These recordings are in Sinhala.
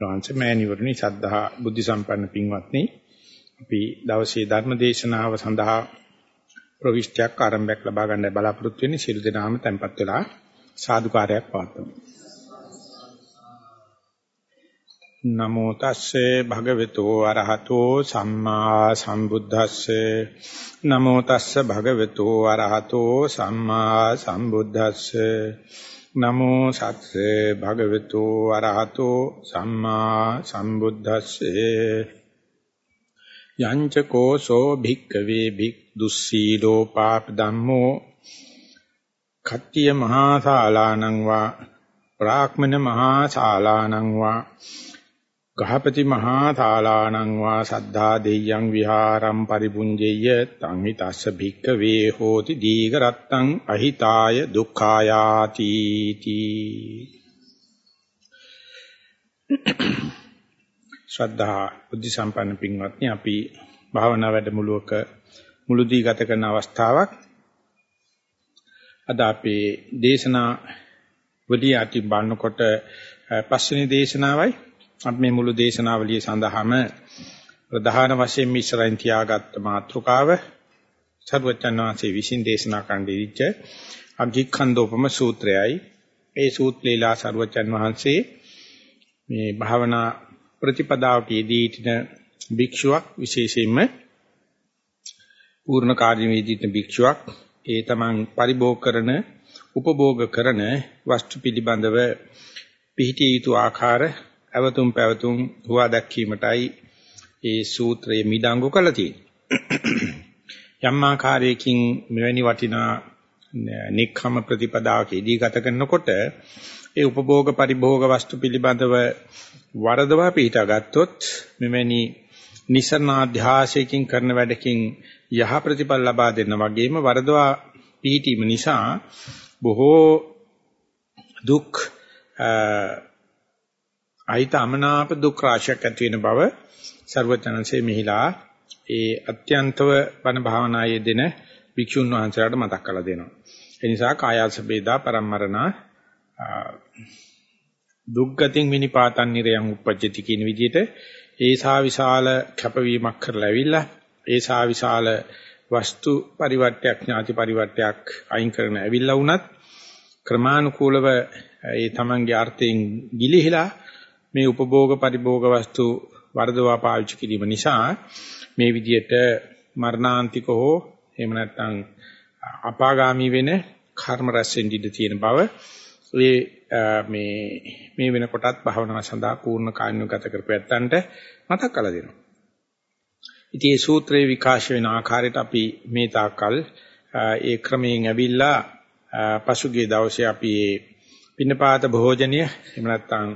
වහන්සේ මෑණිවරණි සද්ධා බුද්ධ සම්පන්න පින්වත්නි අපි දවසේ ධර්ම දේශනාව සඳහා ප්‍රවිෂ්ඨයක් ආරම්භයක් ලබා ගන්න බලාපොරොත්තු වෙන්නේ. සියලු දෙනාම tempත් වෙලා සාදුකාරයක් පවත්වමු. නමෝ තස්සේ භගවතු අරහතෝ සම්මා සම්බුද්දස්සේ. නමෝ තස්සේ භගවතු අරහතෝ සම්මා සම්බුද්දස්සේ. නමෝ සත්සේ භගවතු අරහතෝ සම්මා සම්බුද්දස්සේ. යංච කෝසෝ භික්කවේ භික් දුස්සීලෝ පාප ධම්මෝ කත්තිය මහා ශාලානං වා ප්‍රාක්මන මහා ශාලානං වා ගහපති මහා තාලාණං වා සද්ධා දෙය්‍යං විහාරම් පරිපුංජෙය්‍ය තං හිතස්ස භික්ක වේ හෝති දීඝ රත්තං අහිතාය දුක්ඛායාති තී. ශ්‍රද්ධා බුද්ධ සම්පන්න පින්වත්නි අපි භාවනා වැඩමුළුවක මුළුදී ගත කරන අවස්ථාවක්. අද අපේ දේශනා වලිය අති බannකොට පස්වෙනි දේශනාවයි. අපි මේ මුළු දේශනාවලිය සඳහාම ප්‍රධාන වශයෙන් ඉස්සරහින් තියාගත්ත මාතෘකාව සර්වචන්නාංශයේ විසින් දේශනා කරන්න දීච්ච අභික්ඛන්දෝපම සූත්‍රයයි. ඒ සූත්‍රේලා සර්වචන් වහන්සේ මේ භාවනා ප්‍රතිපදාවට යෙදී සිටින භික්ෂුවක් විශේෂයෙන්ම පූර්ණ කාර්යවේදීන භික්ෂුවක් ඒ තමන් පරිභෝග කරන උපභෝග කරන වස්තු පිළිබඳව පිහිටිය යුතු ආකාර ඇවතුම් පැවතුම් හුවා දැක්වීමටයි ඒ සූත්‍රයේ මිඩංගු කළා තියෙන්නේ. යම් ආකාරයකින් මෙවැනි වටිනා නික්ඛම ප්‍රතිපදාවක ඉදී ගත කරනකොට ඒ උපභෝග පරිභෝග වස්තු පිළිබඳව වරදවා පිටා ගත්තොත් මෙවැනි නිසරණාධ්‍යාසයෙන් කරන වැඩකින් යහ ප්‍රතිඵල ලබා දෙන්න වගේම වරදවා පිටීම නිසා බොහෝ දුක් අහිත අමනාප දුක් රාශියක් ඇති වෙන බව ਸਰවඥාන්සේ මිහිලා ඒ අත්‍යන්තව බණ භාවනායේ දෙන භික්ෂුන් වහන්සේලාට මතක් කරලා දෙනවා. ඒ නිසා කායාස වේදා පරම්මරණ දුක්ගතින් විනිපාතන් නිරයන් උපජ්ජති කියන විදිහට ඒසා විශාල කැපවීමක් කරලා ඇවිල්ලා ඒසා විශාල වස්තු පරිවර්තයක් ඥාති පරිවර්තයක් අයින් කරන ඇවිල්ලා වුණත් ක්‍රමානුකූලව ඒ තමන්ගේ අර්ථයෙන් ගිලිහිලා මේ උපභෝග පරිභෝග වස්තු වර්ධවා පාවිච්චි කිරීම නිසා මේ විදියට මරණාන්තික හෝ එහෙම නැත්නම් අපාගාමි වෙන කර්ම රැස් වෙන්න ඉඩ තියෙන බව ඒ මේ මේ වෙනකොටත් භාවනාව සඳහා පූර්ණ කාර්යගත කරපැත්තන්ට මතක් කරලා දෙනවා. ඉතින් මේ සූත්‍රයේ විකාශ වෙන ආකාරයට අපි මේ තාක්කල් ඒ ක්‍රමයෙන් ඇවිල්ලා පසුගිය දවසේ අපි මේ පින්නපාත භෝජනය එහෙම නැත්නම්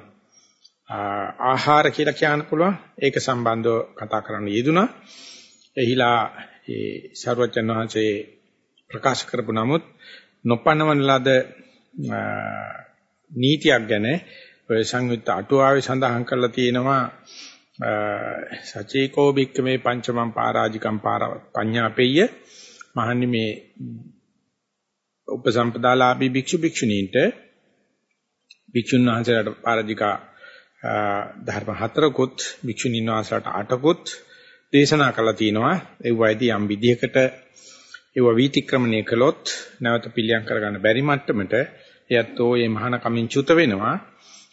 ආහාර කියලා කියන්න පුළුවන්. ඒක සම්බන්ධව කතා කරන්න යෙදුනා. එහිලා ඒ සර්වජන් වහන්සේ ප්‍රකාශ කරපු නමුත් නොපනවන ලද නීතියක් ගැන ඔය සංයුක්ත අටුවාවේ සඳහන් කරලා තියෙනවා සචේකෝ බික්කමේ පංචමං පරාජිකම් පඤ්ඤාපෙය්‍ය මහන්නි මේ උපසම්පදාලාභී භික්ෂු භික්ෂුණීන්ට භික්ෂුන් වහන්සේලාට පරාජිකා ධර්ම හතරකුත් භික්ෂුණීන් වහන්සේලාට අටකුත් දේශනා කළා තියෙනවා. ඒ වයිදී යම් විදිහකට ඒව වීතික්‍රමණය කළොත් නැවත පිළියම් කරගන්න බැරි මට්ටමට එයත්ෝ මේ මහාන කමින් චුත වෙනවා.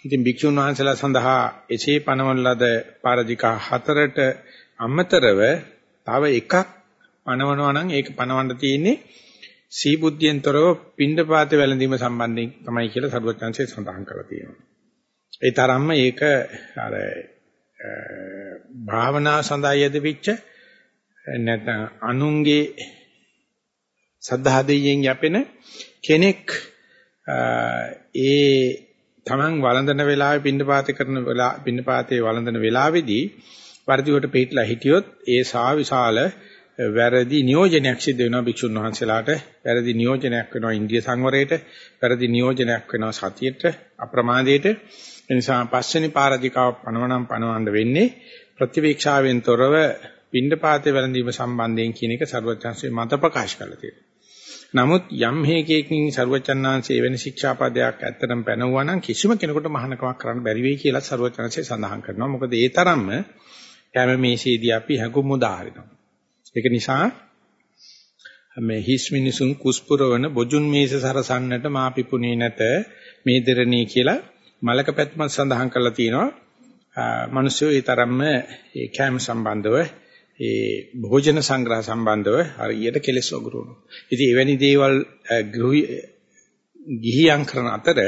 ඉතින් භික්ෂුන් වහන්සේලා සඳහා එසේ පනවන ලද පාරජිකා හතරට අමතරව තව එකක් පනවනවා නම් ඒක පනවන්න තියෙන්නේ සීබුද්ධියෙන් තොරව පින්ඩපාත වැළඳීම සම්බන්ධයෙන් තමයි කියලා සරුවචාන්සේ සඳහන් කරලා තියෙනවා. ඒ තරම්ම ඒක අර භාවනා සඳහා යෙදවිච්ච නැත්නම් අනුන්ගේ සද්ධා දෙයෙන් යැපෙන කෙනෙක් ඒ තමන් වළඳන වෙලාවේ පින්නපාත කරන වෙලාව පින්නපාතේ වළඳන වෙලාවේදී වර්ධිවට පිටලා හිටියොත් ඒ සාවිශාල වැරදි නියෝජනයක් සිද්ධ වෙනවා භික්ෂුන් වහන්සේලාට. වැරදි නියෝජනයක් වෙනවා ඉන්දිය සංවරයට. වැරදි නියෝජනයක් වෙනවා සතියට අප්‍රමාදයට. ඒ නිසා පස්වෙනි පාරධිකාව පනවනම් පනවන්න වෙන්නේ ප්‍රතිවීක්ෂාවෙන් තොරව පින්ඩපාතේ වැළඳීම සම්බන්ධයෙන් කියන එක ਸਰවඥාන්සේ මත ප්‍රකාශ කළා තියෙනවා. නමුත් යම් හේකයකින් ਸਰවඥාන්සේ එවැනි ශික්ෂාපදයක් ඇත්තටම පැනවුවා නම් කිසිම කෙනෙකුට මහානකමක් කරන්න බැරි වෙයි කියලා ਸਰවඥාන්සේ සඳහන් කරනවා. මොකද ඒ තරම්ම හැම මේසෙදී අපි හැඟුම් උදාහරිනවා. ඒක නිසා මේ හිස් මිනිසුන් කුස්පුරවන බොජුන් මේස සරසන්නට මාපිපුනේ නැත මේ දෙරණී කියලා මලක පැත්ම සඳහන් කරලා තියෙනවා. මිනිස්සු ඒ තරම්ම ඒ කැම සම්බන්ධව ඒ භෝජන සංග්‍රහ සම්බන්ධව හරියට කෙලස් වගුරුවනවා. ඉතින් එවැනි දේවල් ගිහියන් කරන අතර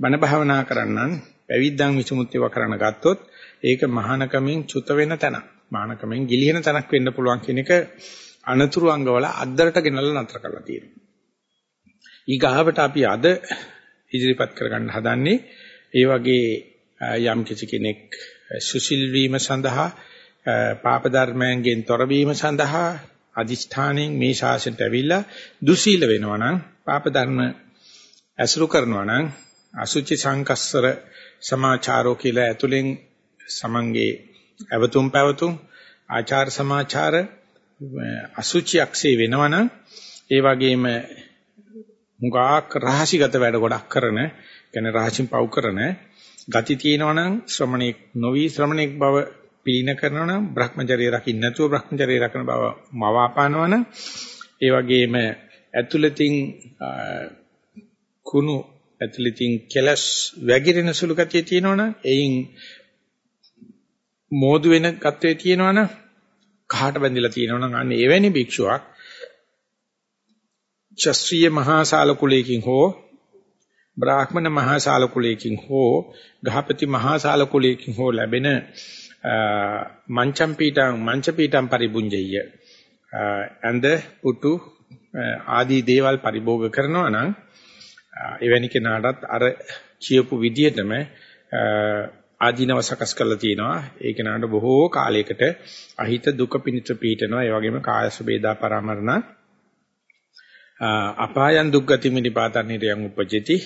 බණ භාවනා කරන්නන් පැවිද්දන් විසුමුත්තිව කරන ගත්තොත් ඒක මහානකමෙන් චුත වෙන තැන. මහානකමෙන් ගිලිහෙන තැනක් වෙන්න පුළුවන් කියන එක අනතුරු අංගවල අද්දරට ගෙනල්ලා නතර කරලා තියෙනවා. ඊගාවට අපි අද ඉදිරිපත් කරගන්න හදන්නේ ඒ වගේ යම් කිසි කෙනෙක් සුසිල් වීම සඳහා පාප ධර්මයන්ගෙන් තොරවීම සඳහා අදිෂ්ඨානෙන් මේ ශාසනයට ඇවිල්ලා දුසීල වෙනවා නම් පාප ධර්ම ඇසුරු කරනවා නම් අසුචි සංකස්සර සමාචාරෝ කියලා ඇතුලෙන් සමංගේ අවතුම් පැවතුම් ආචාර සමාචාර අසුචියක්සේ වෙනවනම් ඒ වගේම මුගාක් රහසිගත වැඩ ගොඩක් කරන කියන්නේ රහසින් පව් කරන ගති තියෙනවනම් ශ්‍රමණෙක් නොවි ශ්‍රමණෙක් බව පීන කරනවා නම් Brahmacharya රකින්න නැතුව Brahmacharya රකින්න බව මවාපානවා නම් ඒ වගේම ඇතුළතින් කුණු ඇතුළතින් කෙලස් වැగిරෙන සුළු ගතිය තියෙනවනම් එයින් මෝදු වෙන ගතිය තියෙනවනම් කහට බැඳිලා තියෙනවනම් අන්න එවැනි භික්ෂුවක් ශාස්ත්‍රීය මහා ශාල කුලයකින් හෝ බ්‍රාහ්මණ මහා ශාල කුලයකින් හෝ ගහපති මහා ශාල කුලයකින් හෝ ලැබෙන මංචම් පීඨං මංච පීඨං පරිබුඤ්ජය ඇඳ පුටු ආදී දේවල් පරිභෝග කරනවා නම් එවැනි කෙනාටත් අර කියපු විදිහටම ආධිනව සකස් කරලා තියෙනවා ඒ කෙනාට බොහෝ කාලයකට අහිත දුක පිණිස පීඨනවා ඒ වගේම කායස වේදා පරමරණ. අපායන් දුක්ගති මිනිපාතන්නේයන් උපජ්ජති.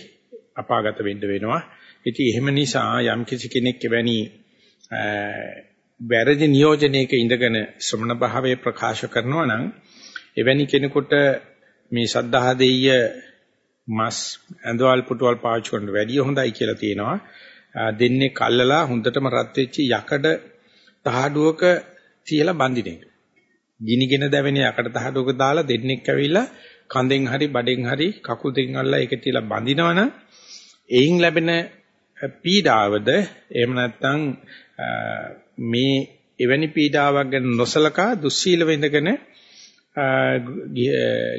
අපාගත වෙන්න වෙනවා. ඉතින් එහෙම නිසා යම් කිසි කෙනෙක් එවැනි වැරදි නියෝජනයක ඉඳගෙන ශ්‍රමණ භාවයේ ප්‍රකාශ කරනවා නම් එවැනි කෙනෙකුට මේ සද්ධා දෙය මස් ඇඳවල් පුටවල් පාවිච්චි කරන්න වැඩිය හොඳයි කියලා තියෙනවා. දෙන්නේ කල්ලලා හොඳටම රත් වෙච්ච යකඩ තහඩුවක තියලා බඳින එක. ගිනිගෙන දැවෙන යකඩ තහඩුවක දාලා දෙන්නෙක් ඇවිල්ලා කඳෙන් හරි බඩෙන් හරි කකුල් දෙකෙන් අල්ලලා ඒක තියලා බඳිනවනම් එයින් ලැබෙන පීඩාවද එහෙම නැත්නම් මේ එවැනි පීඩාවක් ගැන නොසලකා දුස්සීලව ඉඳගෙන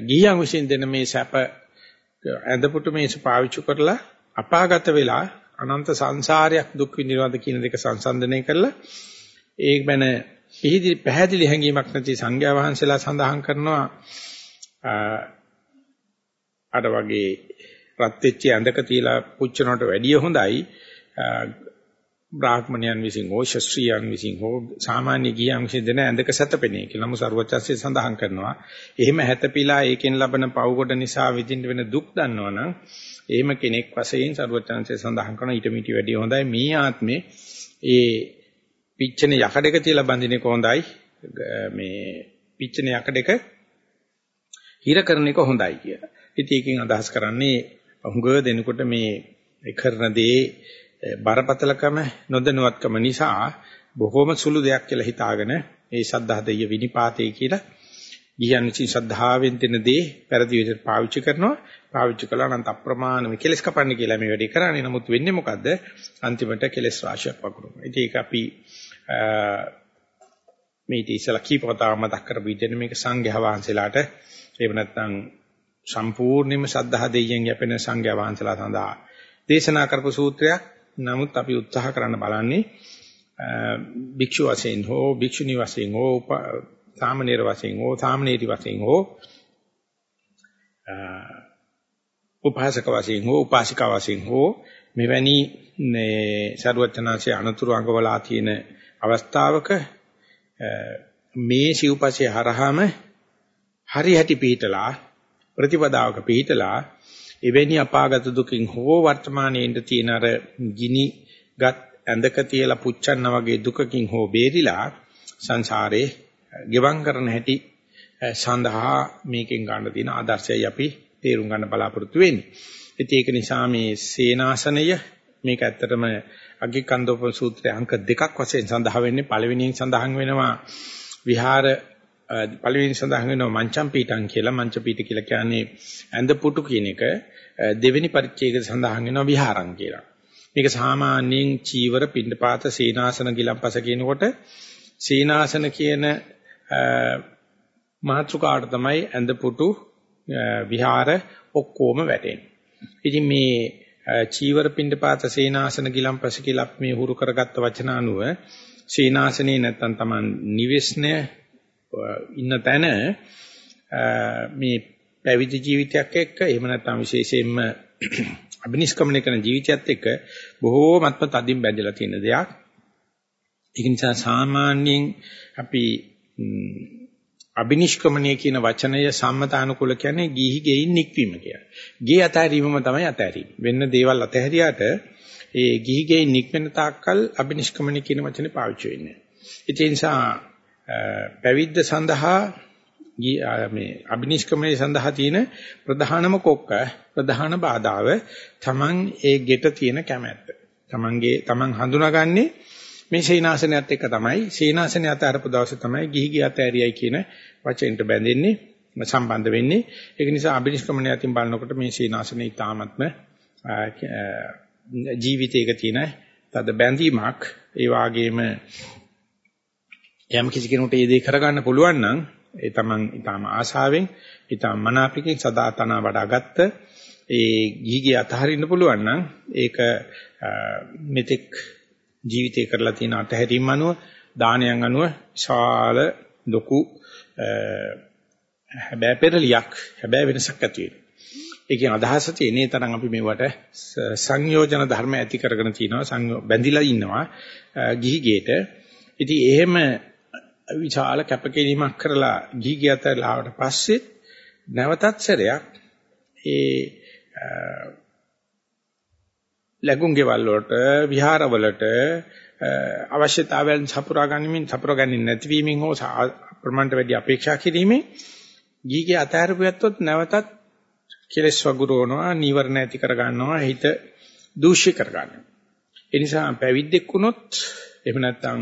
ගිහියන් විසින් දෙන මේ සැප ඇඳපුටු මේස පාවිච්චි කරලා අපාගත වෙලා අනන්ත සංසාරයක් දුක් විඳිනවද කියන දෙක සංසන්දනය කරලා ඒක ගැන පිහිදි පැහැදිලි හැඟීමක් නැති සංඝයා වහන්සේලා සඳහන් කරනවා. අර වගේ රත් වෙච්ච ඇඳක තියලා පුච්චනට වැඩිය හොඳයි. බ්‍රාහ්මණයන් විසින් හෝ ශස්ත්‍රීයන් විසින් හෝ සාමාන්‍ය ගියම් සිදෙන ඇඳක සැතපෙනේ කියලා නමු ਸਰවචස්සේ සඳහන් කරනවා. එහෙම හැතපීලා ඒකෙන් ලබන පව් නිසා විඳින්න වෙන දුක් දන්නවනම් එහෙම කෙනෙක් වශයෙන් ਸਰවචස්සේ සඳහන් කරන ඊට මිටි වැඩිය හොඳයි මේ ආත්මේ ඒ පිච්චෙන යකඩක තියලා බඳිනේ කොහොඳයි මේ පිච්චෙන යකඩක හිර කරන එක හොඳයි කියලා. ඉතින් අදහස් කරන්නේ හුඟ දෙනකොට මේ කරන දේ බරපතලකම නොදැනුවත්කම නිසා බොහොම සුළු දෙයක් කියලා හිතාගෙන ඒ සද්ධා දෙය විනිපාතේ කියලා ගියන් විසින් ශ්‍රද්ධාවෙන් දෙන දේ පෙරදි විදිහට පාවිච්චි කරනවා. පාවිච්චි කළා නම් අප්‍රමාණව කෙලස් කපන්න කියලා මේ වැඩේ කරන්නේ. නමුත් වෙන්නේ මොකද්ද? අන්තිමට කෙලස් රාශියක් වගුරුනවා ඉතින් ඒක අපි මේ ඉතිසලා කීපවතාව මතක් කරපු විදිහට මේක සංඝයා වහන්සේලාට එහෙම නැත්නම් සම්පූර්ණයෙන්ම ශ්‍රද්ධා දෙයියෙන් යැපෙන සංඝයා වහන්සේලා සඳහා දේශනා කරපු සූත්‍රයක්. නමුත් අපි උත්සාහ කරන්න බලන්නේ භික්ෂු වශයෙන් හෝ භික්ෂුණී වශයෙන් හෝ සාමණේර වශයෙන් හෝ සාමණේරි වශයෙන් හෝ උපාසක වශයෙන් හෝ උපාසිකා වශයෙන් හෝ මෙවැනි සරුවචනාංශයේ අනතුරු අංගවලා තියෙන අවස්ථාවක මේ සිව්පස්සේ හරහාම හරි හැටි පිහිටලා ප්‍රතිපදාවක පිහිටලා එවැනි අපාගත දුකින් හෝ වර්තමානයේ ඉඳ තියෙන අර ගිනිගත් ඇඳක තියලා පුච්චන්න වගේ දුකකින් හෝ බේරිලා සංසාරේ ගෙවම් කරන හැටි සඳහා මේකෙන් ගන්න තියෙන ආදර්ශයයි අපි තේරුම් ගන්න බලාපොරොත්තු වෙන්නේ. ඉතින් ඒක නිසා මේ සේනාසනය මේක ඇත්තටම අග්ගිකන්දෝප සූත්‍රයේ අංක දෙකක් වශයෙන් සඳහන් වෙන්නේ පළවෙනියෙන් සඳහන් වෙනවා විහාර පළවෙනි සඳහන් වෙනවා මංචම් පීඨං කියලා මංච පීඨ කියලා කියන්නේ ඇඳ පුටු කියන එක දෙවෙනි පරිච්ඡේදයේ සඳහන් වෙනවා විහාරං කියලා. මේක සාමාන්‍යයෙන් චීවර පිණ්ඩපාත සීනාසන ගිලම්පස කියනකොට සීනාසන කියන මාත්‍රකාවට තමයි ඇඳ පුටු විහාර ඔක්කොම වැටෙන්නේ. ඉතින් මේ චීවර පිණ්ඩපාත සීනාසන ගිලම්පස කියලා මේ හුරු කරගත්ත වචන අනුව සීනාසනේ නැත්තම් Taman නිවෙස්නය ඉන්න තැන මේ පැවිදි ජීවිතයක් එක්ක එහෙම නැත්නම් විශේෂයෙන්ම අබිනිෂ්ක්‍මණය කරන ජීවිතයත් එක්ක බොහෝමත්ම තදින් බැඳලා තියෙන දෙයක්. ඒක නිසා සාමාන්‍යයෙන් අපි අබිනිෂ්ක්‍මණය කියන වචනය සම්මතානුකූල කියන්නේ ගිහි ගෙයින් නික්වීම කියලා. ගේ අතහැරීමම තමයි අතහැරීම. වෙන්න දේවල් අතහැරියාට ඒ ගිහි ගෙයින් නික්වෙන තාක්කල් අබිනිෂ්ක්‍මණය කියන වචනේ පාවිච්චි වෙන්නේ. ඒ නිසා පැවිද්ද සඳහා මේ අබිනිෂ්ක්‍මණය සඳහා තියෙන ප්‍රධානම කොක්ක ප්‍රධාන බාධාව තමන් ඒ ගෙට තියෙන කැමැත්ත. තමන්ගේ තමන් හඳුනාගන්නේ මේ සීනාසනයත් එක්ක තමයි සීනාසනය අතරපු දවසේ තමයි ගිහි ගිය අතෑරියයි කියන වචෙන්ට බැඳෙන්නේ සම්බන්ධ වෙන්නේ. ඒක නිසා අබිනිෂ්ක්‍මණය අතින් බලනකොට මේ සීනාසනේ ඊ타ත්ම ජීවිතයක තියෙන තද බැඳීමක් ඒ වාගේම යම් කිසි කෙනෙකුට මේ දේ කරගන්න පුළුවන් නම් ඒ තමන් ඊටම ආශාවෙන් ඊටම මනාපිකින් සදා තන වඩාගත්ත ඒ ගීගේ අතහරින්න පුළුවන් නම් ඒක මෙතෙක් ජීවිතේ කරලා තියෙන අතහැරීම් අනුව දානයන් අනුව විශාල ලොකු හැබෑ පෙරලියක් හැබෑ වෙනසක් ඇති වෙනවා. ඒකෙන් අදහස තියෙන්නේ තරම් අපි මේවට සංයෝජන ධර්ම ඇති කරගෙන තිනවා බැඳිලා ඉන්නවා ගිහි ගේට. ඉතින් එහෙම විශාල කැපකිරීමක් කරලා ගිහි ගියතරලා ආවට පස්සේ නැවතත් සැරයක් ඒ ලැබුම් ගෙවල් වලට විහාරවලට අවශ්‍යතාවයන් සපුරා ගැනීමෙන් සපුරා ගැනීම නැතිවීමෙන් හෝ ප්‍රමාණයට වැඩි අපේක්ෂා කිරීමෙන් ගීගේ අතහැරපු යත්තොත් නැවතත් කෙලස් වගුරවනවා නීවරණ ඇති කර ගන්නවා හිත දූෂ්‍ය කර ගන්නවා. ඒ නිසා පැවිද්දෙක් වුණොත් එහෙම නැත්නම්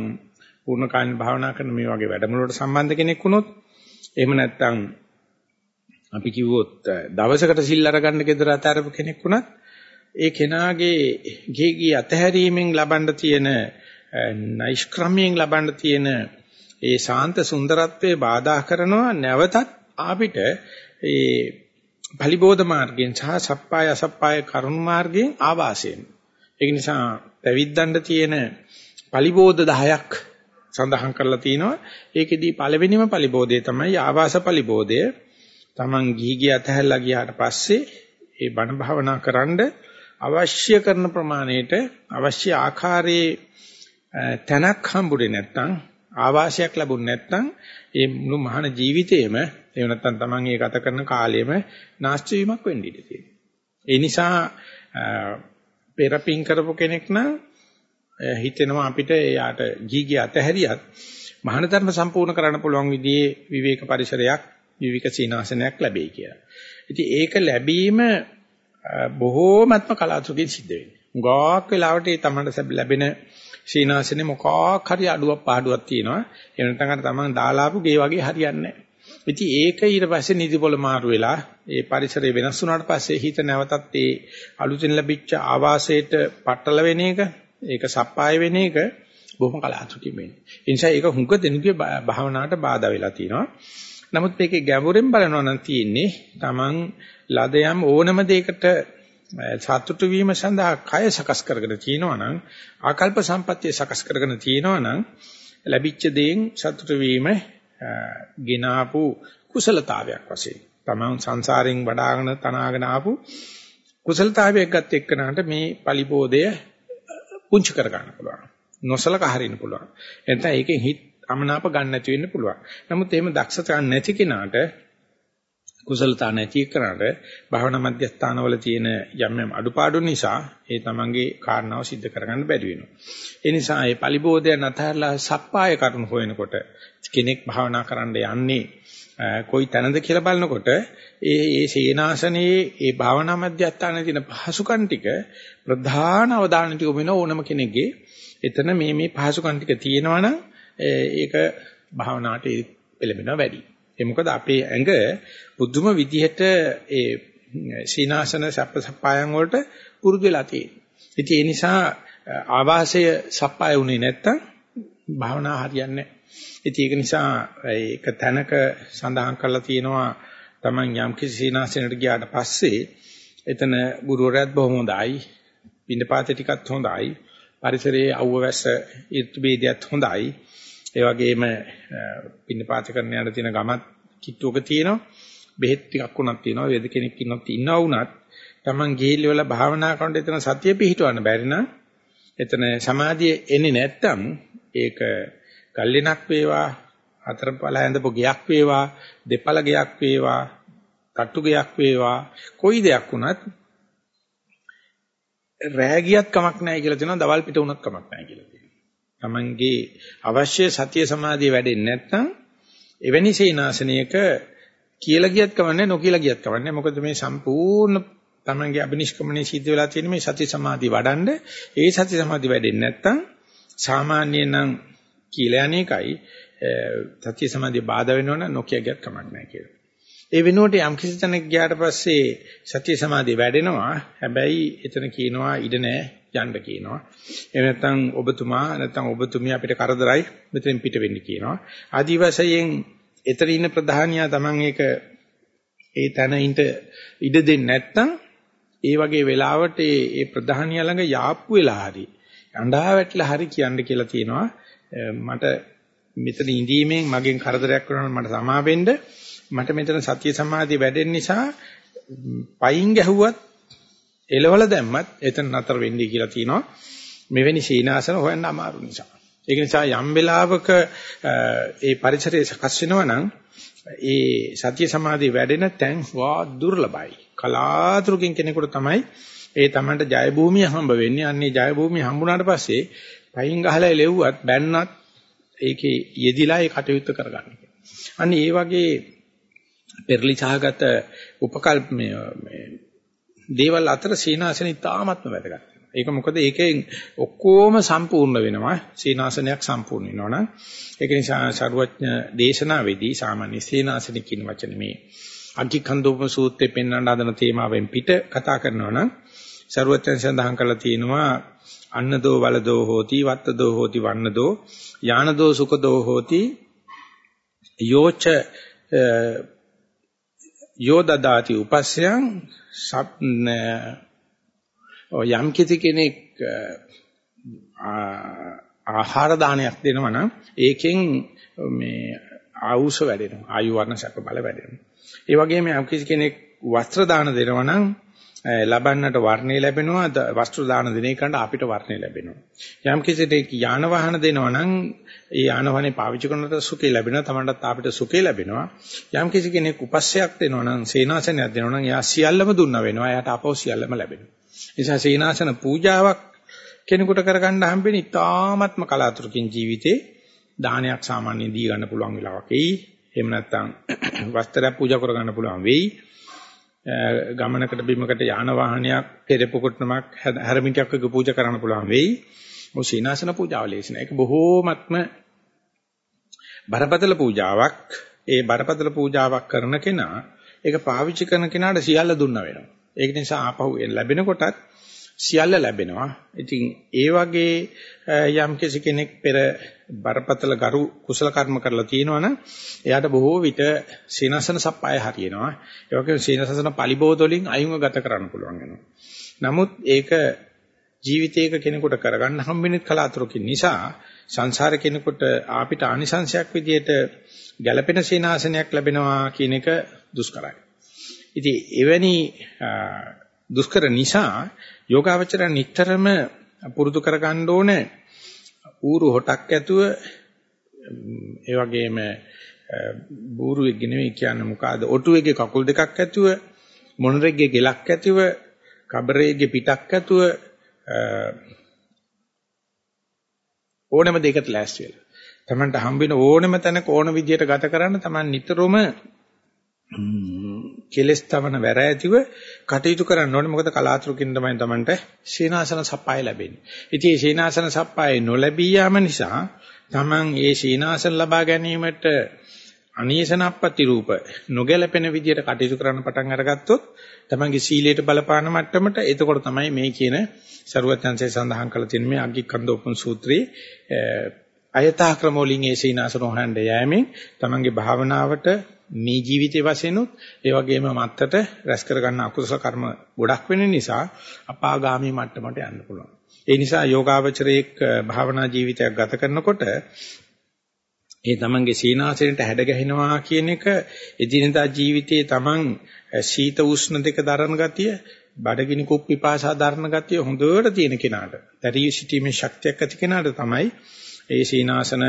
පූර්ණ කායන භාවනා කරන මේ වගේ වැඩමුළුවට සම්බන්ධ කෙනෙක් වුණොත් එහෙම නැත්නම් අපි කිව්වොත් දවසකට සිල් අරගන්න gedara අතරපු කෙනෙක් වුණත් ඒ කෙනාගේ ගෙගී අතහැරීමෙන් ලබන්න තියෙන නෛෂ්ක්‍රමයෙන් ලබන්න තියෙන ඒ ශාන්ත සුන්දරත්වයේ බාධා කරනවා. නැවතත් අපිට ඒ පලිබෝධ මාර්ගයෙන් සහ සප්පාය අසප්පාය කරුණ මාර්ගයෙන් ආවාසයෙන්. ඒ නිසා පැවිද්දන්ට තියෙන පලිබෝධ 10ක් සඳහන් කරලා තිනවා ඒකෙදී පළවෙනිම පලිබෝධය තමයි ආවාස පලිබෝධය Taman ගිහි ගිය අතහැරලා ගියාට පස්සේ ඒ බණ භාවනා කරන්න අවශ්‍ය කරන ප්‍රමාණයට අවශ්‍ය ආකාරයේ තැනක් හම්බුනේ නැත්නම් ආවාසයක් ලැබුණ නැත්නම් ඒ මුළු මහාන ජීවිතේම එහෙම නැත්නම් Taman ඒ ගත කරන කාලෙම නාස්ති වීමක් වෙන්න ඉඩ තියෙනවා. ඒ නිසා පෙරපින් කරපු කෙනෙක් නම් හිතෙනවා අපිට එයාට ගීගී අතහැරියත් මහාන ධර්ම සම්පූර්ණ කරන්න පුළුවන් විදිහේ විවේක පරිසරයක් විවික සීනාසනයක් ලැබෙයි කියලා. ඉතින් ඒක ලැබීම බොහෝමත්ම කලාතුරකින් සිද්ධ වෙන්නේ. ගාක් වෙලාවට ඒ තමන්ට ලැබෙන සීනාසනේ මොකක් හරි අඩුවක් පාඩුවක් තියෙනවා. ඒ නැත්නම් අර තමන් දාලාපු ගේ වගේ හරියන්නේ නැහැ. ඉතින් ඒක ඊට පස්සේ නිදි පොළ මාරු වෙලා ඒ පරිසරය වෙනස් වුණාට පස්සේ හිත නැවතත් ඒ අලුතෙන් ලැබිච්ච ආවාසයට පట్టල වෙන එක ඒක සප්පාය වෙන එක බොහොම කලාතුරකින් වෙන්නේ. ඒ නිසා ඒක හුඟ දෙනුගේ භාවනාවට බාධා වෙලා තියෙනවා. නමුත් මේකේ ගැඹුරෙන් බලනවා නම් තියෙන්නේ Taman ලද යම් ඕනම දෙයකට සතුටු වීම සඳහා කය සකස් කරගෙන තියෙනවා නම් ආකල්ප සම්පත්තිය සකස් කරගෙන තියෙනවා නම් ලැබිච්ච දේෙන් සතුටු වීම ගිනාපු කුසලතාවයක් වශයෙන් තමන් සංසාරයෙන් වඩාගෙන තනාගෙන ආපු කුසලතාවයක් ගත එක්කනට මේ පලිබෝධය පුංචි කර ගන්න පුළුවන් නොසලක හරින්න පුළුවන් එතන ඒකෙන් හිත අමනාප ගන්න නැති වෙන්න පුළුවන් නමුත් එහෙම දක්ෂතා නැති කෙනාට කුසලතා නැති කරාට භාවනා මධ්‍යස්ථානවල තියෙන යම් යම් අඩුපාඩු නිසා ඒ තමන්ගේ කාරණාව સિદ્ધ කරගන්න බැරි වෙනවා. ඒ නිසා මේ පලිබෝධය නැතහරලා සප්පාය කරුණු හොයනකොට කෙනෙක් භාවනා කරන්න යන්නේ කොයි තැනද කියලා බලනකොට ඒ ඒ සේනාසනයේ ඒ භාවනා මධ්‍යස්ථානයේ තියෙන පහසුකම් ටික ප්‍රධාන අවධානය ටික වෙන ඕනම කෙනෙක්ගේ එතන මේ මේ පහසුකම් ටික තියෙනවනම් ඒක භාවනාවට පෙළඹෙනවා වැඩි. ඒ මොකද අපේ ඇඟ බුදුම විදිහට ඒ සීනාසන සප්පසප්පායන් වලට පුරුදු වෙලා තියෙනවා. ඉතින් ඒ නිසා ආවාසය සප්පාය උනේ නැත්තම් භාවනා හරියන්නේ නැහැ. ඉතින් ඒක නිසා ඒක තැනක සඳහන් කරලා තියෙනවා Taman යම් කිසි සීනාසනකට ගියාට පස්සේ එතන ගුරුවරයාත් බොහොම හොඳයි. පින්නපාතේ ටිකත් හොඳයි. පරිසරයේ අවුව වැස්ස ඍතු ભેදයත් හොඳයි. ඒ වගේම පින්නපාත කරන යන තියෙන ගමත් කිට්ටුවක තියෙනවා. බෙහෙත් ටිකක් උනක් තියෙනවා. වේද කෙනෙක් ඉන්නත් ඉන්නවා වුණත් Taman ගිහිල්ලා වල භාවනා කරනකොට එතන සතිය පිහිටවන්න බැරි නම් එතන සමාධිය එන්නේ නැත්තම් ඒක ගල්ලෙනක් වේවා හතරපල ඇඳපු ගයක් වේවා දෙපළ ගයක් වේවා තට්ටු ගයක් වේවා කොයි දෙයක් වුණත් රෑගියත් කමක් නැහැ කියලා තියෙනවා දවල් පිට වුණත් කමක් නැහැ කියලා තියෙනවා. Tamange අවශ්‍ය සතිය සමාධිය වැඩෙන්නේ නැත්නම් එවැනි සීනාසනයක කියලා ගියත් කමන්නේ නොකියලා ගියත් කමන්නේ මොකද මේ සම්පූර්ණ Tamange අබිනිෂ්ක්‍මණය සිද්ධ වෙලා තියෙන මේ සති සමාධිය වඩන්න ඒ සති සමාධිය වැඩෙන්නේ නැත්නම් සාමාන්‍යයෙන් නම් කියලා අනේකයි සත්‍ය සමාධිය බාධා වෙනවනම් නොකිය ගියත් කමක් නැහැ කියලා. ඒ වෙනුවට යම් කිසි තැනක ගියාට පස්සේ සත්‍ය සමාධිය වැඩෙනවා. හැබැයි එතන කියනවා ඉඩ නැහැ යන්න කියනවා. එහෙම නැත්නම් ඔබතුමා නැත්නම් ඔබතුමිය අපිට කරදරයි මෙතෙන් පිට වෙන්න කියනවා. ආදි වශයෙන් එතන ඉන්න ප්‍රධානියා Taman ඒක ඒ තැන ඉඳ ඉඩ දෙන්නේ නැත්නම් ඒ වගේ වෙලාවට ඒ ප්‍රධානියා ළඟ යාප්පු වෙලා හරි අඬා වැටලා හරි කියන්න කියලා තියෙනවා. මට මෙතන ඉඳීමෙන් මගෙන් කරදරයක් වෙනවා මට සමා වෙන්න මට මෙතන සතිය සමාධිය වැඩෙන නිසා පයින් ගැහුවත් එලවල දැම්මත් එතන නතර වෙන්නේ කියලා තියෙනවා. මෙවැනි සීනාසන හොයන්න අමාරු නිසා. ඒක නිසා යම් වෙලාවක ඒ පරිසරය සකස් වෙනවා නම් ඒ සතිය සමාධිය වැඩෙන තැන් වා දුර්ලභයි. කලාතුරකින් කෙනෙකුට තමයි ඒ තමන්ට ජය භූමිය හම්බ වෙන්නේ. අන්නේ ජය භූමිය හම්බුනාට පස්සේ පයින් ගහලා එලෙව්වත් බැන්නත් ඒකේ යෙදිලා ඒ කටයුත්ත කරගන්න. අන්න ඒ වගේ පෙරලි සහගත උපකල්ප මේ දේවල් අතර සීනාසන ඉතාමත්ම වැදගත්. ඒක මොකද ඒකෙන් ඔක්කොම සම්පූර්ණ වෙනවා. සීනාසනයක් සම්පූර්ණ වෙනවනම් ඒක නිසා සරුවඥ දේශනාවේදී සාමාන්‍ය සීනාසන කියන වචනේ මේ අග්ගිකන්දෝප සූත්‍රයේ පෙන්වන හදන තේමාවෙන් පිට කතා කරනවා නම් සරුවඥ සඳහන් කරලා තියෙනවා අන්නදෝ වලදෝ හෝති වත්තදෝ හෝති වන්නදෝ යානදෝ සුඛදෝ හෝති යෝච යෝ දදාති උපස්සයන් යම් කිසි කෙනෙක් ආහාර දානයක් දෙනවා නම් ඒකෙන් මේ ආයුෂ වැඩෙනවා ආයු වර්ණ සැප බල වැඩෙනවා. ඒ වගේම යම් කිසි කෙනෙක් වස්ත්‍ර දාන දෙනවා නම් ලබන්නට වර්ණේ ලැබෙනවා වස්ත්‍ර දාන දින එකට අපිට වර්ණේ ලැබෙනවා. යම් කිසිට යාන වාහන දෙනවා නම් ඒ යාන වාහනේ පාවිච්චි කරනකොට සුඛේ ලැබෙනවා තමන්ටත් අපිට සුඛේ ලැබෙනවා. යම් කිසි කෙනෙක් උපස්සයක් දෙනවා නම් සේනාසනයක් දෙනවා නම් එයා සියල්ලම දුන්නා වෙනවා එයාට අපෝ සියල්ලම ලැබෙනවා. නිසා සේනාසන පූජාවක් කෙනෙකුට කරගන්න හම්බෙන ඉතාමත්ම කලාතුරකින් ජීවිතේ දානයක් සාමාන්‍යයෙන් දී ගන්න පුළුවන් වෙලාවක් එයි. එහෙම නැත්නම් වස්ත්‍රයක් පූජා කරගන්න පුළුවන් වෙයි. ගමනකට බිමකට යාන වාහනයක් පෙරපොකොට්ටමක් හැරමිටියක් වගේ පූජා කරන්න පුළුවන් වෙයි. මො සීනාසන පූජාව ලේසින. ඒක බොහෝමත්ම බරපතල පූජාවක්. ඒ බරපතල පූජාවක් කරන කෙනා ඒක පාවිච්චි කරන කෙනාට සියල්ල දුන්නා වෙනවා. ඒක නිසා ආපහු ලැබෙන කොටත් සියල්ල ලැබෙනවා. ඉතින් ඒ වගේ යම් කෙනෙක් පෙර බරපතල ගරු කුසල කර්ම කරලා තියෙනවනම් එයාට බොහෝ විට සීනසන සප්පාය හරියනවා. ඒ වගේම සීනසන පලිබෝධ වලින් අයුඟ ගත කරන්න පුළුවන් වෙනවා. නමුත් ඒක ජීවිතයක කෙනෙකුට කරගන්න හම්බෙන්නේ කලාතුරකින් නිසා සංසාර කෙනෙකුට අපිට ආනිසංශයක් විදියට ගැළපෙන සීනාසනයක් ලැබෙනවා කියන එක දුෂ්කරයි. ඉතින් එවැනි දුෂ්කර නිසා යෝගාවචර නිතරම පුරුදු කරගන්න ඕනේ ඌරු හොටක් ඇතුව ඒ වගේම බූරුවෙක්ගේ නෙවෙයි කියන්නේ මොකಾದ ඔටුවේගේ කකුල් දෙකක් ඇතුව මොනරෙක්ගේ ගෙලක් ඇතුව කබරේගේ පිටක් ඇතුව ඕනම දෙයකට ලෑස්ති වෙලා. Tamanට හම්බෙන ඕනම තැනක ඕන විදියට ගත කරන්න Taman නිතරම කෙලස් තවන වැර ඇතිව කටයුතු කරන්න ඕනේ මොකද කලාතුරකින් තමයි Tamanට සීනාසන සප්පාය ලැබෙන්නේ. ඉතින් මේ සීනාසන සප්පාය නොලැබී යාම නිසා Taman ඒ සීනාසන ලබා ගැනීමට අනීසනප්පති රූප නොගැලපෙන විදියට කටයුතු කරන්න පටන් අරගත්තොත් Tamanගේ සීලයට බලපාන මට්ටමට එතකොට තමයි මේ කියන ਸਰුවත්‍යංශය සඳහන් කරලා තියෙන මේ අග්ගිකන්දෝපන් සූත්‍රයේ අයථා ක්‍රමෝලින් ඒ සීනාසන හොයන්න යෑමෙන් Tamanගේ භාවනාවට මේ ජීවිතේ වශයෙන්ුත් ඒ වගේම මත්තට රැස් කරගන්න අකුසල කර්ම ගොඩක් වෙන නිසා අපාගාමී මට්ටමට යන්න පුළුවන්. ඒ නිසා යෝගාවචරයේක් භාවනා ජීවිතයක් ගත කරනකොට ඒ තමන්ගේ සීනාසනයට හැඩ ගැහෙනවා කියන එක එදිනදා ජීවිතයේ තමන් සීත උෂ්ණ දෙක දරන ගතිය බඩගිනි කුප් පිපාසා දරන ගතිය හොඳට තියෙන කෙනාට දැරිය සිටීමේ ශක්තියක් ඇති කෙනාට තමයි ඒ සීනාසන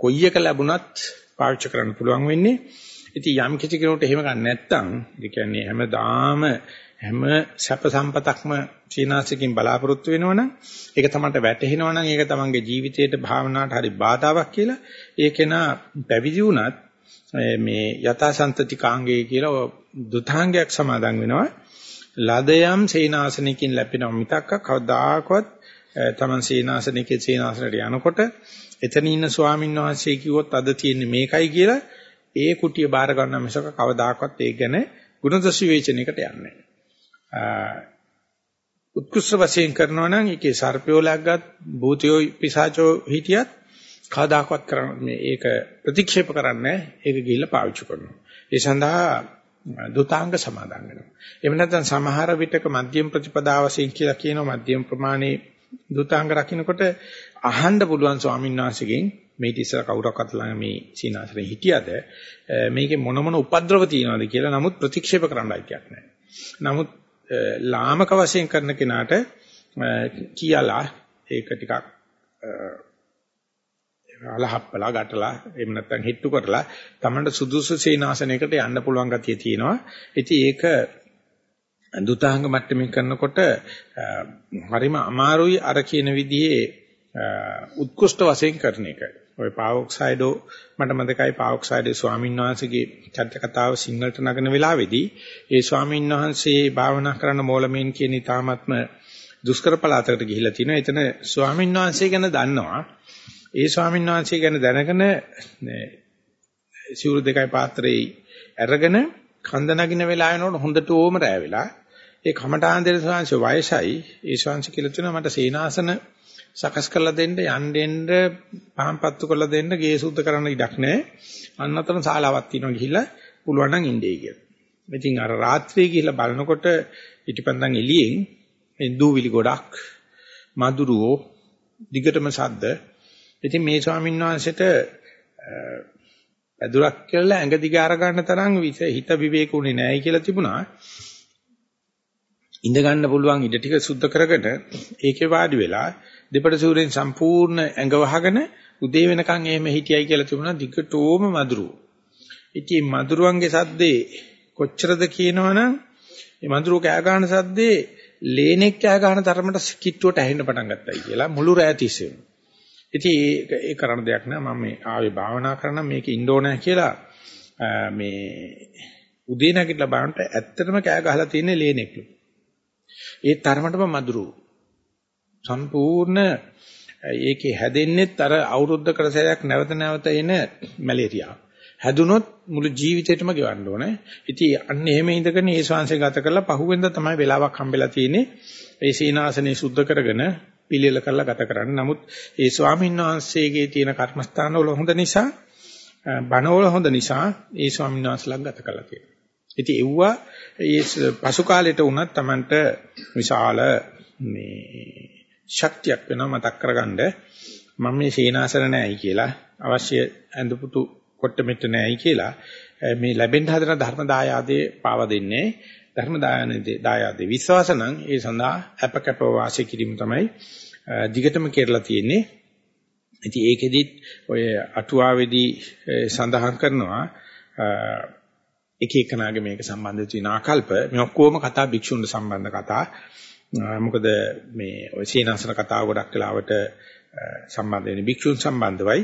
කොයි එක ලැබුණත් පාවිච්චි කරන්න පුළුවන් වෙන්නේ ඉතින් යම් කිසි කෙනෙකුට එහෙම ගන්න නැත්නම් ඒ කියන්නේ හැමදාම හැම සැප සම්පතක්ම සීනාසකින් බලාපොරොත්තු වෙනවනම් ඒක තමයි වැටහෙනවනම් ඒක තමන්ගේ ජීවිතයට භාවනාවට හරි බාධාවක් කියලා ඒකේන පැවිදි වුණත් මේ යථාසන්තති කාංගේ කියලා දුතාංගයක් සමාදන් වෙනවා. ලදයම් සීනාසනකින් ලැබෙනවා මිතක්ක කවදාකවත් තමන් සීනාසනකේ සීනාසනට යනකොට එතන ඉන්න ස්වාමීන් වහන්සේ කිව්වොත් අද තියෙන්නේ මේකයි කියලා ඒ කුටිය බාර ගන්න මිසක කවදාකවත් ඒ ගැන ගුණදොස් විවේචනයකට යන්නේ නැහැ. උත්කෘෂ්ඨ වශයෙන් කරනවා නම් ඒකේ සර්පයෝ läග්ගත් භූතයෝ පිසාචෝ හිටියත් කවදාකවත් කරන්නේ ඒක ප්‍රතික්ෂේප කරන්නේ ඒක ගිහිල්ලා පාවිච්චි කරනවා. ඒ සඳහා දුතාංග සමාදන් වෙනවා. එහෙම නැත්නම් සමහර විටක මධ්‍යම ප්‍රතිපදා වශයෙන් කියලා කියනවා මධ්‍යම ප්‍රමාණයේ දුතාංග රකින්නකොට අහන්න පුළුවන් ස්වාමීන් වහන්සේගෙන් මේ ඉතිසර කවුරක්වත් ළඟ මේ සීනාසනේ හිටියද මේකේ මොන මොන උපද්‍රව තියනවද කියලා නමුත් ප්‍රතික්ෂේප කරන්න අයිතියක් නැහැ. නමුත් ලාමක වශයෙන් කරන කෙනාට කියලා ඒක ටිකක් අලහප්පලා ගැටලා එහෙම නැත්නම් හිට්ටු කරලා තමන්ට සුදුසු සීනාසනයකට යන්න පුළුවන් ගතිය තියෙනවා. ඉතින් ඒක දුතාංග මට්ටමින් කරනකොට හරිම අමාරුයි අර කියන විදිහේ උත්කෘෂ්ඨ වශයෙන් කරන එක. ওই පාවොක්සයිඩෝ මට මතකයි පාවොක්සයිඩේ ස්වාමීන් වහන්සේගේ චරිත කතාව සිංහලට නගන වෙලාවේදී ඒ ස්වාමීන් වහන්සේ භාවනා කරන මූලමෙන් කියන ඊ타ත්ම දුෂ්කර පළාතකට ගිහිලා තිනවා. එතන ස්වාමීන් වහන්සේ ගැන දන්නවා. ඒ ස්වාමීන් වහන්සේ ගැන දැනගෙන සිවුරු දෙකයි පාත්‍රයේ අරගෙන කඳ නගින වෙලාව වෙනකොට හොඳට ඕම රෑ වෙලා ඒ කමඨාන් දෙන ස්වාමීන් වයසයි ඒ ස්වාමීන් කියලා තුන මට සීනාසන සකස් කරලා දෙන්න යන්න එන්න පහම්පත්තු කරලා දෙන්න ගේ සුද්ධ කරන්න ඉඩක් නැහැ. අන්න අතන ශාලාවක් තියෙනවා ගිහිල්ලා පුළුවන් නම් ඉන්නේ කියලා. ඉතින් අර රාත්‍රියේ ගිහිල්ලා බලනකොට ඉටිපන්දන් එළියෙන් මේ දූවිලි ගොඩක් මදුරුවෝ දිගටම සද්ද. ඉතින් මේ ස්වාමීන් වහන්සේට ඇදුරක් කියලා ඇඟ දිග අර ගන්න තරම් හිත විවේකුනේ නැහැ කියලා තිබුණා. ඉඳ ගන්න පුළුවන් ඉඩ ටික සුද්ධ කරගෙන ඒකේ වාඩි වෙලා දෙපඩ සූරෙන් සම්පූර්ණ ඇඟ වහගෙන උදේ වෙනකන් එහෙම හිටියයි කියලා තිබුණා දිගටෝම මදුරුව. ඉතින් මදුරුවන්ගේ සද්දේ කොච්චරද කියනවනම් මේ මදුරුව කෑ ගන්න සද්දේ ලේනෙක් කෑ ගන්න තරමට කිට්ටුවට ඇහෙන්න පටන් ගත්තයි කියලා මුළු රෑ තිස්සේම. ඉතින් ඒ කරන දෙයක් නෑ මම මේ ආවේ භාවනා කරන මේක ඉන්න ඕනෑ කියලා මේ උදේ නැගිටලා බලනට ඇත්තටම කෑ ගහලා තියෙන්නේ ලේනෙක්ලු. ඒ තරමටම මදුරුව. සම්පූර්ණ ඒකේ හැදෙන්නෙත් අර අවුරුද්දකට සැරයක් නැවත නැවත එන මැලේරියාව. හැදුනොත් මුළු ජීවිතේටම ගෙවන්න ඕනේ. ඉතින් අන්න එහෙම ඉඳගෙන ඒ ශාංශය ගත කරලා පහුවෙන්ද තමයි වෙලාවක් හම්බෙලා තියෙන්නේ. ඒ සීනාසනේ සුද්ධ කරගෙන පිළියෙල කරලා ගත කරන්න. නමුත් ඒ ස්වාමීන් වහන්සේගේ තියෙන කර්මස්ථානවල හොඳ නිසා බණවල හොඳ නිසා ඒ ස්වාමීන් වහන්සේලා ගත කළා තියෙනවා. ඉතින් එව්වා ඒ පසු කාලෙට වුණත් Tamanට විශාල මේ ශක්තියක් වෙනවා මතක් කරගන්න. මම මේ සේනාසන නැහැයි කියලා අවශ්‍ය ඇඳපුතු කොට මෙට නැහැයි කියලා මේ ලැබෙන්න හදන ධර්ම දායාදේ පාව දෙන්නේ ධර්ම දායාදේ දායාදේ විශ්වාස නම් ඒ සඳහා අප කැප වාසිය කිරීම තමයි දිගටම කෙරලා තියෙන්නේ. ඉතින් ඒකෙදිත් ඔය අටුවාවේදී සඳහන් කරනවා එක එකනාගේ මේක සම්බන්ධ තියෙන ආකල්ප මේ ඔක්කොම කතා භික්ෂුන් සම්බන්ධ කතා. මොකද මේ ඔය සීනසන කතාව ගොඩක් වෙලාවට සම්බන්ධ වෙන්නේ භික්ෂුන් සම්බන්ධවයි.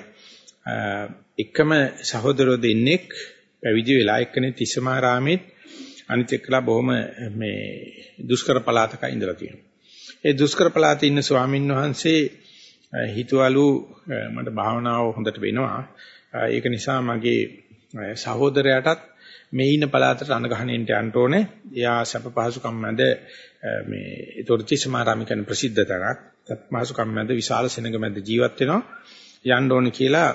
එකම සහෝදරයෝ දෙන්නෙක් පැවිදි වෙලා එක්කනේ තිස්සමාරාමෙත් අනිත් එක්කලා බොහොම මේ දුෂ්කර පළාතක ඉඳලා තියෙනවා. ඒ දුෂ්කර පළාතේ ඉන්න ස්වාමින් වහන්සේ හිතවලු මට භාවනාව හොඳට වෙනවා. ඒක නිසා මගේ සහෝදරයාටත් මේ ඉන්න පළාතට අනගහණෙන්ට යන්න ඕනේ. එයා සැප පහසුකම් මැද මේ ඒතොර්චි සමාරාමික කියන ප්‍රසිද්ධ තැනක්. සැප පහසුකම් මැද විශාල සෙනඟ මැද ජීවත් වෙනවා. යන්න ඕනේ කියලා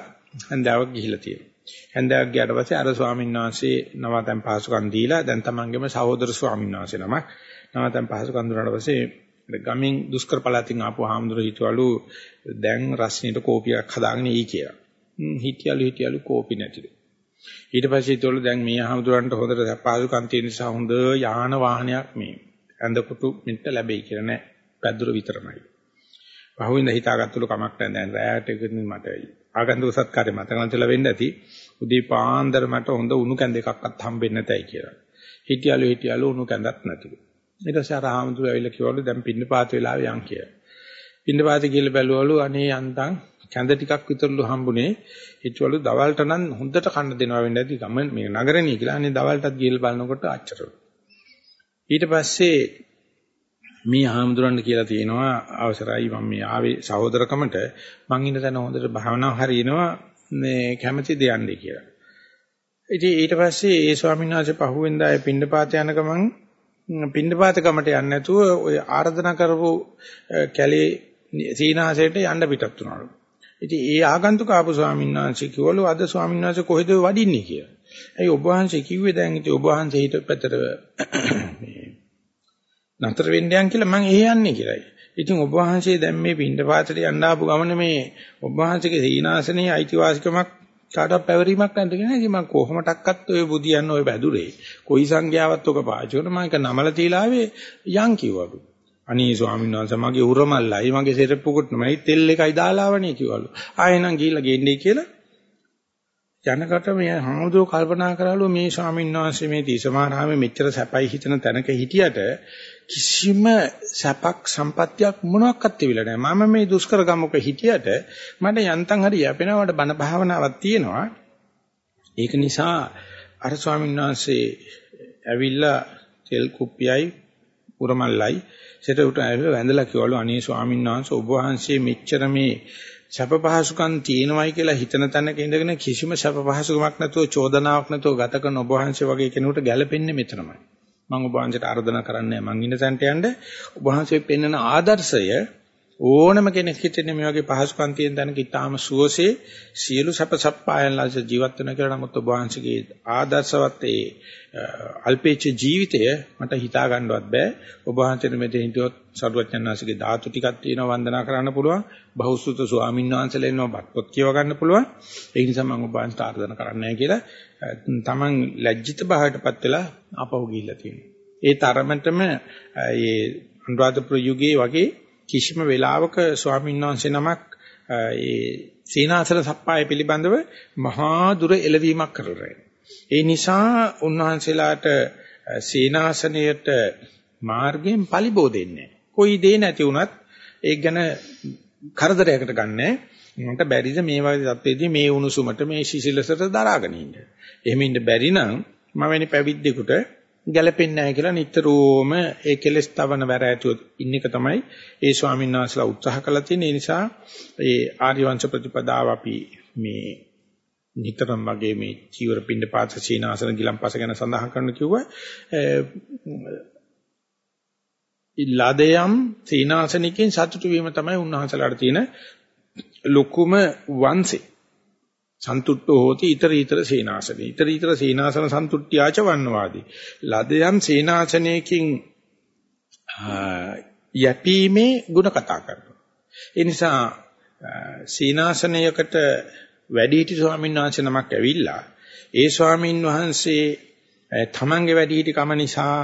හන්දාවක් ගිහිලා තියෙනවා. හන්දාවක් ගියාට පස්සේ අර ස්වාමීන් වහන්සේ නවතන් පහසුකම් දීලා දැන් තමන්ගේම සහෝදර ස්වාමීන් වහන්සේ නමක් නවතන් පහසුකම් දුන්නාට පස්සේ ගමින් දුෂ්කර පළාතින් ආපු හාමුදුරුවෝ හිතවලු දැන් රස්නියට කෝපියක් හදාගෙන ඊ කියලා. හිටියලු හිටියලු කෝපි නැතිලු. ඊට පස්සේ හිතවලු දැන් මේ හාමුදුරන්ට හොඳට සපාසුකම් තියෙන නිසා හොඳ යාන වාහනයක් මේ ඇඳකුටු මිට ලැබෙයි කියලා නෑ. පැදුර විතරමයි. පහුවෙන්ද හිතාගත්තලු කමක් නැහැ දැන් රැයට ඉතින් මට ආගන්තුක සත්කාරය මතක නැතිලා වෙන්න ඇති. උදේ පාන්දර මට හොඳ උණු කැඳ එකක්වත් හම්බෙන්නේ නැතයි කියලා. හිටියලු හිටියලු උණු කැඳක් නැතිලු. ඊට පස්සේ අර හාමුදුරුවෝ ඇවිල්ලා කිව්වලු දැන් පින්නපාත වෙලාවේ යන් කියලා. පින්නපාත කියලා බැලුවලු අනේ යන්තම් කැඳ ටිකක් විතරලු හම්බුනේ. හිටවලු දවල්ට නම් හොඳට කන්න දෙනවා වෙන්න ඇති ගම මේ නගරණී කියලා. අනේ දවල්ටත් ගිහලා බලනකොට අච්චරලු. ඊට පස්සේ මේ හාමුදුරන්ට කියලා තියෙනවා අවසරයි මම මේ ආවේ සහෝදරකමට මං ඉන්න තැන හොඳට භාවනාව හරියනවා මේ කැමැතිද යන්නේ කියලා. ඉතින් ඊට පස්සේ ඒ ස්වාමීන් වහන්සේ පහුවෙන්දා පින්නපාත යන ගමන් පින්නපාත ගමට යන්නේ නැතුව ඔය ආර්දනා කරපු කැලේ සීනාසයට යන්න පිටත් වුණාලු. ඉතින් ඒ ආගන්තුක ආපු ස්වාමීන් වහන්සේ කිව්වලු අද ස්වාමීන් වහන්සේ කොහෙද වඩින්නේ කියලා. ඇයි ඔබ වහන්සේ කිව්වේ දැන් ඉතින් ඔබ වහන්සේ හිට පැතර මේ නතර වෙන්න යන් කියලා මං එහෙ යන්නේ කියලායි. ඉතින් ඔබ වහන්සේ දැන් මේ පින්ඩපාතට යන්න ආපු ගමන මේ ඔබ වහන්සේගේ සීනාසනයේ අයිතිවාසිකමක් කාටවත් පැවරීමක් නැද්ද කියලා ඉතින් මම කොහොමඩක්වත් ඔය බුදියන්න ඔය බැදුරේ කොයි සංඛ්‍යාවක් ඔක පාවිච්චි කරන මම ඒක නමල තියලා ආවේ යන් කිව්වලු අනේ ස්වාමීන් වහන්සේ මගේ උරමල්ලයි මගේ සෙරප්පුකුත් නමයි තෙල් එකයි දාලාවනේ කිව්වලු ආයෙනම් ගිහිල්ලා ගෙන්නේ කියලා යනකොට මේ හාමුදුරුවෝ කල්පනා කරලු මේ ස්වාමීන් වහන්සේ මේ තීසමාරාමේ මෙච්චර සැපයි හිතන තැනක හිටියට කිසිම සැපක් සම්පත්තියක් මොනවත් තිබිලා නැහැ. මම මේ දුෂ්කර ගමක හිටියට මට යන්තම් හරි යැපෙනවට බණ භාවනාවක් තියෙනවා. ඒක නිසා අර ස්වාමීන් වහන්සේ ඇවිල්ලා තෙල් කුප්පියයි උරමල්ලයි සෙට උට ඇවිල්ලා වැඳලා කිව්වලු අනේ ස්වාමීන් වහන්සේ ඔබ වහන්සේ මෙච්චර මේ සැප පහසුකම් තියෙනවයි කියලා හිතන තැනක ඉඳගෙන කිසිම සැප පහසුකමක් නැතුව චෝදනාවක් නැතුව ගත කරන ඔබ වහන්සේ වගේ කෙනෙකුට ගැළපෙන්නේ මෙතනමයි. මම ඔබ වහන්සේට ආර්දනා කරන්නේ මං ඉන්න තැනට යන්න ඔබ වහන්සේ පෙන්වන ආදර්ශය ඕනම කෙනෙක් හිතන්නේ මේ වගේ පහසුකම් තියෙන තැනක ඊටාම සුවසේ සියලු සැප සප්පායන් ලස ජීවත් වෙන කියලා නමුත් ඔබ වහන්සේගේ ආදර්ශවත් ඒ අල්පේච්ඡ ජීවිතය මට හිතා ගන්නවත් බෑ. ඔබ වහන්සේට මෙතන හිටියොත් සරුවචනාංශගේ ධාතු ටිකක් තියෙනවා වන්දනා කරන්න පුළුවන්. බහුසුත ස්වාමීන් වහන්සේලා ඉන්නවා බත්පොත් කියව ගන්න පුළුවන්. ඒ නිසා මම ඔබ වහන්සේට ආර්දනා කරන්නේ කියලා තමන් ලැජ්ජිත භාවයටපත් වෙලා අපහු ගිහිල්ලා තියෙනවා. ඒ තරමටම ඒ අනුරාධපුර යුගයේ වගේ කිසිම වෙලාවක ස්වාමීන් වහන්සේ නමක් ඒ සීනාසන සප්පාය පිළිබඳව මහා දුර එළවීමක් කරලා ඒ නිසා උන්වහන්සේලාට සීනාසනයට මාර්ගයෙන් පරිබෝධෙන්නේ කොයි දේ නැති වුණත් ඒක ගැන කරදරයකට ගන්නෑ. මට බැරිද මේ වගේ තත්ත්වෙදී මේ උණුසුමට මේ සිසිලසට දරාගෙන ඉන්න. එහෙම ඉන්න බැරි නම් මම වෙනි පැවිද්දෙකුට ගැලපෙන්නේ නැහැ කියලා නිතරම ඒ කෙලස් තවන වැර ඇතුව ඉන්න එක තමයි ඒ ස්වාමීන් වහන්සේලා උත්සාහ කළා තියෙන. ඒ නිසා ඒ ආර්ය වංශ ප්‍රතිපදාව අපි මේ නිතරම වගේ මේ චීවර පින්න පාත සීනාසන ගිලම්පස ගැන සඳහන් කරන්න කිව්වා. ඉල්ලාදයම් සීනාසනිකෙන් සතුටු වීම තමයි උන්වහන්සේලාට තියෙන ලොකුම වංශේ. සන්තුට්ඨෝ හෝති ඊතර ඊතර සේනාසනේ. ඊතර ඊතර සේනාසන සන්තුට්ඨ්‍යාච වන්නවාදී. ලදයන් සේනාසනයකින් යැපීමේ ಗುಣ කතා කරනවා. ඒ නිසා සේනාසනයකට වැඩිහිටි ස්වාමීන් වහන්සේ නමක් ඇවිල්ලා ඒ ස්වාමීන් වහන්සේ තමන්ගේ වැඩිහිටි කම නිසා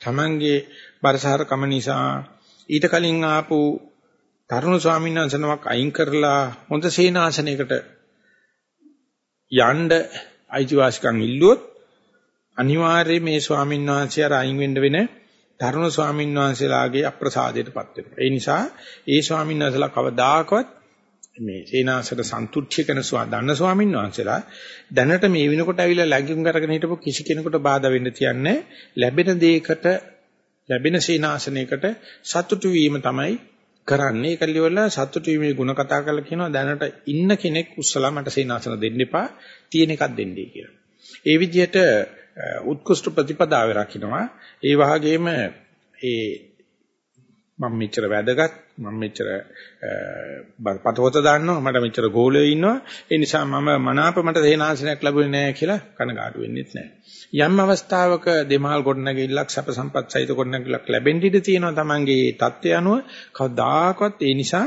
තමන්ගේ බරසහර කම නිසා ඊට කලින් ආපු තරුණ ස්වාමීන් වහන්සේ නමක් අයින් කරලා හොඳ සේනාසනයකට යන්න අයිතිවාසිකම් ඉල්ලුවොත් අනිවාර්යයෙන් මේ ස්වාමීන් වහන්සේ අර අයින් වෙන්න වෙන තරුණ ස්වාමීන් වහන්සේලාගේ අප්‍රසාදයටපත් වෙනවා. ඒ නිසා ඒ ස්වාමීන් වහන්සේලා කවදාකවත් මේ සේනාසන සන්තුෂ්ටි කරන දන්න ස්වාමීන් වහන්සේලා දැනට මේ විනකොට ඇවිල්ලා ලැඟුම් කරගෙන හිටපු කිසි කෙනෙකුට බාධා වෙන්න තියන්නේ ලැබෙන දෙයකට ලැබෙන සේනාසනයකට සතුටු වීම තමයි කරන්නේ. ඒක liwala සතුටු වීමේ ಗುಣ කතා කරලා කියනවා දැනට ඉන්න කෙනෙක් උස්සලා මට සේනාසන දෙන්න එපා තියෙන එකක් දෙන්නයි කියලා. ඒ විදිහට උත්කෘෂ්ඨ ප්‍රතිපදාව රකින්නවා. ඒ වගේම ඒ මම මෙච්චර වැදගත් මම මෙච්චර පතවත දාන්නවා මට මෙච්චර ගෝලයෝ ඉන්නවා. ඒ නිසා මම මනාප මට සේනාසනයක් ලැබුණේ නැහැ කියලා කනගාටු වෙන්නෙත් නැහැ. යම් අවස්ථාවක දෙමහල් ගොඩනැගිල්ලක් සැප සම්පත් සහිත ගොඩනැගිල්ලක් ලැබෙන්න ඉඩ තියෙනවා Tamange தත්ත්වය අනුව කවදාකවත් ඒ නිසා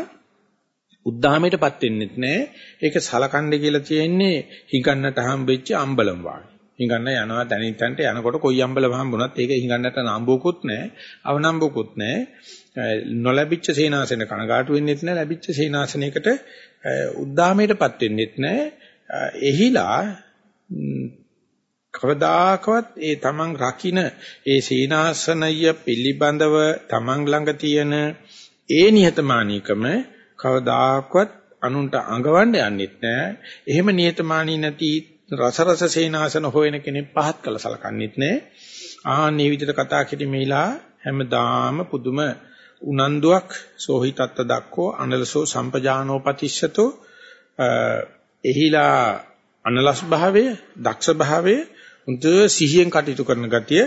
උද්දාමයටපත් වෙන්නෙත් නැහැ. ඒක සලකන්නේ කියලා තියෙන්නේ හිඟන්නට හම්බෙච්ච අම්බලම් වාගේ. හිඟන්න යනවා තනින් තන්ට යනකොට කොයි අම්බලම හම්බුණත් ඒක හිඟන්නට නම්බුකුත් නැහැ අවනම්බුකුත් නැහැ නොලැබිච්ච සේනාසන කනගාටු වෙන්නෙත් නැහැ ලැබිච්ච සේනාසනයකට උද්දාමයටපත් වෙන්නෙත් නැහැ එහිලා කවදාකවත් ඒ තමන් රකින්න ඒ සීනාසනය පිළිබඳව තමන් ළඟ තියෙන ඒ නිහතමානීකම කවදාකවත් අනුන්ට අඟවන්න යන්නෙත් නෑ. එහෙම නිහතමානී නැති රස රස සීනාසන හොයන කෙනෙක් පහත් කළ සලකන්නෙත් නෑ. ආන්නේ විදිහට කතා කිරීමේලා හැමදාම පුදුම උනන්දුවක් සෝහිතත්ත දක්කෝ අනලසෝ සම්පජානෝ පතිස්සතෝ එහිලා අනලස් භාවය දක්ෂ භාවය උන්ට සිහියෙන් කටයුතු කරන ගතිය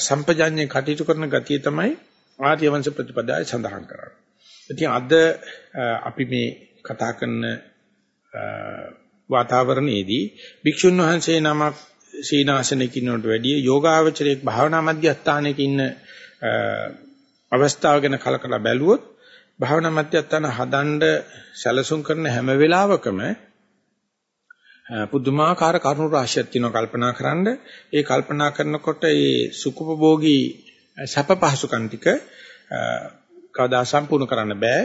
සම්පජාඤ්ඤේ කටයුතු කරන ගතිය තමයි ආර්ය වංශ ප්‍රතිපදාවේ සඳහන් කරන්නේ. ඉතින් අද අපි මේ කතා කරන වාතාවරණයේදී භික්ෂුන් වහන්සේ නමක් සීනාසනයක ඉන්නවට වැඩිය යෝගාවචරයේ භාවනා මධ්‍යස්ථානයක ඉන්න අවස්ථාව ගැන කලකලා බැලුවොත් භාවනා මධ්‍යස්ථාන හදන්න සැලසුම් කරන හැම වෙලාවකම පුදුමාකාර කරුණු රාශියක් තියෙනවා කල්පනා කරන්න. ඒ කල්පනා කරනකොට ඒ සුඛුපභෝගී සැප පහසුකම් ටික කවදා සම්පූර්ණ කරන්න බෑ.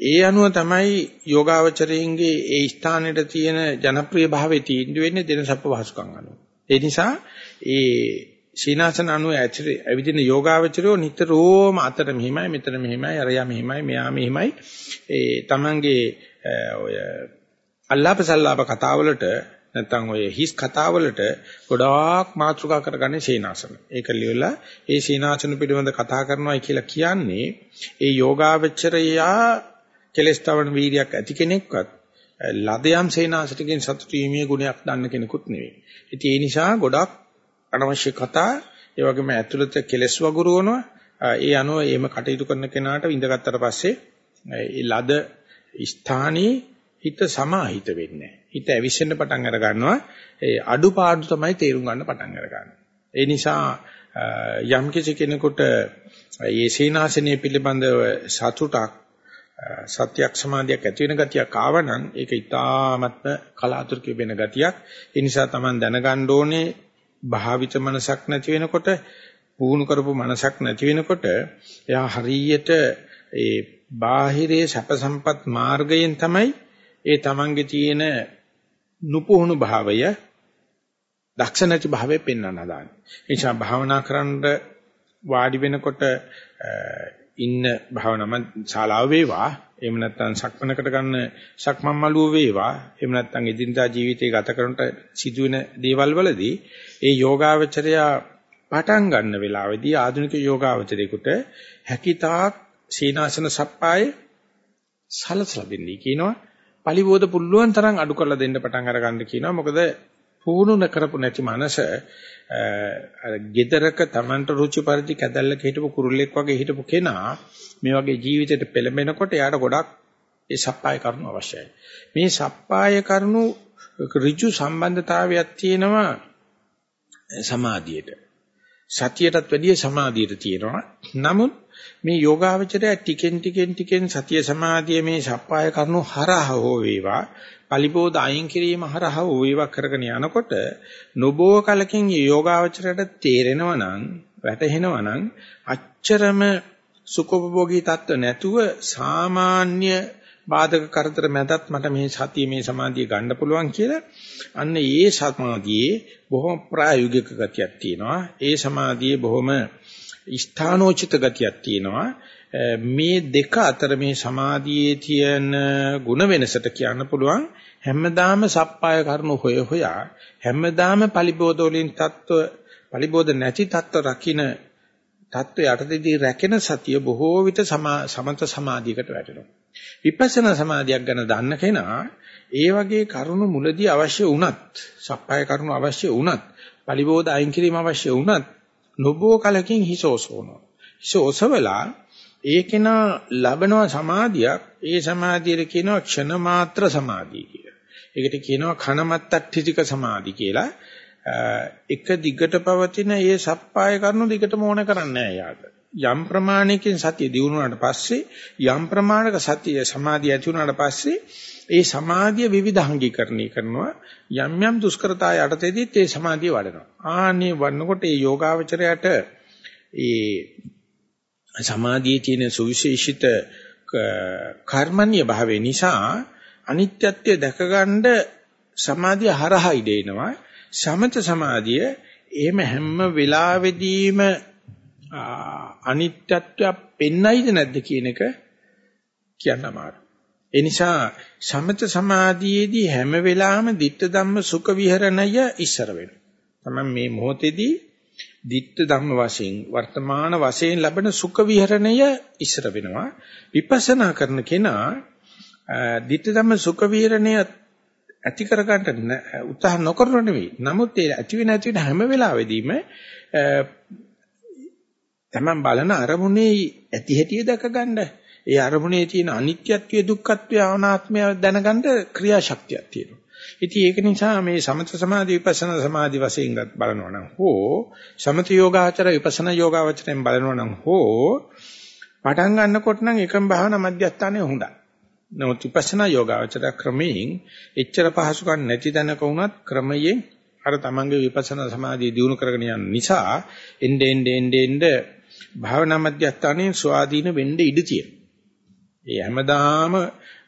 ඒ අනුව තමයි යෝගාවචරයන්ගේ ඒ ස්ථානෙට තියෙන ජනප්‍රිය භාවයේ තීන්දුව වෙන්නේ දෙන සැප පහසුකම් අනුව. ඒ නිසා ඒ සීනාසන අනුව ඇතුලේ ඇවිදින යෝගාවචරයෝ නිතරම අතට මෙහිමයි මෙතන මෙහිමයි අරයා මෙහිමයි මෙයා මෙහිමයි ඒ තමන්ගේ ඔය අල්ලාප සල්ලාප කතාවලට නැත්තම් ඔය හිස් කතාවලට ගොඩාක් මාතෘකා කරගන්නේ සීනාසන. ඒක ලියලා ඒ සීනාසන පිළිබඳ කතා කරනවා කියලා කියන්නේ ඒ යෝගාවචරයා කෙලස්තවන වීර්යයක් ඇති කෙනෙක්වත් ලදයම් සේනාසටකින් සතුටු වීමේ ගුණයක් දන්න කෙනෙකුත් නෙවෙයි. ඉතින් ඒ නිසා ගොඩක් අනවශ්‍ය කතා ඒ වගේම ඇතුළත කෙලස් වගුරුවනවා. ඒ අනුව එහෙම කටයුතු කරන කෙනාට විඳගත්තට පස්සේ ඒ ලද ස්ථානයේ හිත සමාහිත වෙන්නේ හිත ඇවිස්සෙන්න පටන් අර ගන්නවා. ඒ අඩුපාඩු තමයි තේරුම් ගන්න පටන් අර ගන්නවා. ඒ නිසා යම් කිසි කෙනෙකුට මේ සීනාසනයේ පිළිබඳව සතුටක් සත්‍යක් සමාධියක් ඇති වෙන ගතියක් ආවනම් ඒක ඊටාත්ම කලාතුරකිය වෙන ගතියක්. ඒ නිසා Taman දැනගන්න ඕනේ භාවිත මනසක් නැති වෙනකොට පුහුණු කරපු මනසක් නැති වෙනකොට එයා හරියට ඒ බාහිරේ සැප සම්පත් මාර්ගයෙන් තමයි ඒ Tamange තියෙන නුපුහුණු භාවය දක්ෂ නැති භාවය පෙන්වන්න හදාන්නේ. ඒ නිසා භාවනා කරන්න වාඩි වෙනකොට ඉන්න භාවනම ශාලාව වේවා. එහෙම නැත්නම් සක්මනකට ගන්න සක්මන් මළුව වේවා. එහෙම නැත්නම් එදිනදා ජීවිතේ ගත කරනට සිදුවෙන දේවල් වලදී ඒ යෝගාවචරය පටන් ගන්න වෙලාවේදී ආධුනික යෝගාවචරේකට හැකිතාක් සීනාසන සප්පායේ සලසලා දෙන්නේ කියනවා. පලිබෝධ පුල්ලුවන් තරම් අඩු කරලා දෙන්න පටන් අර ගන්න කියනවා. මොකද පුහුණු කරපු නැති මනස අර gedaraක Tamanට රුචි පරිදි කැදල්ලක හිටපු කුරුල්ලෙක් වගේ හිටපු කෙනා මේ වගේ ජීවිතයට පෙළඹෙනකොට එයාට ගොඩක් ඒ සප්පාය කරුණු අවශ්‍යයි. මේ සප්පාය කරුණු ඍජු සම්බන්ධතාවයක් තියෙනවා සමාධියට. සතියටත් වැඩිය සමාධියට තියෙනවා. නමුත් මේ යෝගාවචරය ටිකෙන් ටිකෙන් ටිකෙන් සතිය සමාධිය මේ සප්පාය කරුණු හරහා හෝ වේවා පලිබෝධ අයින් කිරීම හරහා වේවා කරගෙන යනකොට නොබෝ කලකින් යෝගාවචරයට තේරෙනවා නම් වැටහෙනවා නම් අච්චරම සුඛෝපභෝගී තත්ත්ව නැතුව සාමාන්‍ය බාධක කරදර මැදත් මට මේ සතිය මේ සමාධිය ගන්න පුළුවන් කියලා. අන්න ඒ සමාධියේ බොහොම ප්‍රායෝගික ගතියක් තියෙනවා. ඒ සමාධියේ බොහොම ස්ථානෝචිත ගතියක් තියෙනවා. මේ දෙක අතර මේ සමාධියේ තියෙන ಗುಣ වෙනසට කියන්න පුළුවන්. හැමදාම සප්පාය කරනු හොය හොයා හැමදාම පලිබෝධ වලින් තත්ත්ව පලිබෝධ නැති තත්ත්ව රකින්න තත්ත්ව යටතේදී රැකෙන සතිය බොහෝ විට සමත සමාධියකට වැටෙනවා. විපස්සනා සමාධියක් ගැන දන්න කෙනා ඒ වගේ කරුණු මුලදී අවශ්‍ය වුණත් සප්පාය කරුණු අවශ්‍ය වුණත් පලිබෝධ අයින් කිරීම අවශ්‍ය වුණත් නොබෝ කලකින් හිසෝසෝනවා හිසෝසවලා ඒකේන ලබනවා සමාධියක් ඒ සමාධියට කියනවා ක්ෂණ මාත්‍ර සමාධිය කියලා. ඒකට කියනවා කනමත්තට්ඨිතික සමාධි කියලා. එක දිගට පවතින ඒ සප්පාය කරුණු දිගටම ඕන කරන්නේ නැහැ යාට. යම් ප්‍රමාණයකින් සතිය දිනුනාට පස්සේ යම් ප්‍රමාණයක සතිය සමාධිය ඇති වුණාට පස්සේ ඒ සමාධිය විවිධාංගීකරණය කරනවා යම් යම් දුෂ්කරතා යටතේදීත් ඒ සමාධිය වඩනවා. ආන්නේ වඩනකොට ඒ යෝගාවචරයට ඒ සමාධියේ තියෙන සුවිශේෂිත කර්මන්‍ය භාවය නිසා අනිත්‍යත්වය දැකගන්න සමාධිය හරහා ඉදෙනවා සමත සමාධිය එහෙම හැම වෙලාවෙදීම අනිත්‍යත්වය පෙන්නයිද නැද්ද කියන එක කියන්න අමාරුයි. ඒ නිසා සමත සමාධියේදී හැම වෙලාවෙම ditta ධම්ම සුඛ විහරණය ඉස්සර වෙනවා. තමයි මේ මොහොතේදී ditta ධම්ම වශයෙන් වර්තමාන වශයෙන් ලැබෙන සුඛ විහරණය ඉස්සර වෙනවා. විපස්සනා කරන කෙනා ditta ධම්ම සුඛ විහරණය ඇති කරගන්න උත්සාහ නොකරන නෙවෙයි. නමුත් ඒ ඇති වෙන ඇති වෙන හැම වෙලාවෙදීම තමන් බලන අරමුණේ ඇති හැටි දැකගන්න. ඒ අරමුණේ තියෙන අනිත්‍යත්වය දුක්ඛත්වය අනාත්මය දැනගන්න ක්‍රියාශක්තියක් තියෙනවා. ඉතින් ඒක නිසා මේ සමත සමාධි විපස්සනා සමාධි වශයෙන් බලනවා නම් හෝ සමත යෝගාචර විපස්සනා යෝගාචරයෙන් බලනවා නම් හෝ පටන් ගන්නකොට නම් එකම භාවනා මධ්‍යස්ථානය හොඳයි. නමුත් විපස්සනා යෝගාචර ක්‍රමයෙන් එච්චර පහසුකම් නැති තැනක වුණත් ක්‍රමයෙන් අර තමන්ගේ විපස්සනා සමාධිය දියුණු කරගෙන යන නිසා එnde ende ende ende භාවනා මධ්‍යස්ථානයේ ස්වාධීන වෙන්න ඉඩ තියෙනවා. ඒ හැමදාම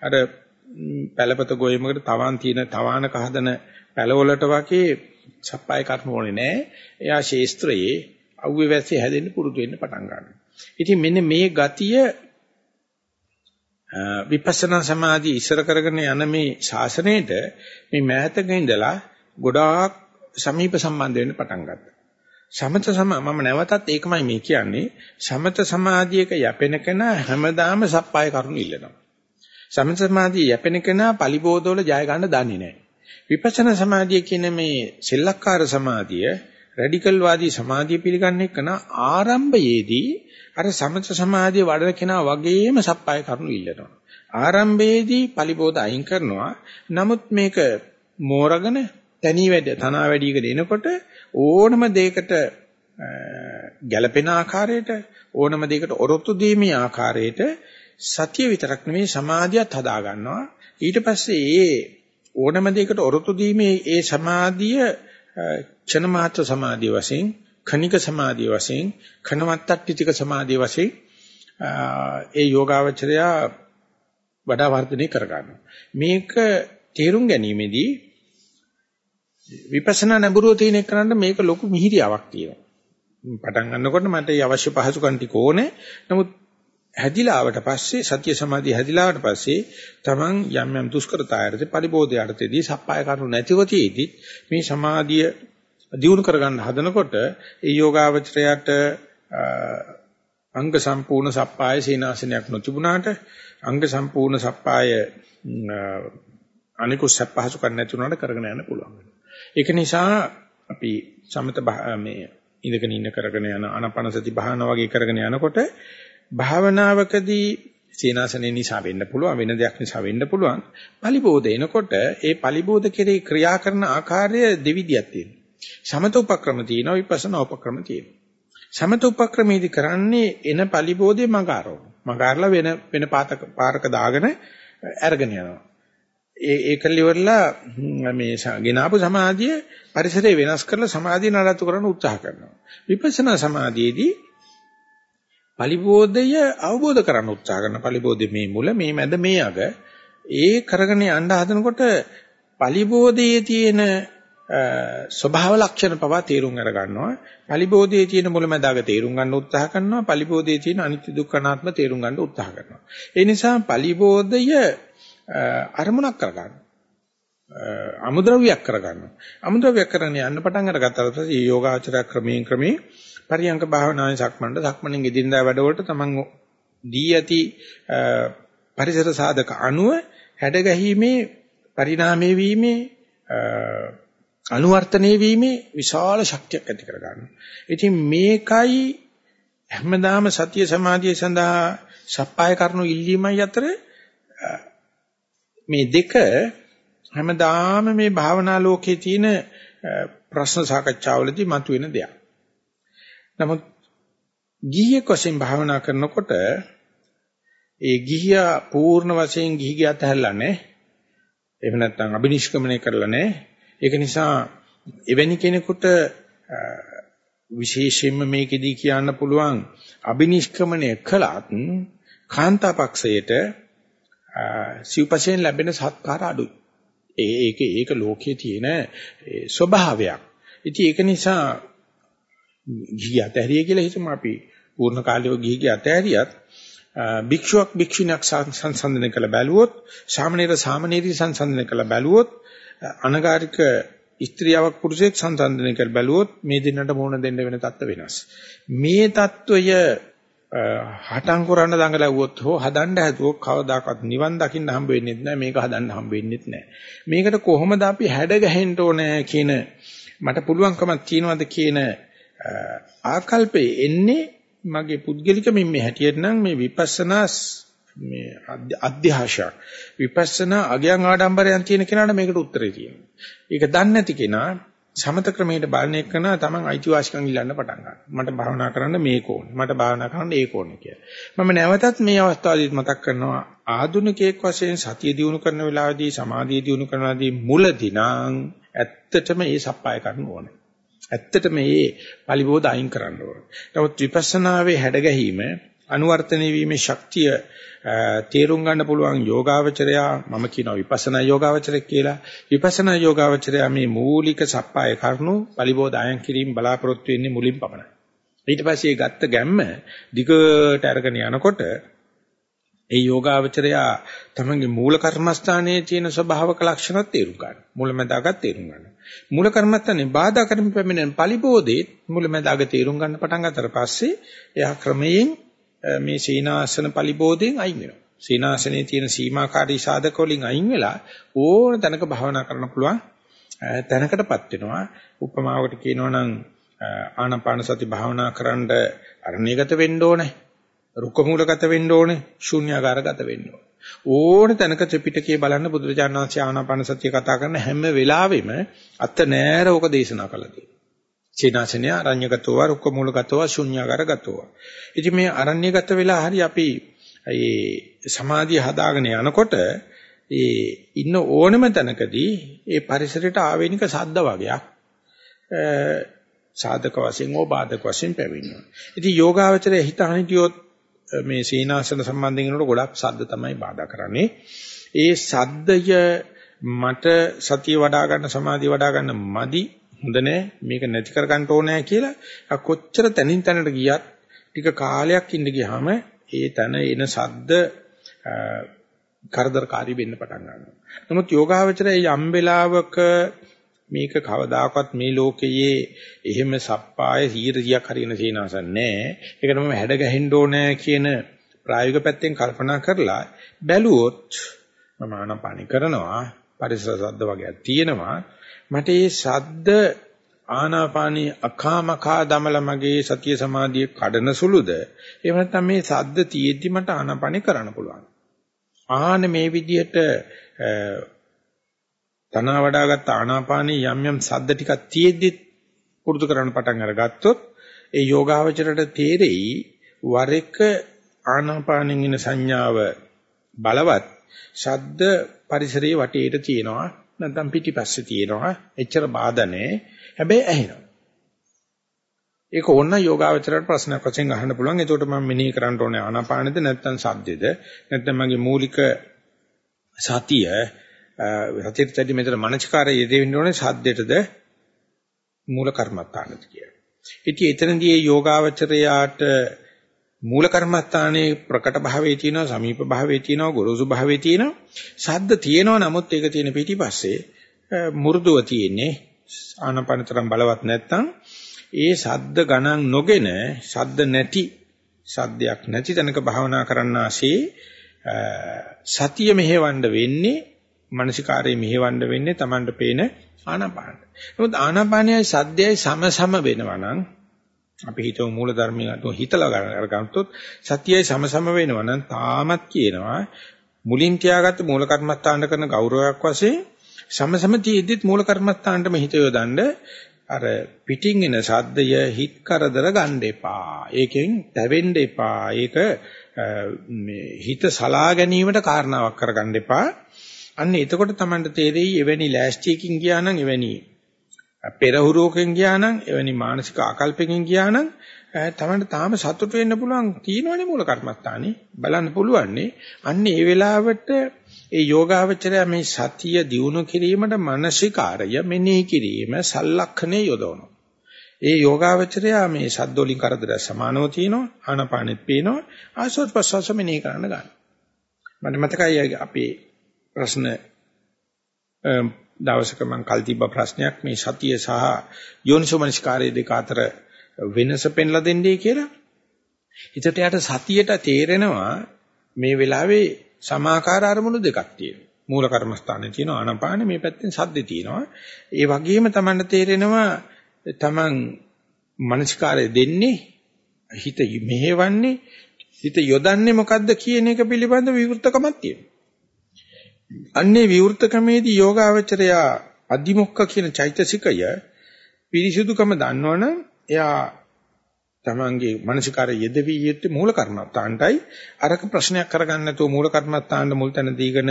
අර පළපත ගොයමකට තවාන් තියෙන තවානක හදන පළවලට වගේ සප්පාය කර්ම ඕනේ නැහැ. එයා ශේස්ත්‍රයේ අවුවේ වැස්සේ හැදෙන්න පුරුදු වෙන්න පටන් ගන්නවා. ඉතින් මෙන්න මේ ගතිය විපස්සනා සමාධිය ඉස්සර කරගෙන යන මේ ශාසනයේට මේ මෑතක ඉඳලා ගොඩාක් සමීප සම්බන්ධ වෙන්න පටන් ගත්තා. සමත සම මම නැවතත් ඒකමයි මේ කියන්නේ සමත සමාධියක යැපෙන කෙනා හැමදාම සප්පාය කරුණු ඉල්ලනවා. සමත සමාධිය යැපෙන කෙනා පලිබෝධවල ජය ගන්න දන්නේ නැහැ. විපස්සනා සමාධිය කියන මේ සෙල්ලක්කාර සමාධිය රැඩිකල් වාදී සමාධිය පිළිගන්න එක්කන ආරම්භයේදී අර සමත සමාධිය වඩන කෙනා වගේම සප්පාය කරුණු ඉල්ලනවා. ආරම්භයේදී පලිබෝධ අයින් කරනවා. නමුත් මේක මෝරගෙන තනී වැඩ තනා වැඩියකට එනකොට ඕනම දෙයකට ගැළපෙන ආකාරයට ඕනම දෙයකට ඔරොත්තු දීමේ ආකාරයට සතිය විතරක් නෙමෙයි සමාධියත් හදා ගන්නවා ඊට පස්සේ ඒ ඕනම දෙයකට ඔරොත්තු දීමේ ඒ සමාධිය ක්ෂණ මාත්‍ර සමාධිය වශයෙන් khනික සමාධිය වශයෙන් khනවත්තට්ටිතික සමාධිය වශයෙන් ඒ යෝගාවචරය වඩා වර්ධනය කරගන්නවා. මේක තේරුම් ගැනීමේදී විපස්සනා නැඹුරුව තියෙන එකනට මේක ලොකු මිහිරියාවක් තියෙනවා. පටන් ගන්නකොට මට ඒ අවශ්‍ය පහසුකම් ටික ඕනේ. නමුත් හැදිලා ආවට පස්සේ සත්‍ය සමාධිය හැදිලා ආවට පස්සේ Taman යම් යම් දුෂ්කරතායරදී පරිබෝධයටදී සප්පාය කරුණු නැතිව තියෙද්දි මේ සමාධිය දියුණු කරගන්න හදනකොට ඒ යෝගාවචරයට අංග සම්පූර්ණ සප්පාය සීනාසනයක් නොතිබුණාට අංග සම්පූර්ණ සප්පාය අනිකුත් සප් පහසුකම් නැති වුණාට කරගෙන යන්න පුළුවන්. ඒක නිසා අපි සමත මේ ඉඳගෙන ඉන්න කරගෙන යන ආනාපානසති භාවනා වගේ කරගෙන යනකොට භාවනාවකදී සීනාසනේ නිසා වෙන්න පුළුවන් වෙන දෙයක් නිසා වෙන්න පුළුවන්. පලිබෝධ එනකොට ඒ පලිබෝධ කෙරේ ක්‍රියා කරන ආකාරය දෙවිදියක් තියෙනවා. සමත උපක්‍රම තියෙනවා විපස්සනා උපක්‍රම තියෙනවා. සමත උපක්‍රමයේදී කරන්නේ එන පලිබෝධේ මගාරව මගාරලා වෙන වෙන පාතක පාරක දාගෙන අරගෙන යනවා. ඒ ඒකල ඉවරලා මේ ගෙනාපු සමාධිය පරිසරය වෙනස් කරලා සමාධිය නඩත්තු කරන්න උත්සාහ කරනවා. විපස්සනා සමාධියේදී පලිබෝධය අවබෝධ කරගන්න උත්සාහ කරන පලිබෝධය මේ මුල මේ මැද මේ අග ඒ කරගෙන යන්න හදනකොට පලිබෝධයේ තියෙන ස්වභාව ලක්ෂණ පවා තේරුම් අර ගන්නවා. පලිබෝධයේ තියෙන මුලැමැදාග තේරුම් ගන්න උත්සාහ කරනවා. පලිබෝධයේ තියෙන අනිත්‍ය දුක්ඛනාත්ම තේරුම් ගන්න උත්සාහ කරනවා. ඒ නිසා පලිබෝධය අරමුණක් කරගන්න. අමුද්‍රව්‍යයක් කරගන්නවා. අමුද්‍රව්‍යයක් කරගෙන යන්න පටන් අරගත්තා පස්සේ යෝගාචර ක්‍රමයෙන් ක්‍රමයෙන් පරියංක භාවනාවේ සක්මණට සක්මණෙන් ඉදින්දා වැඩවලට තමන් දී ඇති පරිසර සාධක අනුව හැඩගැහිමේ පරිණාමයේ වීමේ අනුවර්තනයේ වීමේ විශාල ශක්තියක් ඇති කර ගන්නවා. ඉතින් මේකයි හැමදාම සතිය සමාධිය සඳහා සප්පාය කරනු ඉල්ලීමයි අතර මේ දෙක හැමදාම මේ භාවනා ලෝකයේ තියෙන ප්‍රශ්න සාකච්ඡාවලදී මතුවෙන දෙයක්. නමුත් ගිහියෙක් වශයෙන් භාවනා කරනකොට ඒ ගිහියා පූර්ණ වශයෙන් ගිහිගේ අතහැරලා නැහැ. එහෙම නැත්නම් අබිනිෂ්ක්‍මණය කරලා නැහැ. ඒක නිසා එවැනි කෙනෙකුට විශේෂයෙන්ම මේකෙදී කියන්න පුළුවන් අබිනිෂ්ක්‍මණය කළත් කාන්තාපක්ෂයට සිව්පසයෙන් ලැබෙන සත්කාර අඩුයි. ඒ ඒක ඒක ලෝකයේ තියෙන ස්වභාවයක්. ඉතින් ඒක නිසා ගිහි අතහැරිය කියලා හිතමු අපි පූර්ණ කාලයව ගිහි ගිය අතහැරියත් භික්ෂුවක් භික්ෂුණියක් සංසන්දනය කළ බැලුවොත් සාමණේර සාමණේරී සංසන්දනය කළ බැලුවොත් අනගාരിക ස්ත්‍රියාවක් පුරුෂයෙක් සංසන්දනය කර බැලුවොත් මේ දිනට මොන දෙන්න වෙන தত্ত্ব වෙනස් මේ தত্ত্বය හටන් කරන්න දඟලුවොත් හෝ හදන්න හැදුවොත් කවදාකවත් නිවන් දකින්න හම්බ වෙන්නේ නැහැ මේක හදන්න හම්බ වෙන්නේ නැහැ මේකට කොහොමද අපි හැඩ ගැහෙන්න ඕනේ කියන මට පුළුවන්කමක් තියනවාද කියන ආකල්පේ එන්නේ මගේ පුද්ගලික මිම්මේ හැටියට නම් මේ විපස්සනා මේ අධ්‍යාශයක් විපස්සනා අගයන් ආඩම්බරයන් තියෙන කෙනාට මේකට උත්තරේ තියෙනවා. ඒක දන්නේ නැති කෙනා සමත ක්‍රමයට බලන එකන තමන් අයිතිවාසිකම් ඉල්ලන්න පටන් ගන්නවා. මට භාවනා කරන්න මේක ඕනේ. මට භාවනා කරන්න ඒක ඕනේ කියලා. මම නැවතත් මේ අවස්ථාවේදී මතක් කරනවා ආධුනිකයෙක් වශයෙන් සතිය දිනු කරන වෙලාවේදී සමාධිය දිනු කරනවාදී මුලදී නම් ඇත්තටම ඒ සප්පාය කරන්න ඕනේ. ඇත්තටම මේ පරිබෝධ අයින් කරන්න ඕන. නමුත් විපස්සනාවේ හැඩගැහිම අනුවර්තනය වීමේ ශක්තිය තේරුම් ගන්න පුළුවන් යෝගාවචරයා මම කියනවා විපස්සනා යෝගාවචරය කියලා. විපස්සනා යෝගාවචරයා මේ මූලික සප්පාය කරුණු පරිබෝධ අයින් කිරීම බලාපොරොත්තු වෙන්නේ මුලින් පමණයි. ඊට පස්සේ ගත්ත ගැම්ම දිගට අරගෙන යනකොට ඒ යෝගාවචරයා තමන්ගේ මූල කර්මස්ථානයේ තියෙන ස්වභාවක ලක්ෂණත් තේරුම් ගන්න. මුලැමැදාගත් තේරුම් ගන්න. මූල කර්මස්ථානේ බාධා කරමින් පැමිණෙන පලිබෝධේ මුලැමැදාග තේරුම් ගන්න පටන් ගන්නතර පස්සේ එයා ක්‍රමයෙන් මේ සීනාසන පලිබෝධයෙන් අයින් වෙනවා. සීනාසනේ තියෙන සීමාකාරී සාධක වලින් අයින් වෙලා ඕන තැනක භාවනා කරන්න පුළුවන් තැනකටපත් වෙනවා. උපමාවකට කියනවා නම් ආනාපාන සති භාවනා කරන්න අරණ්‍යගත වෙන්න ඕනේ. රුක්ක මූලගත වෙන්න ඕනේ, ශූන්‍යාකාරගත වෙන්න ඕනේ. ඕන තැනක ත්‍රිපිටකයේ බලන්න බුදුරජාණන් වහන්සේ ආනාපාන සතිය කතා කරන හැම වෙලාවෙම අත නෑර ඕක දේශනා කළා තියෙනවා. චේනාසනිය අරඤ්‍යගතව, රුක්ක මූලගතව, ශූන්‍යාකාරගතව. ඉතින් මේ අරඤ්‍යගත වෙලා හරි අපි ඒ සමාධිය හදාගෙන යනකොට ඒ ඉන්න ඕනම තැනකදී ඒ පරිසරයට ආවේනික සද්ද වගේක් සාධක වශයෙන් හෝ බාධක වශයෙන් පැමිණෙනවා. ඉතින් යෝගාවචරයේ හිත හිටියොත් මේ සීනාසන සම්බන්ධයෙන් වෙනකොට ගොඩක් සද්ද තමයි බාධා කරන්නේ. ඒ සද්දය මට සතිය වඩා ගන්න සමාධිය වඩා ගන්න මදි හොඳ නෑ මේක නැති කර ගන්න ඕනේ කියලා කොච්චර තනින් තනට ගියත් ටික කාලයක් ඉඳ ගියාම ඒ තන එන සද්ද කරදරකාරී වෙන්න පටන් ගන්නවා. නමුත් යෝගාවචරය යම් වෙලාවක මේක කවදාකවත් මේ ලෝකයේ එහෙම සප්පාය 100ක් හරින සීනාසන් නැහැ. ඒකට මම හැඩ ගැහෙන්න ඕනේ කියන ප්‍රායෝගික පැත්තෙන් කල්පනා කරලා බැලුවොත් මම ආනපානි කරනවා පරිසර ශබ්ද වගේක් තියෙනවා. මට මේ ශබ්ද ආනාපානි අකාමකා දමල මගේ සතිය සමාධිය කඩන සුළුද? එහෙම නැත්නම් මේ සද්ද තියෙද්දි මට ආනාපානි කරන්න පුළුවන්. ආන මේ විදිහට තනවා වඩාගත් ආනාපානී යම් යම් සද්ද ටිකක් තියෙද්දි පුරුදු කරන්න පටන් අරගත්තොත් ඒ යෝගාවචරයට තේරෙයි වර එක ආනාපානෙන් එන සංඥාව බලවත් ශබ්ද පරිසරයේ වටේට තියෙනවා. නැත්නම් පිටිපස්සේ තියෙනවා එච්චර බාධා නැහැ හැබැයි ඇහෙනවා ඒක ඕන යෝගාවචරයට ප්‍රශ්නයක් වශයෙන් අහන්න පුළුවන්. එතකොට මම මෙනෙහි කරන්න ඕනේ ආනාපානෙද නැත්නම් සද්දෙද? නැත්නම් මගේ මූලික සතිය සතියට මෙතන මනස්කාරය යෙදෙන්න ඕනේ සද්දෙටද මූල කර්මත්තානද කියලා. ඉතින් එතනදී මේ යෝගාවචරයාට මූල කර්මස්ථානයේ ප්‍රකට භාවයේ තියෙනවා සමීප භාවයේ තියෙනවා ගොරෝසු භාවයේ තියෙනවා සද්ද තියෙනවා නමුත් ඒක තියෙන පිටිපස්සේ මු르දුව තියෙන්නේ ආනපනතරම් බලවත් නැත්නම් ඒ සද්ද ගණන් නොගෙන සද්ද නැති සද්දයක් නැති තැනක භාවනා කරන්නාසේ සතිය මෙහෙවන්න වෙන්නේ මානසිකාරයේ මෙහෙවන්න වෙන්නේ Tamanට පේන ආනාපාන. නමුත් ආනාපානයයි සද්දයයි සමසම වෙනවා නම් අපි හිතමු මූල ධර්මයට හිතලා අරගත්තොත් සතියයි සමසම වෙනවා නම් තාමත් කියනවා මුලින් තියාගත්ත මූල කර්මස්ථාන කරන ගෞරවයක් වශයෙන් සමසම තියෙද්දිත් මූල කර්මස්ථානටම හිත යොදන්න අර පිටින් එන සද්දය හිත කරදර ගන්න එපා. ඒකෙන් තැවෙන්න එපා. ඒක මේ හිත සලා ගැනීමට කාරණාවක් කරගන්න එපා. අන්න එතකොට Tamanට තේරෙයි එවැනි ලෑස්තියකින් ගියා නම් එවැනි පෙරහුරුවකින් ගියා නම් එවැනි මානසික ආකල්පකින් ගියා නම් තමන්ට තාම සතුට වෙන්න පුළුවන් තියෙනවනේ මූල කර්මස්ථානේ. බලන්න පුළුවන්නේ අන්න ඒ වෙලාවට ඒ යෝගාවචරය මේ සතිය දියුණු කිරීමට මානසිකාරය මෙනෙහි කිරීම සලලක්ෂණේ යොදවනවා. ඒ යෝගාවචරය මේ සද්දෝලින් කරදර සමානව තියෙනවා ආනපානෙත් පේනවා ආසෝත් ප්‍රසවාස මෙනෙහි කරන්න ගන්න මට මතකයි අපේ ප්‍රශ්න දවසක මම කල් තිබ්බ ප්‍රශ්නයක් මේ සතිය සහ යෝනිසෝමනස්කාරයේ දෙක අතර වෙනස පෙන්ලා දෙන්නේ කියලා. හිතට යට සතියට තේරෙනවා මේ වෙලාවේ සමාකාර අරමුණු දෙකක් තියෙනවා. මූල කර්මස්ථානයේ තියෙන ආනාපාන මේ පැත්තෙන් සද්දේ තියෙනවා. ඒ වගේම Tamanට තේරෙනවා Taman මනස්කාරය දෙන්නේ හිත මෙහෙවන්නේ හිත යොදන්නේ මොකද්ද කියන එක පිළිබඳ විවෘතකමක් තියෙනවා. අන්නේ විවෘතකමේදී යෝගාවචරයා අදිමොක්ක කියන චෛතසිකය පිරිසුදුකම දන්නවනම් එයා තමන්ගේ මානසිකාරය යෙදවි යුත්තේ මූල කර්මත්තාන්ටයි. අරක ප්‍රශ්නයක් කරගන්න නැතුව මූල කර්මත්තාන්ට මුල් තැන දීගෙන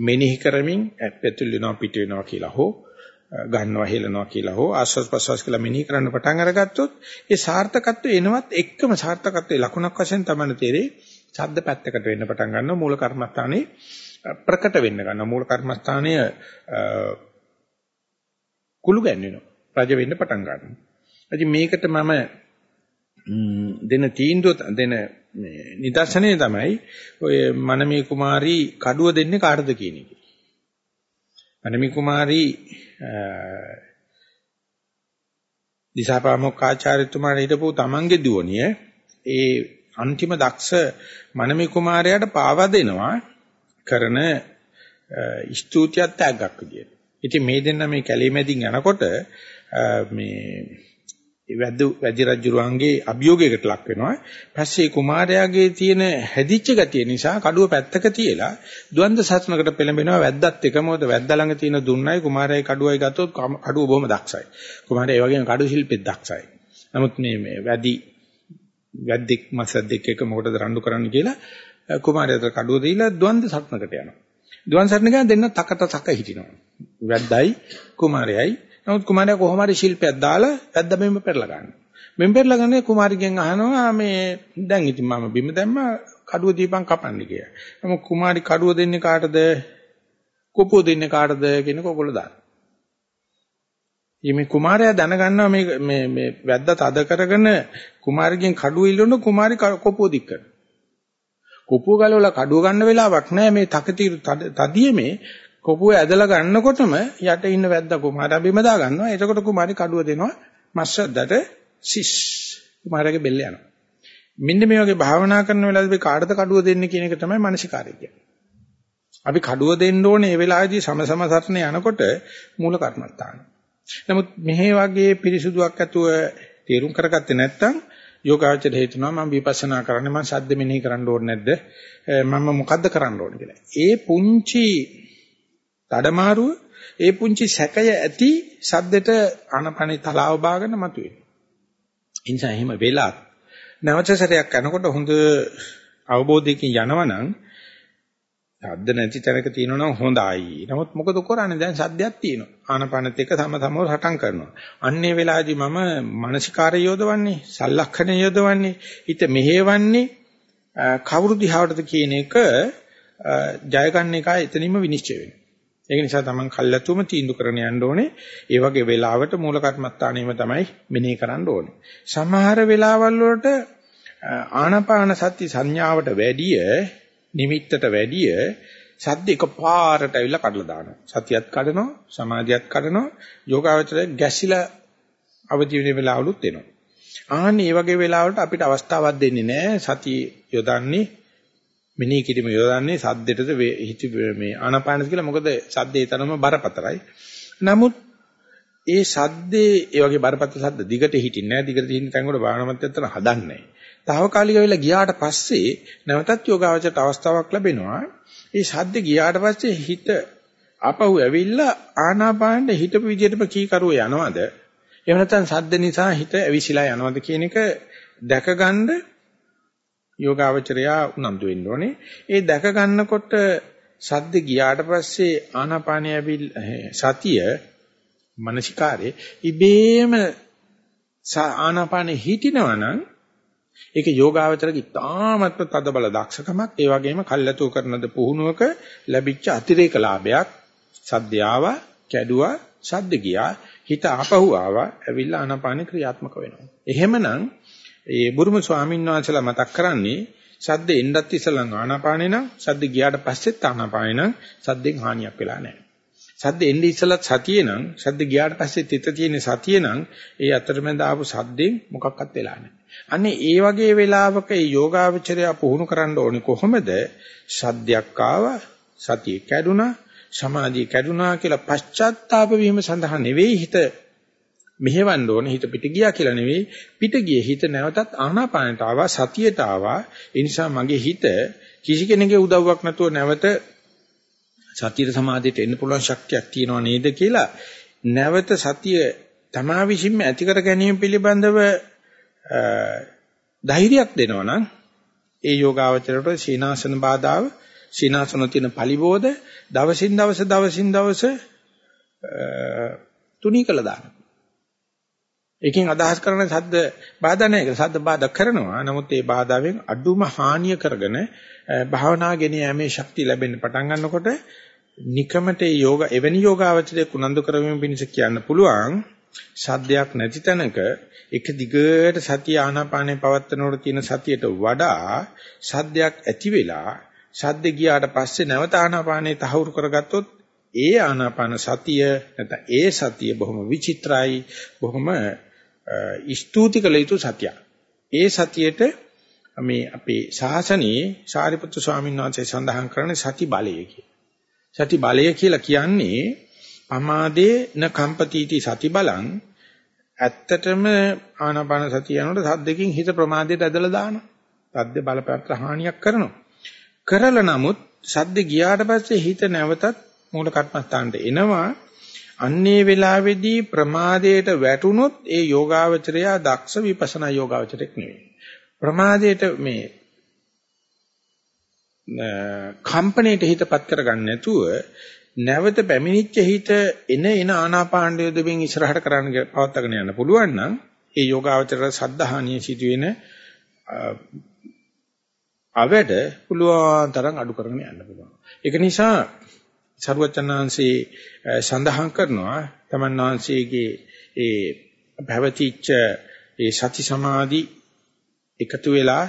මෙනෙහි කරමින් පැතුල් වෙනවා පිට වෙනවා කියලා හෝ ගන්නවා හෙලනවා කියලා හෝ ආස්වාස් ප්‍රසවාස් කියලා මෙනෙහි කරන්න පටන් අරගත්තොත් ඒ සාර්ථකත්වය එනවත් එක්කම සාර්ථකත්වයේ ලකුණක් වශයෙන් තමයි තේරෙන්නේ. ශබ්ද පැත්තකට වෙන්න පටන් ගන්නවා මූල කර්මත්තානේ ප්‍රකට වෙන්න ගන්නවා මූල කර්මස්ථානය කුළු ගැන්වෙනවා රජ වෙන්න පටන් ගන්නවා. ඉතින් මේකට මම දෙන තීන්දුව දෙන නිදර්ශනය තමයි ඔය මනමේ කුමාරී කඩුව දෙන්නේ කාටද කියන එක. මනමේ කුමාරී දිසාපාමොක් ආචාර්යතුමාට හිටපු තමන්ගේ දුවණිය ඒ අන්තිම දක්ෂ මනමේ කුමාරයාට පාවා දෙනවා කරන ස්තුතියක් තෑග්ගක් විදියට. ඉතින් මේ දෙන්න මේ කැලේ මැදින් යනකොට මේ වැද්ද වැදි රජුරුවන්ගේ අභියෝගයකට ලක් වෙනවා. පස්සේ කුමාරයාගේ තියෙන හැදිච්ච ගතිය නිසා කඩුව පැත්තක තියලා ද්වන්ද සත්නකට පෙළඹෙනවා වැද්දත් එක මොකද වැද්දා ළඟ තියෙන දුන්නයි කුමාරයායි කඩුවයි ගත්තොත් කඩුව බොහොම දක්ෂයි. කුමාරයා ඒ වගේම කඩු ශිල්පෙත් දක්ෂයි. නමුත් මේ මේ වැදි වැද්දෙක් මසද්දෙක් එක මොකටද රණ්ඩු කරන්න කියලා කුමාරයාට කඩුව දීලා ද්වන්ද සටනකට යනවා. ද්වන්ද සටන ගියා දෙන්න තකට තක හිටිනවා. වැද්දයි කුමාරයයි. නමුත් කුමාරයා කොහොම හරි ශිල්පයක් දාලා වැද්ද මෙම්ම පෙරලා ගන්නවා. මෙම්ම පෙරලා ගන්නේ කුමාරිගෙන් අහනවා මේ දැන් ඉතින් මම බිම දැම්ම කඩුව දීපන් කපන්න කියලා. නමුත් කුමාරි කඩුව දෙන්නේ කාටද? කොපුව දෙන්නේ කාටද කියන කොගොල්ලෝ දාන. මේ කුමාරයා දැනගන්නවා මේ මේ මේ වැද්දා තද කරගෙන කුමාරිගෙන් කඩුව ඉල්ලන කුමාරි කොපුව දික් කරනවා. කොපුව ගලවලා කඩුව ගන්න වෙලාවක් නැහැ මේ තකතිරු තදියමේ කොපුව ඇදලා ගන්නකොටම යට ඉන්න වැද්දා කුමාරයා බිම දා ගන්නවා. එතකොට කුමාරි කඩුව දෙනවා මස්සද්දට සිස් කුමාරයාගේ බෙල්ල යනවා. මෙන්න මේ වගේ භාවනා කරන වෙලාවදී කාටද කඩුව දෙන්නේ කියන එක තමයි මානසිකාරය කියන්නේ. අපි කඩුව දෙන්න ඕනේ මේ වෙලාවේදී සමසම සරණ යනකොට මූල කර්මත්තාන. නමුත් මෙහි වගේ පිරිසුදුවක් ඇතුව තේරුම් කරගත්තේ නැත්නම් යෝගාචර හේතුනවා මම විපස්සනා කරන්නේ මම සද්ද මෙනෙහි කරන්න ඕනේ නැද්ද මම මොකද්ද කරන්න ඕනේ කියලා. ඒ පුංචි තඩමාරුව ඒ පුංචි සැකය ඇති සද්දෙට අනපනි තලාව බාගෙන මතුවේ. ඒ නිසා එහෙම වෙලත් නැවත සැරයක් කරනකොට හොඳ අවබෝධයකින් යනවනම් ශබ්ද නැති තැනක තියෙනවා නම් හොඳයි. නමුත් මොකද කරන්නේ? දැන් සද්දයක් තියෙනවා. ආනපනත් එක්ක සම සමව හටම් කරනවා. අන්නේ වෙලාවේදී මම මානසිකාරය යොදවන්නේ, සල්ලක්ෂණ යොදවන්නේ, හිත මෙහෙවන්නේ කවුරු දිහාටද කියන එක ජය ගන්න එක එතනින්ම විනිශ්චය වෙනවා. ඒක නිසා තමන් කල්ැතුම තීන්දුව කරන යන්න ඕනේ. ඒ වගේ වෙලාවට මූල කර්මත්තානෙම තමයි මෙනෙහි කරන්න ඕනේ. සමහර වෙලාවල් වලට ආනාපාන සති සංඥාවට වැඩිය නිමිත්තට වැඩිය සද්ද එකපාරට ඇවිල්ලා කඩලා දානවා. සතියත් කඩනවා, සමාධියත් කඩනවා, යෝගාවචරය ගැසිලා අවදි වෙන වෙලාවලුත් එනවා. ආන්න මේ වගේ වෙලාවලට අපිට අවස්ථාවක් දෙන්නේ නැහැ. සතිය යොදන්නේ මෙනෙහි කිරීම යොදන්නේ සද්දෙටද හිත මේ ආනාපානද කියලා මොකද සද්දේ තරම බරපතලයි. නමුත් ඒ සද්දේ ඒ වගේ බරපතල සද්ද දිගට හිටින්නේ නැහැ. දිගට හිටින්න තැන් වල භාවනාවත් ඇත්තට හදන්නේ නැහැ. తాවකාලික වෙලා ගියාට පස්සේ නැවතත් යෝගාවචරයට අවස්ථාවක් ලැබෙනවා. ඒ සද්ද ගියාට පස්සේ හිත ආපහු ඇවිල්ලා ආනාපානෙ හිතපු විදිහටම කීකරුව යනවද? එහෙම නැත්නම් සද්ද නිසා හිත ඇවිසිලා යනවද කියන එක දැකගන්න යෝගාවචරයා උනන්දු වෙන්න ඕනේ. ඒ දැක ගන්නකොට සද්ද ගියාට පස්සේ ආනාපානය සතිය මනසිකාරේ ඉබේම ආනාපානෙ හිටිනවා නම් ඒක යෝගාවචරගේ තාමත්ම තද බල දක්ෂකමක්. ඒ වගේම කල්ැතුව කරනද පුහුණුවක ලැබිච්ච අතිරේක ලාභයක්. සද්ද්‍යාව කැඩුවා සද්ද ගියා හිත ආපහු ආවා ඇවිල්ලා ආනාපානෙ ක්‍රියාත්මක වෙනවා. එහෙමනම් ඒ බුරුම ස්වාමීන් වහන්සේලා මතක් කරන්නේ සද්ද එන්නත් ඉස්සලා ආනාපානේ නම් සද්ද ගියාට පස්සෙත් ආනාපානේ නම් සද්දෙන් හානියක් වෙලා නැහැ. සද්ද එන්නේ ඉස්සලත් සතියේ නම් සද්ද ගියාට පස්සෙත් හිත තියෙන සතියේ නම් ඒ අතරමැද ආපු සද්දෙන් මොකක්වත් වෙලා නැහැ. අනේ ඒ වගේ වෙලාවක ඒ යෝගාවචරය පුහුණු කරන්න ඕනේ කොහොමද? සද්දයක් ආවා සතිය කැඩුනා සමාධිය කැඩුනා කියලා පශ්චාත්තාප වීම සඳහා නෙවෙයි හිත මෙහෙවන්න ඕනේ හිත පිට ගියා කියලා නෙවෙයි පිට ගියේ හිත නැවතත් ආනාපානට ආවා සතියට ආවා ඒ නිසා මගේ හිත කිසි කෙනෙකුගේ උදව්වක් නැතුව නැවත සතියට සමාධියට එන්න පුළුවන් ශක්තියක් තියෙනව නේද කියලා නැවත සතිය තමා විසින්ම ඇති කර ගැනීම පිළිබඳව ධෛර්යයක් දෙනවනම් ඒ යෝගාවචරයට සීනාසන බාධාව සීනාසන තියෙන පලිබෝධ දවසින් දවස දවසින් දවස තුනී කළ දානවා ඒකෙන් අදහස් කරන සද්ද බාධා නැහැ කියලා. සද්ද බාධා කරනවා. නමුත් ඒ බාධාවෙන් අඩුම හානිය කරගෙන භාවනා ගෙන යෑමේ ශක්තිය ලැබෙන්න පටන් ගන්නකොට නිකමට යෝග එවැනි යෝගාවචරයේ කුනන්දු කරවීම පිණිස කියන්න පුළුවන් සද්දයක් නැති තැනක එක දිගට සතිය ආනාපානේ පවත්නකොට තියෙන සතියට වඩා සද්දයක් ඇති වෙලා සද්ද ගියාට පස්සේ නැවත ආනාපානේ තහවුරු කරගත්තොත් ඒ ආනාපාන සතිය නැත්නම් ඒ සතිය බොහොම විචිත්‍රයි බොහොම ස්තුති කළ යුතු සතියක්. ඒ සතියේට මේ අපේ ශාසනයේ සාරිපුත්තු ස්වාමීන් වහන්සේ සඳහන් කරන සති බලය සති බලය කියලා කියන්නේ පමාදේ න කම්පතිටි සති බලං ඇත්තටම ආනාපාන සතිය යනකොට සද්දකින් හිත ප්‍රමාදයට ඇදලා දානවා. සද්ද බලපත්‍ර හානියක් කරනවා. කරලා නමුත් සද්ද ගියාට පස්සේ හිත නැවතත් මූල කර්මස්ථානට එනවා අන්නේ වෙලාවේදී ප්‍රමාදයට වැටුනොත් ඒ යෝගාවචරයා දක්ෂ විපස්සනා යෝගාවචරයක් නෙවෙයි. ප්‍රමාදයට මේ කම්පණයට හිතපත් කරගන්න නැතුව නැවත පැමිණිච්ච හිත එන එන ආනාපාන යොදමින් ඉස්සරහට කරන්න පවත්වාගෙන යන්න පුළුවන් නම් ඒ යෝගාවචර සද්ධාහනිය සිදුවෙන අවැඩ පුළුවන් තරම් අඩු කරගෙන යන්න පුළුවන්. ඒක නිසා සරුවචනාංශේ සඳහන් කරනවා තමන් වහන්සේගේ ඒ භවතිච්ච ඒ සති සමාධි එකතු වෙලා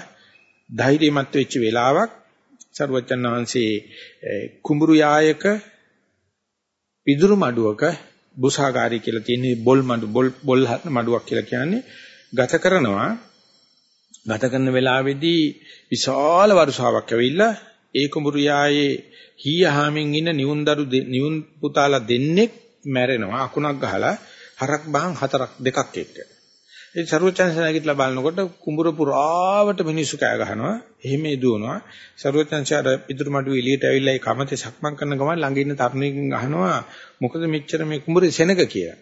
ධෛර්යමත් වෙච්ච වෙලාවක් සරුවචනාංශේ කුඹුරු යායක පිදුරු මඩුවක බුසාගාරී කියලා තියෙන බොල් මඩු බොල් බොල් මඩුවක් කියලා කියන්නේ ගත කරනවා ගත කරන වෙලාවේදී විශාල වර්ෂාවක් ඇවිල්ලා ඒ කුඹුරු යායේ හීයහාමින් ඉන්න නියුන්දරු නියුන් පුතාලා දෙන්නෙක් මැරෙනවා අකුණක් ගහලා හරක් බහන් හතරක් දෙකක් එක්ක. ඒ ਸਰවචන්සනාගිට බලනකොට කුඹුර පුරාවට මිනිස්සු කෑ ගහනවා. එහෙම දුවනවා. ਸਰවචන්සාර පිටුරු මඩුව එළියට ඇවිල්ලා ඒ කමතේ සක්මන් කරන ගමන් ළඟ ඉන්න තරුණියකින් අහනවා මොකද මෙච්චර මේ කුඹුරේ සෙනග කියලා.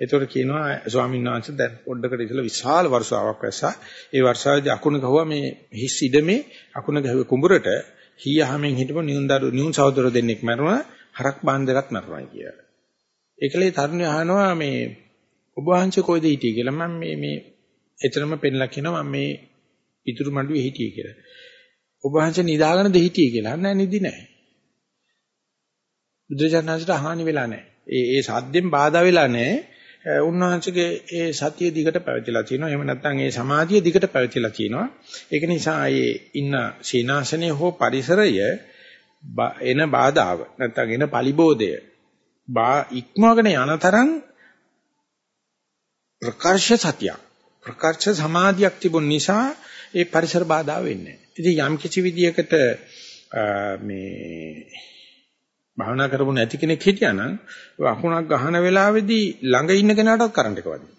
එතකොට කියනවා ස්වාමීන් වහන්සේ දැන් පොඩ්ඩකට ඉතලා විශාල වර්ෂාවක් වැස්සා. ඒ වර්ෂාවේ අකුණ ගහුවා මේ හිස් ඉඩමේ අකුණ ගහුවේ කුඹරට හීයහමෙන් හිටපු නියුන් දරු නියුන් සහෝදර දෙන්නෙක් මැරුණා. හරක් බාන්දරක් මැරුණා කියලා. ඒකලේ තරුණිය අහනවා මේ ඔබ වහන්සේ කොයිද හිටියේ කියලා මම මේ මේ එතරම් පෙන්ලා කියනවා මම මේ ඉතුරු මඩුවේ හිටියේ කියලා. ඔබ වහන්සේ නිදාගෙනද හිටියේ කියලා. නෑ නිදි නෑ. බුදුජානනාංශට හානි වෙලා නෑ. ඒ ඒ සාද්දෙන් බාධා වෙලා නෑ. උන්වහන්සේගේ ඒ සතිය දිගට පැවතිලා තියෙනවා. එහෙම නැත්නම් ඒ සමාධිය දිගට පැවතිලා තියෙනවා. ඒක නිසා ඒ ඉන්න සීනාසනය හෝ පරිසරය එන බාධාව නැත්නම් එන පලිබෝධය බා ඉක්මවගෙන යන තරම් ප්‍රකර්ෂ සතියක් ප්‍රකර්ෂ සමාධියක් තිබුන නිසා ඒ පරිසර බාධා වෙන්නේ නැහැ. ඉතින් යම් කිසි විදියකට මේ භාවනා කරපු නැති කෙනෙක් හිටියානම් අකුණක් ගහන වෙලාවේදී ළඟ ඉන්න කෙනාටත් කරන්ට් එක වදිනවා.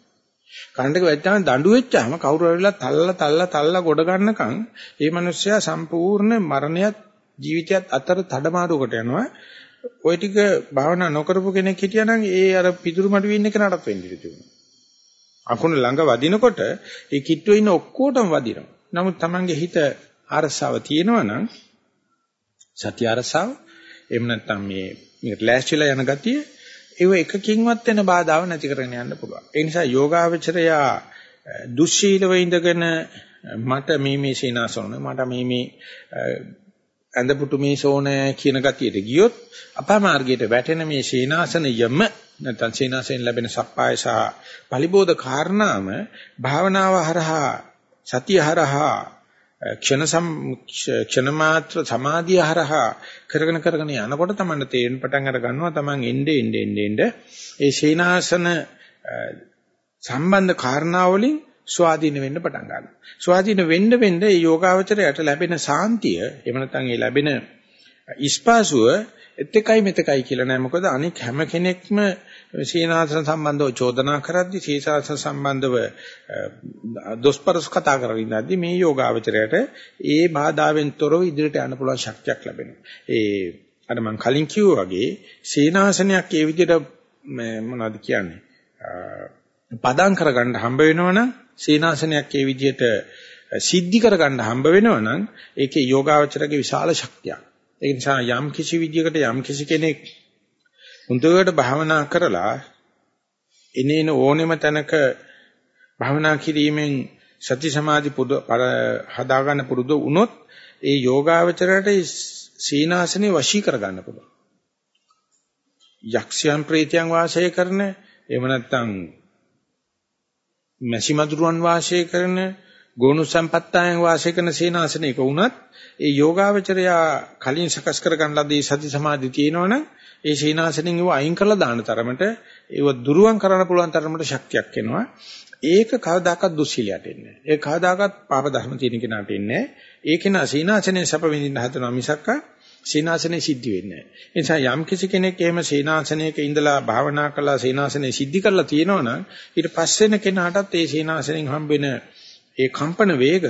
කරන්ට් එක වැච්චාම දඬු වෙච්චාම කවුරු හරි වෙලා තල්ලා තල්ලා තල්ලා ගොඩ ගන්නකම් ඒ මිනිස්සයා සම්පූර්ණ මරණයත් ජීවිතයත් අතර තඩමාරුවකට යනවා. ওই ටික භාවනා නොකරපු කෙනෙක් හිටියානම් ඒ අර පිටුරු මඩුවේ ඉන්න කෙනාටත් වෙන්න ඉඩ තිබුණා. අකුණ ළඟ වදිනකොට ඒ කිට්ටුවේ ඉන්න ඔක්කොටම වදිනවා. නමුත් Tamange හිත අරසාව තියෙනවා නම් සත්‍ය අරසාව එහෙම නැත්නම් මේ මේකට ලෑස්තිලා යන ගතිය ඒව එකකින්වත් වෙන බාධාව නැති කරගෙන යන්න පුළුවන්. ඒ නිසා යෝගාවචරයා දුස්සීලව ඉඳගෙන මට මේ මේ සීනාසන මට මේ මේ ඇඳපුටු මේ සෝනෑ කියන ගතියට ගියොත් අපමාර්ගයට වැටෙන මේ සීනාසනයම නැත්නම් සීනාසයෙන් ලැබෙන සප්පාය සහ පලිබෝධ කාරණාම භාවනාව හරහා සතිය හරහා ක්ෂණ සම් ක්ෂණ මාත්‍ර සමාධිය හරහා කරගෙන කරගෙන යනකොට තමයි තේරෙන පටන් අර ගන්නවා තමන් එnde එnde එnde එnde ඒ සීනාසන සම්බන්ධ කාරණා වලින් ස්වාධීන වෙන්න පටන් ගන්නවා. ස්වාධීන වෙන්න වෙන්න මේ යෝගාවචරයට ලැබෙන සාන්තිය එහෙම නැත්නම් ඒ ලැබෙන ඉස්පාසුව එතෙකයි මෙතෙකයි කියලා නෑ මොකද අනික හැම කෙනෙක්ම සීනාසන සම්බන්ධව චෝදනා කරද්දී සීසාසන සම්බන්ධව දොස්පරස් කතා කරගෙන ඉඳද්දී මේ යෝගාවචරයට ඒ බාධාවෙන් තොරව ඉදිරියට යන්න පුළුවන් ශක්තියක් ලැබෙනවා. ඒ අර මම කලින් කිව්වා වගේ සීනාසනයක් ඒ විදිහට මොනවද කියන්නේ? පදම් කරගන්න හම්බ වෙනවනම් සීනාසනයක් ඒ විදිහට සිද්ධි කරගන්න හම්බ වෙනවනම් ඒකේ යෝගාවචරගේ විශාල ශක්තියක්. ඒ නිසා යම් කිසි විදියකට යම් කිසි කෙනෙක් හොඳට භාවනා කරලා එනේන ඕනෙම තැනක භාවනා කිරීමෙන් සති සමාධි පුදු හදාගන්න පුරුදු වුණොත් ඒ යෝගාවචරයට සීනාසනේ වශී කරගන්න පුළුවන්. යක්ෂයන් ප්‍රේතයන් වාසය කරන එහෙම නැත්නම් මැසිමදුරුවන් වාසය කරන ගෝණු සම්පත්තායන් වාසය කරන සීනාසනයක වුණත් ඒ යෝගාවචරයා කලින් සකස් කර ගන්න ලදී සති සමාධි තියෙනවනම් ඒ සීනාසනෙන් ඒව අයින් කරලා දාන තරමට ඒව දුරුවන් කරන්න පුළුවන් තරමට ශක්තියක් එනවා. ඒක කවදාකවත් දුස්සීලයට එන්නේ නැහැ. ඒ කවදාකවත් පාප ධර්ම තියෙන කෙනාට එන්නේ නැහැ. ඒ කෙනා සීනාසනේ සැප විඳින්න හදනවා මිසක්ක සීනාසනේ සිද්ධ වෙන්නේ නැහැ. ඒ නිසා යම් කිසි කෙනෙක් එහෙම සීනාසනයක ඉඳලා භාවනා කළා සීනාසනේ සිද්ධ කරලා තියෙනවනම් ඊට පස්සේ කෙනාටත් ඒ සීනාසනෙන් හම්බෙන ඒ කම්පන වේග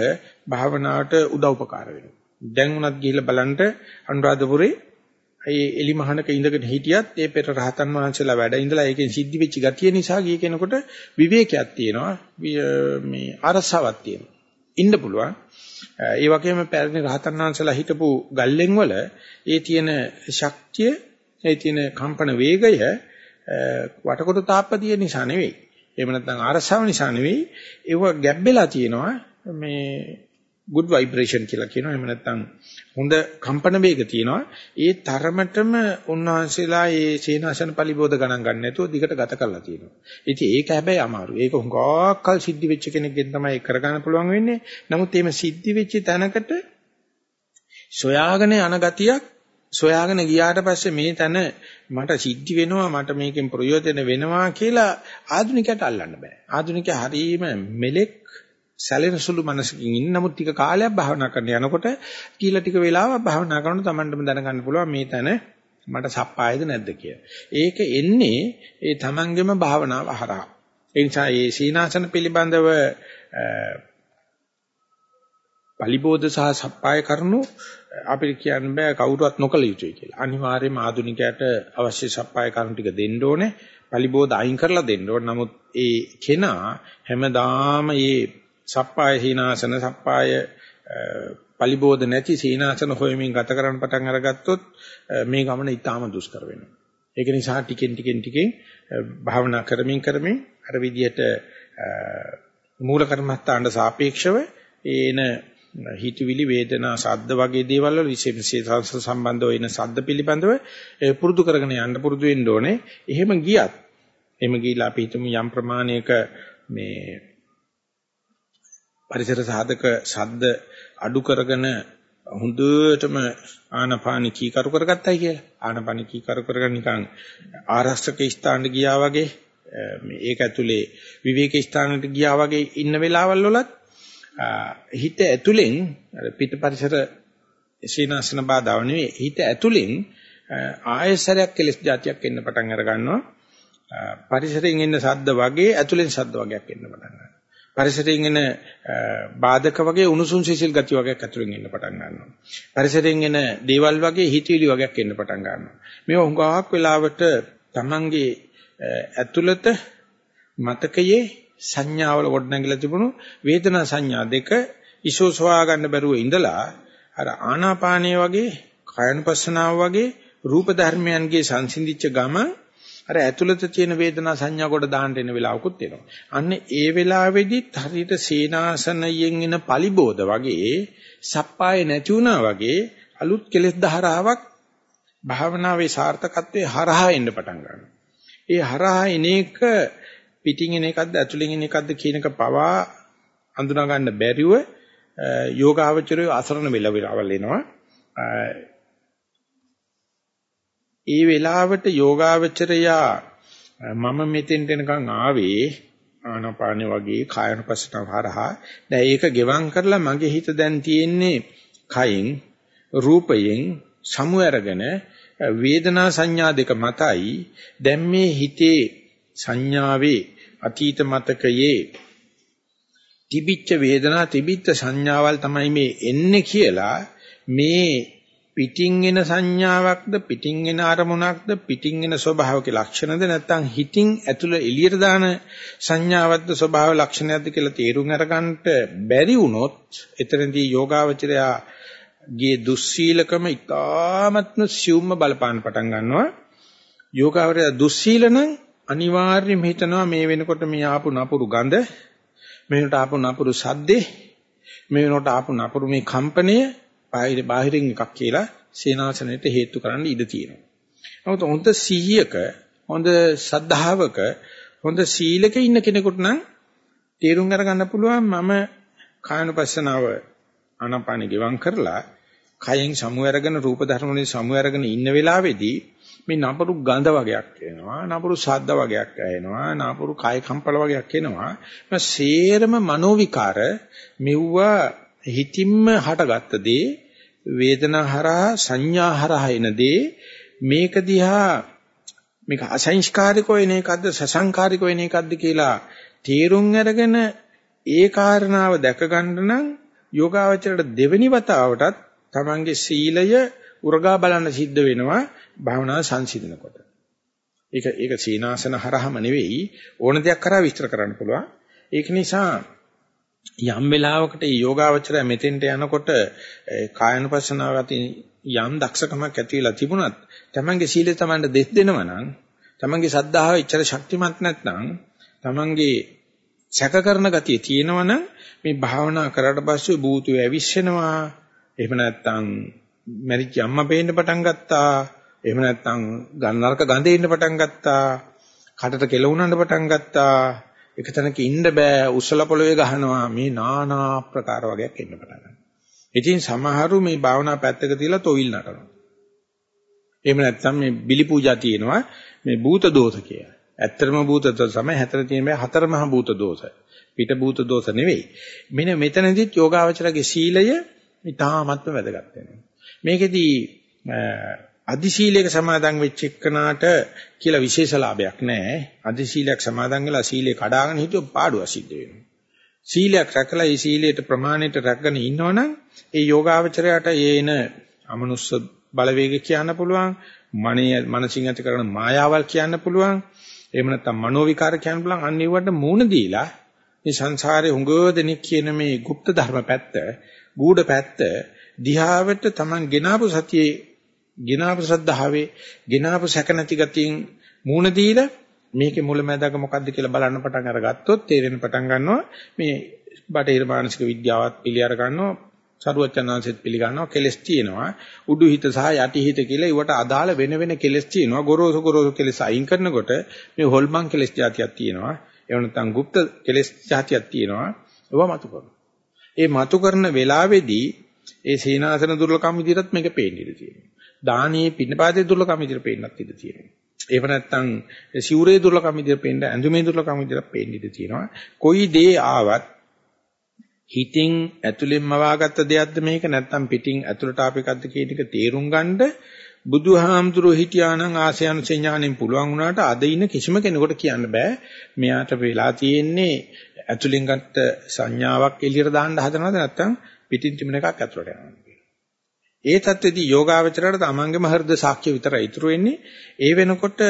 භාවනාවට උදව්පකාර වෙනවා. දැන් උනත් ගිහිල්ලා බලන්න අනුරාධපුරේ ඒ එලිමහනක ඉඳගෙන හිටියත් ඒ පෙර රහතන් වහන්සේලා වැඩ ඉඳලා ඒකෙන් සිද්ධි වෙච්ච ගතිය නිසා ගිය කෙනෙකුට විවේකයක් තියෙනවා මේ අරසාවක් තියෙනවා. ඉන්න පුළුවන්. ඒ වගේම පැරණි රහතන් වහන්සේලා හිටපු ගල්ලෙන් වල ඒ තියෙන ශක්තිය ඒ තියෙන කම්පන වේගය වටකොට තාප්පතිය නිසා නෙවෙයි. එහෙම නැත්නම් අරසාව නිසා නෙවෙයි ඒව ගැබ්බෙලා තියෙනවා මේ good vibration කියලා කියනවා. එහෙම නැත්නම් හොඳ කම්පන වේග තියෙනවා. ඒ තරමටම උන්වහන්සේලා ඒ සේනාසන පරිබෝධ ගණන් ගන්න නැතුව දිගට ගත කරලා තියෙනවා. ඉතින් ඒක හැබැයි අමාරු. ඒක හුඟක්කල් සිද්ධ වෙච්ච කෙනෙක්ගෙන් තමයි කරගන්න පුළුවන් වෙන්නේ. නමුත් එහෙම සිද්ධ වෙච්ච තැනකට සොයාගෙන යන ගතියක් සොයාගෙන ගියාට පස්සේ මේ තැන මට සිද්ධ වෙනවා මට මේකෙන් ප්‍රයෝජන වෙනවා කියලා ආධුනිකයට අල්ලන්න බෑ. ආධුනිකයා හරීම මෙලෙක් සැලෙන සුළු මනසකින් ඉන්න නමුත් ටික කාලයක් භාවනා කරන යනකොට කීලා ටික වෙලාවක් භාවනා කරනකොට Tamanටම දැනගන්න පුළුවන් මේ තැන මට සප්පායද නැද්ද කියලා. ඒක එන්නේ ඒ Tamanගෙම භාවනාව හරහා. ඒ නිසා මේ සීනාසන පිළිබඳව පලිබෝධ සහ සප්පාය කරනු අපිට කියන්න බෑ කවුරුවත් නොකළ යුතුයි කියලා. අනිවාර්යයෙන්ම ආධුනිකයට අවශ්‍ය සප්පාය කරනු ටික දෙන්න ඕනේ. පලිබෝධ අයින් කරලා දෙන්න ඕනේ. නමුත් ඒ කෙනා හැමදාම මේ සප්පාය හීනාසන සප්පාය පලිබෝධ නැති සීනාසන හොයමින් ගත කරන්න පටන් අරගත්තොත් මේ ගමන ඊටාම දුෂ්කර වෙනවා. ඒක නිසා ටිකෙන් ටිකෙන් ටිකෙන් භාවනා කරමින් කරමින් අර විදියට මූල කර්මස්ථානට සාපේක්ෂව ඒන හිතවිලි වේදනා සද්ද වගේ දේවල් වල විශේෂ සම්බන්ධව එන සද්ද පිළිබඳව පුරුදු කරගෙන යන්න පුරුදු වෙන්න ඕනේ. එහෙම ගියත් එහෙම ගිහිලා අපි හිතමු යම් ප්‍රමාණයක මේ පරිසර සාධක සද්ද අඩු කරගෙන හොඳටම ආනපාන කීකරු කරගත්තයි කියලා. ආනපාන කීකරු කරගෙන නිකන් ආරක්ෂක ස්ථානට ගියා වගේ මේ ඒක ඇතුලේ විවේක ස්ථානට ගියා වගේ ඉන්න වෙලාවල් වලත් හිත ඇතුලෙන් පිට පරිසර සීනාසන බාධාව නෙවෙයි. හිත ඇතුලෙන් ආයසරයක් කෙලස් જાතියක් එන්න පටන් අර ගන්නවා. පරිසරයෙන් එන ශබ්ද වගේ ඇතුලෙන් ශබ්ද වගේක් එන්න පටන් ගන්නවා. පරිසරයෙන් එන බාධක වගේ උණුසුම් සිසිල් ගති වගේක් ඇතුලෙන් එන්න පටන් ගන්නවා. පරිසරයෙන් එන දේවල් වගේ හිතවිලි වගේක් එන්න පටන් ගන්නවා. මේ හුඟක් වෙලාවට Tamange ඇතුළත මතකයේ සංඥාවල ගොඩනැගිලා තිබුණු වේදනා සංඥා දෙක ඉසෝසවා ගන්න බැරුව ඉඳලා අර ආනාපානයේ වගේ කායනුපස්සනාව වගේ රූප ධර්මයන්ගේ සංසිඳිච්ච ගම අර ඇතුළත තියෙන වේදනා සංඥා කොට දාන්න එන වෙලාවකුත් එනවා. අන්න ඒ වෙලාවේදීත් හරියට සීනාසනයෙන් එන පලිබෝධ වගේ සප්පාය නැති වුණා වගේ අලුත් කෙලෙස් ධාරාවක් භාවනාවේ සාර්ථකත්වයේ හරහා එන්න පටන් ගන්නවා. ඒ හරහා එන එක පිටින් එන එකක්ද ඇතුලෙන් එන එකක්ද කියන එක පවා අඳුනා ගන්න බැරිව යෝගාවචරය අසරණ වෙලා වෙලාවල් එනවා. ඒ වෙලාවට යෝගාවචරයා මම මෙතෙන්ට එනකන් ආවේ ආනාපානෙ වගේ කායනුපස්සනාව හරහා දැන් ඒක ගෙවම් කරලා මගේ හිත දැන් තියෙන්නේ කයින් රූපයෙන් සමු අරගෙන වේදනා සංඥා දෙක මතයි දැන් මේ හිතේ සංඥාවේ අතීත මතකයේ තිබිච්ච වේදනා තිබිච්ච සංඥාවල් තමයි මේ එන්නේ කියලා මේ පිටින් එන සංඥාවක්ද පිටින් එන අරමුණක්ද පිටින් එන ස්වභාවික ලක්ෂණද නැත්නම් හිතින් ඇතුළ එළියට දාන සංඥාවක්ද ස්වභාව ලක්ෂණයක්ද කියලා තේරුම් අරගන්නට බැරි වුණොත් එතනදී යෝගාවචරයා ගේ දුස්සීලකම ඉතාමත්ම සියුම්ම බලපාන පටන් ගන්නවා. යෝගාවචරය දුස්සීල නම් අනිවාර්යයෙන්ම හිතනවා මේ වෙනකොට මේ ආපු නපුරු ගඳ මේ වෙනකොට ආපු නපුරු සද්දේ මේ වෙනකොට ආපු නපුරු මේ කම්පනය බාහිර බාහිරින් එකක් කියලා සේනාසනයට හේතු කරන්න ඉඩ තියෙනවා. නමුත් හොඳ සිහියක හොඳ සද්ධාවක හොඳ සීලක ඉන්න කෙනෙකුට නම් තේරුම් අරගන්න පුළුවන් මම කායනුපස්සනාව ආනාපානෙ ගෙවම් කරලා කයෙන් සමු අරගෙන රූප ධර්ම වලින් සමු අරගෙන ඉන්න වෙලාවේදී මේ නපුරු ගඳ වගේක් එනවා නපුරු ශබ්ද වගේක් ඇහෙනවා නපුරු කාය කම්පල වගේක් එනවා. මේ සේරම මනෝ විකාර මෙව්වා හිතින්ම හටගත්ත දේ වේදනා හරහා සංඥා හරහා එන දේ මේක දිහා මේක අසංස්කාරිකව එන එකක්ද සසංකාරිකව එන එකක්ද කියලා තීරුම් අරගෙන ඒ කාරණාව දැක ගන්න නම් යෝගාවචරයට දෙවෙනි වතාවටත් තමන්ගේ සීලය උරගා බලන්න සිද්ධ වෙනවා. භාවනාව සංසිඳනකොට. ඒක ඒක සීනාසන හරහම නෙවෙයි ඕන දෙයක් කරා විස්තර කරන්න පුළුවන්. ඒක නිසා යම් වෙලාවකට මේ යෝගාවචරය මෙතෙන්ට යනකොට කායනුපස්සනාව අතින් යම් දක්ෂකමක් ඇති වෙලා තිබුණත් තමන්ගේ සීලය තමන්ට දෙස් දෙනවා නම් තමන්ගේ සද්ධාව ඉච්ඡර ශක්තිමත් නැත්නම් තමන්ගේ සැක කරන ගතිය තියෙනවනම් මේ භාවනා කරාට පස්සේ බූතු ඇවිස්සෙනවා එහෙම නැත්නම් මරිච්ච අම්මා පේන්න පටන් ගත්තා එහෙම නැත්නම් ගන්නර්ක ගඳේ ඉන්න පටන් ගත්තා කටට කෙලුණන්න පටන් ගත්තා එක තැනක ඉන්න බෑ උස්සල පොළවේ ගහනවා මේ নানা ආකාර වගේක් එන්න පටන් ගන්නවා. ඉතින් සමහරු මේ භාවනා පැත්තක තියලා තොවිල් නටනවා. එහෙම නැත්නම් මේ බිලි පූජා තියෙනවා මේ භූත දෝෂ කියලා. ඇත්තටම භූත දෝෂ තමයි හතර තියෙන මේ හතර මහා භූත දෝෂ. පිට භූත දෝෂ නෙවෙයි. මෙන්න මෙතනදිත් යෝගාවචරගේ සීලය ඉතාමත්ම වැදගත් වෙනවා. මේකෙදී අදි සීලයක සමාදන් වෙච්ච එක්කනාට කියලා විශේෂ ලාභයක් නැහැ. අදි සීලයක් සමාදන් වෙලා සීලේ කඩාගෙන හිටියොත් පාඩුව සිද්ධ වෙනවා. සීලයක් රැකලා ඒ සීලයට ප්‍රමාණයට රැකගෙන ඉන්නවනම් ඒ යෝගාවචරයට ඒන අමනුස්ස බලවේග කියන්න පුළුවන්. මනේ මනසින් ඇති කරන මායාවල් කියන්න පුළුවන්. එහෙම නැත්නම් මනෝ විකාර කියන්න පුළුවන්. අන්න ඒවට මූණ දීලා මේ සංසාරේ හුඟ දෙනෙක් කියන මේ গুপ্ত ධර්ම පැත්ත ගූඪ පැත්ත දිහාවට Taman ගෙනාවු සතියේ ගිනාපු සද්ධාවේ ගිනාපු සැක නැති ගතියෙන් මූණ දීලා මේකේ මුලැමැදක මොකද්ද කියලා බලන්න පටන් අරගත්තොත් තේරෙන පටන් ගන්නවා. මේ බටහිර මානසික විද්‍යාවත් පිළි අර ගන්නවා. සරුවචනාංශෙත් පිළිගන්නවා කෙලස් තියෙනවා. උඩු හිත සහ යටි හිත කියලා ඒවට අදාළ වෙන වෙන කෙලස් තියෙනවා. ගොරෝසු ගොරෝසු කෙලස් අයින් කරනකොට මේ හොල්මන් කෙලස් જાතියක් තියෙනවා. ඒ වුණත්නම් গুপ্ত කෙලස් જાතියක් තියෙනවා. ඒවා මතු කරනවා. ඒ මතු කරන වෙලාවේදී ඒ සීනාසන දුර්ලකම් විදිහටත් මේක පේන්න ඉඩ තියෙනවා. දානීය පින්නපාතේ දුර්ලකම් විදිහට පේන්නත් ඉඩ තියෙනවා. ඒව නැත්තම් සිවුරේ දුර්ලකම් විදිහට පේන්න ඇඳුමේ දුර්ලකම් විදිහට පේන්න ඉඩ තියෙනවා. කොයි දේ ආවත් හිතින් ඇතුලෙන්ම වාගත්ත දෙයක්ද මේක? නැත්නම් පිටින් ඇතුලට ආපු එකක්ද කියන එක තේරුම් ගන්නද බුදුහාමුදුරුවෝ හිටියානම් ආසයන්සේ ඥාණයෙන් පුළුවන් වුණාට අද ඉන්න කිසිම කෙනෙකුට කියන්න බෑ. මෙයාට වෙලා තියෙන්නේ ඇතුලෙන් ගත්ත සංඥාවක් එළියට දාන්න හදනවද? නැත්නම් පිටින් තිබෙන එකක් ඇතුලට යනවද ඒ தත්ත්වෙදී යෝගාවචරයට තමන්ගේම හෘද සාක්ෂ්‍ය විතරයි ඉතුරු වෙන්නේ. ඒ වෙනකොට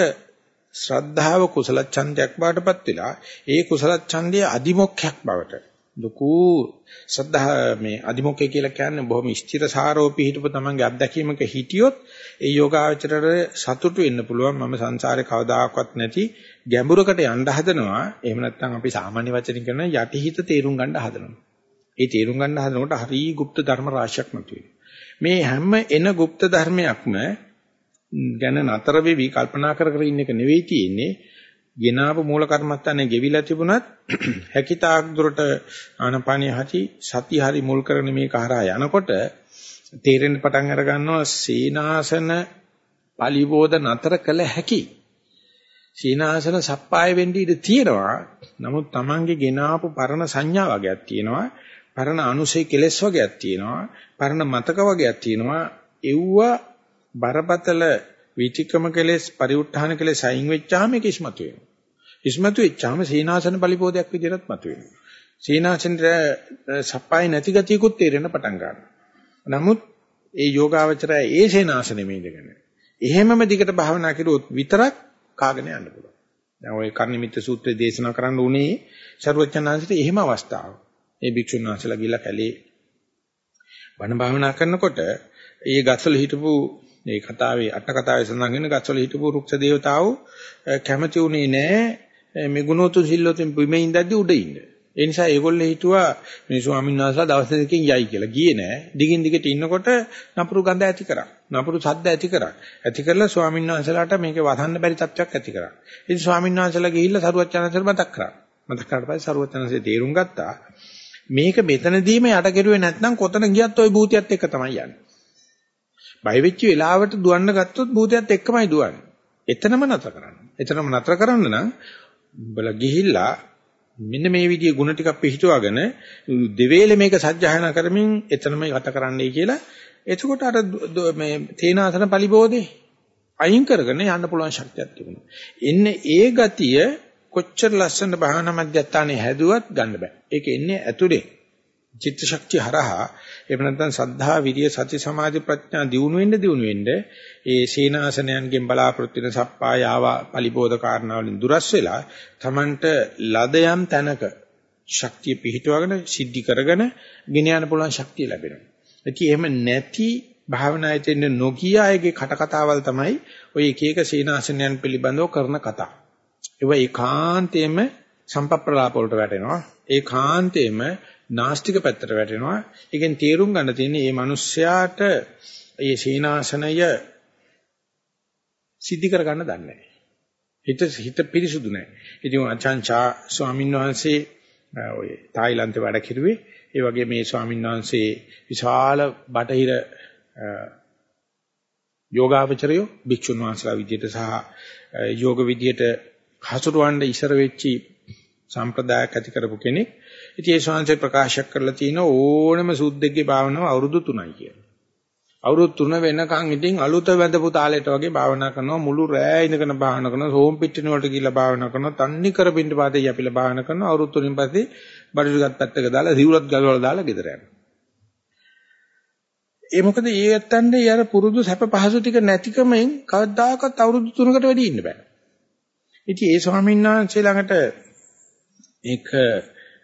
ශ්‍රද්ධාව කුසල ඡන්දයක් බාටපත් වෙලා ඒ කුසල ඡන්දයේ අදිමොක්ඛයක් බවට. ලකු සද්ධා මේ අදිමොක්ඛය කියලා කියන්නේ බොහොම ස්ථිර සාරෝපී හිටපු තමන්ගේ අත්දැකීමක හිටියොත් ඒ යෝගාවචරයට සතුටු වෙන්න පුළුවන්. මම සංසාරේ කවදාකවත් නැති ගැඹුරකට යන්න හදනවා. එහෙම නැත්නම් අපි සාමාන්‍ය වචනින් කරන යටිහිත තේරුම් ගන්න හදනවා. ඒ තේරුම් ගන්න හදනකොට හරි গুপ্ত ධර්ම රාශියක් මතුවේ. මේ හැම එන গুপ্ত ධර්මයක්ම ගැන නතර වෙවි කල්පනා කර කර ඉන්න එක නෙවෙයි තියෙන්නේ ගෙනාවු මූල කර්මත්තානේ ගෙවිලා තිබුණත් හැකිතාක් දුරට ආනපානිය හති සති හරි මුල් කරගෙන මේක හරහා යනකොට තේරෙන්න පටන් අර ගන්නවා සීනාසන පලිබෝධ නතර කළ හැකි සීනාසන සප්පාය වෙන්න ඉඩ තියෙනවා නමුත් Tamange ගෙනාවු පරණ සංඥා වගේක් තියෙනවා පරණ අනුසය කෙලස් වර්ගයක් තියෙනවා. පරණ මතක වර්ගයක් තියෙනවා. එව්ව බරපතල විචිකම කෙලස් පරිඋත්ථාන කෙලස් අයින් වෙච්චාම ඒක ඉස්මතු වෙනවා. ඉස්මතු වෙච්චාම සීනාසන පරිපෝදයක් විදිහටත් මතුවෙනවා. සීනාසනට සප්පයි නැති ගතියකුත් තේරෙන්න පටන් ගන්නවා. නමුත් ඒ යෝගාවචරය ඒ සීනාසනෙ මේදගෙන. එහෙමම දිගට භාවනා කරුවොත් විතරක් කාගෙන යන්න පුළුවන්. දැන් ওই කර්ණිමිත්‍ය සූත්‍රය දේශනා කරන්න උනේ සරුවචනාංශිට එහෙම අවස්ථාවක්. ඒ භික්ෂුන් වහන්සේලා ගිහිල්ලා කැලේ බණ භාවනා කරනකොට ඒ ගස්වල හිටපු මේ කතාවේ අට කතාවේ සඳහන් වෙන ගස්වල හිටපු රුක්ෂ දේවතාවෝ කැමති උනේ නෑ මේ ගුණෝතු සිල්ලොතින් බිමේ ඉඳද්දි උඩ ඉන්න. ඒ නිසා ඒගොල්ලෝ හිතුවා මේ ස්වාමීන් වහන්සේලා දවස් දෙකකින් යයි කියලා. ගියේ නෑ. දිගින් දිගට ඉන්නකොට නපුරු ගඳ ඇති කරා. නපුරු ශබ්ද ඇති කරා. ඇති කරලා ස්වාමීන් වහන්සේලාට මේක වහන්න බැරි තත්ත්වයක් ඇති කරා. ඉතින් ස්වාමීන් වහන්සේලා ගිහිල්ලා සරුවච්චානන්සේට මතක් කරා. මතක් කරාට පස්සේ සරුවච්චානන්සේ තේරුම් ගත්තා. මේක මෙතනදීම යට කෙරුවේ නැත්නම් කොතන ගියත් ওই භූතියත් එක්ක තමයි යන්නේ. බය වෙච්ච වෙලාවට දුවන්න ගත්තොත් භූතයත් එක්කමයි දුවන්නේ. එතනම නතර කරන්න. එතනම නතර කරන්න නම් උඹලා ගිහිල්ලා මෙන්න මේ විදිහේ ಗುಣ ටිකක් පිළිහිටුවගෙන දෙවේලේ මේක සත්‍යයනා කරමින් එතනම ගත කරන්නයි කියලා එතකොට අර මේ තේනාසන පරිබෝධේ අයින් කරගෙන යන්න පුළුවන් ශක්තියක් තිබුණා. එන්නේ ඒ ගතිය කොච්චර ලස්සන භාවනා මධ්‍යස්ථානේ හැදුවත් ගන්න බෑ. ඒක එන්නේ ඇතුලේ. චිත්ත ශක්තිය හරහා එහෙම නැත්නම් සද්ධා විරිය සති සමාධි ප්‍රඥා දියුණු වෙන්න දියුණු වෙන්න ඒ සීනාසනයන්ගෙන් බලාපොරොත්තු වෙන සප්පාය ආවා පලිබෝධ කාරණාවලින් දුරස් වෙලා Tamanට ලදයම් තැනක ශක්තිය පිහිටවගෙන සිද්ධි කරගෙන ගෙන යන්න පුළුවන් ශක්තිය ලැබෙනවා. ඒකී එහෙම නැති භාවනායතෙන් නොකිය අයගේ කට කතාවල් තමයි ওই එක එක සීනාසනයන් පිළිබඳව කරන කතා. ඒවා ඒකාන්තයෙන්ම සම්පප්‍රලාප වලට වැටෙනවා. ඒකාන්තයෙන්ම නාස්තික පැත්තට වැටෙනවා. ඒකෙන් තේරුම් ගන්න තියෙන්නේ මේ මිනිස්යාට මේ සීනාසනය සිද්ධි කරගන්න දන්නේ නැහැ. හිත හිත පිරිසුදු නැහැ. ඉතින් අචාන්චා ස්වාමීන් වහන්සේ ඔය තායිලන්තේ වැඩ කිරුවේ. ඒ වගේ මේ ස්වාමීන් වහන්සේ විශාල බටහිර යෝගාවචරයෝ භික්ෂුන් වහන්සේලා විදියට සහ යෝග විදියට හසුරවන්න ඉස්සර වෙච්චි සම්ප්‍රදායක් ඇති කරපු කෙනෙක්. ඉතින් ඒ ශාන්සේ ප්‍රකාශ කරලා තියෙන ඕනම සුද්ධෙක්ගේ භාවනාව අවුරුදු 3යි කියලා. අවුරුදු 3 වෙනකන් ඉතින් අලුත වැඳපු තාලෙට වගේ භාවනා කරනවා මුළු රෑ ඉඳගෙන භාවනා කරනවා සෝම් පිටින වලට ගිහිල්ලා භාවනා කරනවා තන්නි කර බින්ද පාතේ යපිලා භාවනා කරනවා අවුරුදු 3න් පස්සේ බඩුගත් පැත්තක දාලා සිවුරත් ගලවලා දාලා ගෙදර යනවා. ඒ මොකද ඒ ඇත්තන්ගේ අර පුරුදු සැප පහසු ටික නැතිකමෙන් කවදාකවත් අවුරුදු 3කට වැඩි ඉන්න බෑ. ඉතින් ඒ ස්වාමීන් වහන්සේ ළඟට ඒක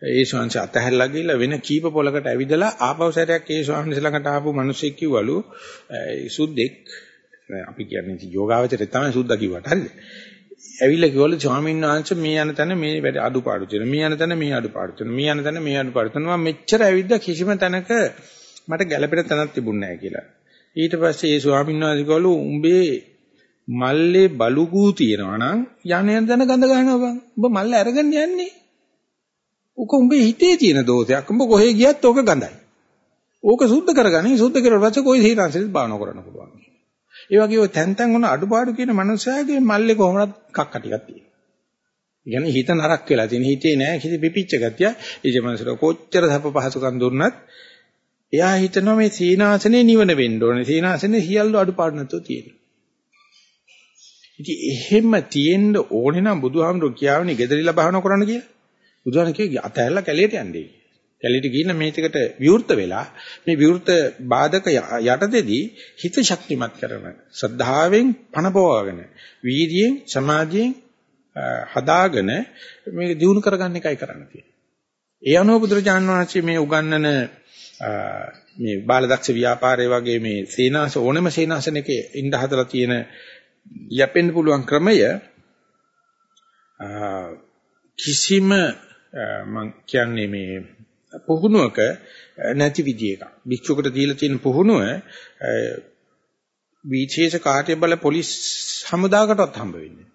ඒ ශාංශ අතහැරලා ගිහලා වෙන කීප පොලකට ඇවිදලා ආපහු සැරයක් ඒ ශාංශ ළඟට ආපු මිනිස්සෙක් කිව්වලු සුද්දෙක් අපි කියන්නේ යෝගාවචරය තමයි සුද්දා කිව්වට හරිද? ඇවිල්ලා කිව්වලු ස්වාමීන් වහන්සේ මේ යන තැන මේ වැඩ අඩුපාඩු තියෙනවා. මේ යන තැන මේ අඩුපාඩු තියෙනවා. මේ යන තැන මේ අඩුපාඩු තියෙනවා. මම මෙච්චර ඇවිද්දා කිසිම තැනක මට ගැළපෙන තැනක් තිබුණේ නැහැ කියලා. ඊට පස්සේ ඒ ස්වාමීන් වහන්සේ කිව්වලු උඹේ මල්ලේ බලුගූ තියෙනවා නම් යන යන තැන ගඳ ගන්නවා බං. උඹ මල්ල අරගෙන යන්නේ. උක උඹේ හිතේ තියෙන දෝෂයක්. උඹ කොහේ ගියත් ඕක ගඳයි. ඕක සුද්ධ කරගන්නේ සුද්ධ කරලා පස්සේ කොයි සීනාසෙත් භාවනා කරන්න පුළුවන්. ඒ වගේ ඔය තැන් තැන් වුණ අඩුපාඩු කියන මනුස්සයාගේ මල්ලේ කොහොමද කක්ක ටිකක් තියෙනවා. කියන්නේ හිත නරක් වෙලා තියෙන හිතේ නෑ කිසි පිපිච්ච ගතිය. ඒ මනුස්සර කොච්චර සැප පහසුකම් දුන්නත් එයා හිතනවා මේ සීනාසනේ නිවන වෙන්න ඕනේ. සීනාසනේ සියල්ල අඩුපාඩු නැතුව තියෙනවා. ඉතින් එහෙම තියෙන්න ඕනේ නම් බුදුහාමුදුරු කියාවනේ gederilla භාවනා කරන්න කියලා. බුදුහාම කිව්වේ අතහැරලා කැලේට යන්නේ. කැලේට ගිහින් මේකට විවෘත වෙලා මේ විවෘත බාධක යටතේදී හිත ශක්තිමත් කරන ශ්‍රද්ධාවෙන් පණපවගෙන වීර්යයෙන් සමාධියෙන් හදාගෙන මේක දිනු කරගන්න එකයි කරන්න තියෙන්නේ. ඒ අනුව බුදුරජාන් වහන්සේ මේ උගන්වන මේ බාලදක්ෂ ව්‍යාපාරයේ වගේ මේ සේනාස ඕනම සේනාසනයක ඉඳ හදලා තියෙන යැපෙන්න පුළුවන් ක්‍රමය කිසිම මම කියන්නේ මේ පුහුණුවක නැති විදිය එකක්. භික්ෂුවකට දීලා තියෙන පුහුණුව විශේෂ කාර්ය බල පොලිස් හමුදාකටවත් හම්බ වෙන්නේ.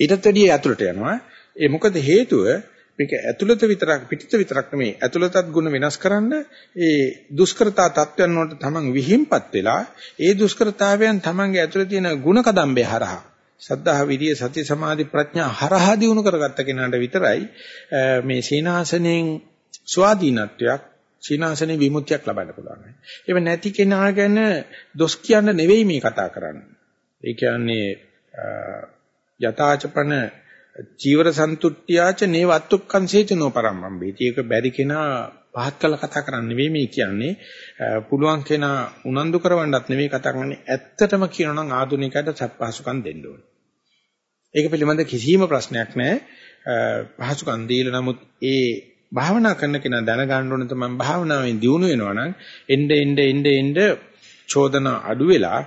ඊටත් වැඩිය ඇතුළට යනවා. ඒ මොකද හේතුව මේක ඇතුළත විතරක් පිටිත විතරක් නෙමෙයි ඇතුළතත් ගුණ වෙනස් කරන්න ඒ දුෂ්කරතා තත්ත්වයන් වලට තමන් විහිම්පත් වෙලා ඒ දුෂ්කරතාවයන් තමන්ගේ ඇතුළේ තියෙන ගුණ කදම්බේ හරහා සද්ධා විරිය සති සමාධි ප්‍රඥා හරහා දිනු කරගත්ත කෙනාට විතරයි මේ සීනාසනෙන් ස්වාධීනත්වයක් සීනාසනේ විමුක්තියක් ලබන්න පුළුවන්. ඒක නැති කෙනා ගැන දොස් කියන්න නෙවෙයි මේ කතා කරන්නේ. ඒ කියන්නේ යථාචපන චීවර සන්තුට්ඨියාච නේව අත්ත්ුක්කංසේචනෝ පරම්බම්බේති. ඒක බැරි කෙනා පහත් කළ කතා කරන්නේ නෙවෙයි මේ කියන්නේ. පුළුවන් කෙනා උනන්දු කරවන්නත් නෙවෙයි කතා කරන්නේ. ඇත්තටම කියනවා නම් ආධුනිකයට සත්පහසුකම් දෙන්න ඕනේ. ඒක පිළිබඳ කිසිම ප්‍රශ්නයක් නැහැ. පහසුකම් දීලා නමුත් ඒ භාවනා කරන කෙනා දැනගන්න ඕනේ තමයි භාවනාවෙන් දියුණු වෙනවා නම් එnde ende ende ende චෝදනා අඩු වෙලා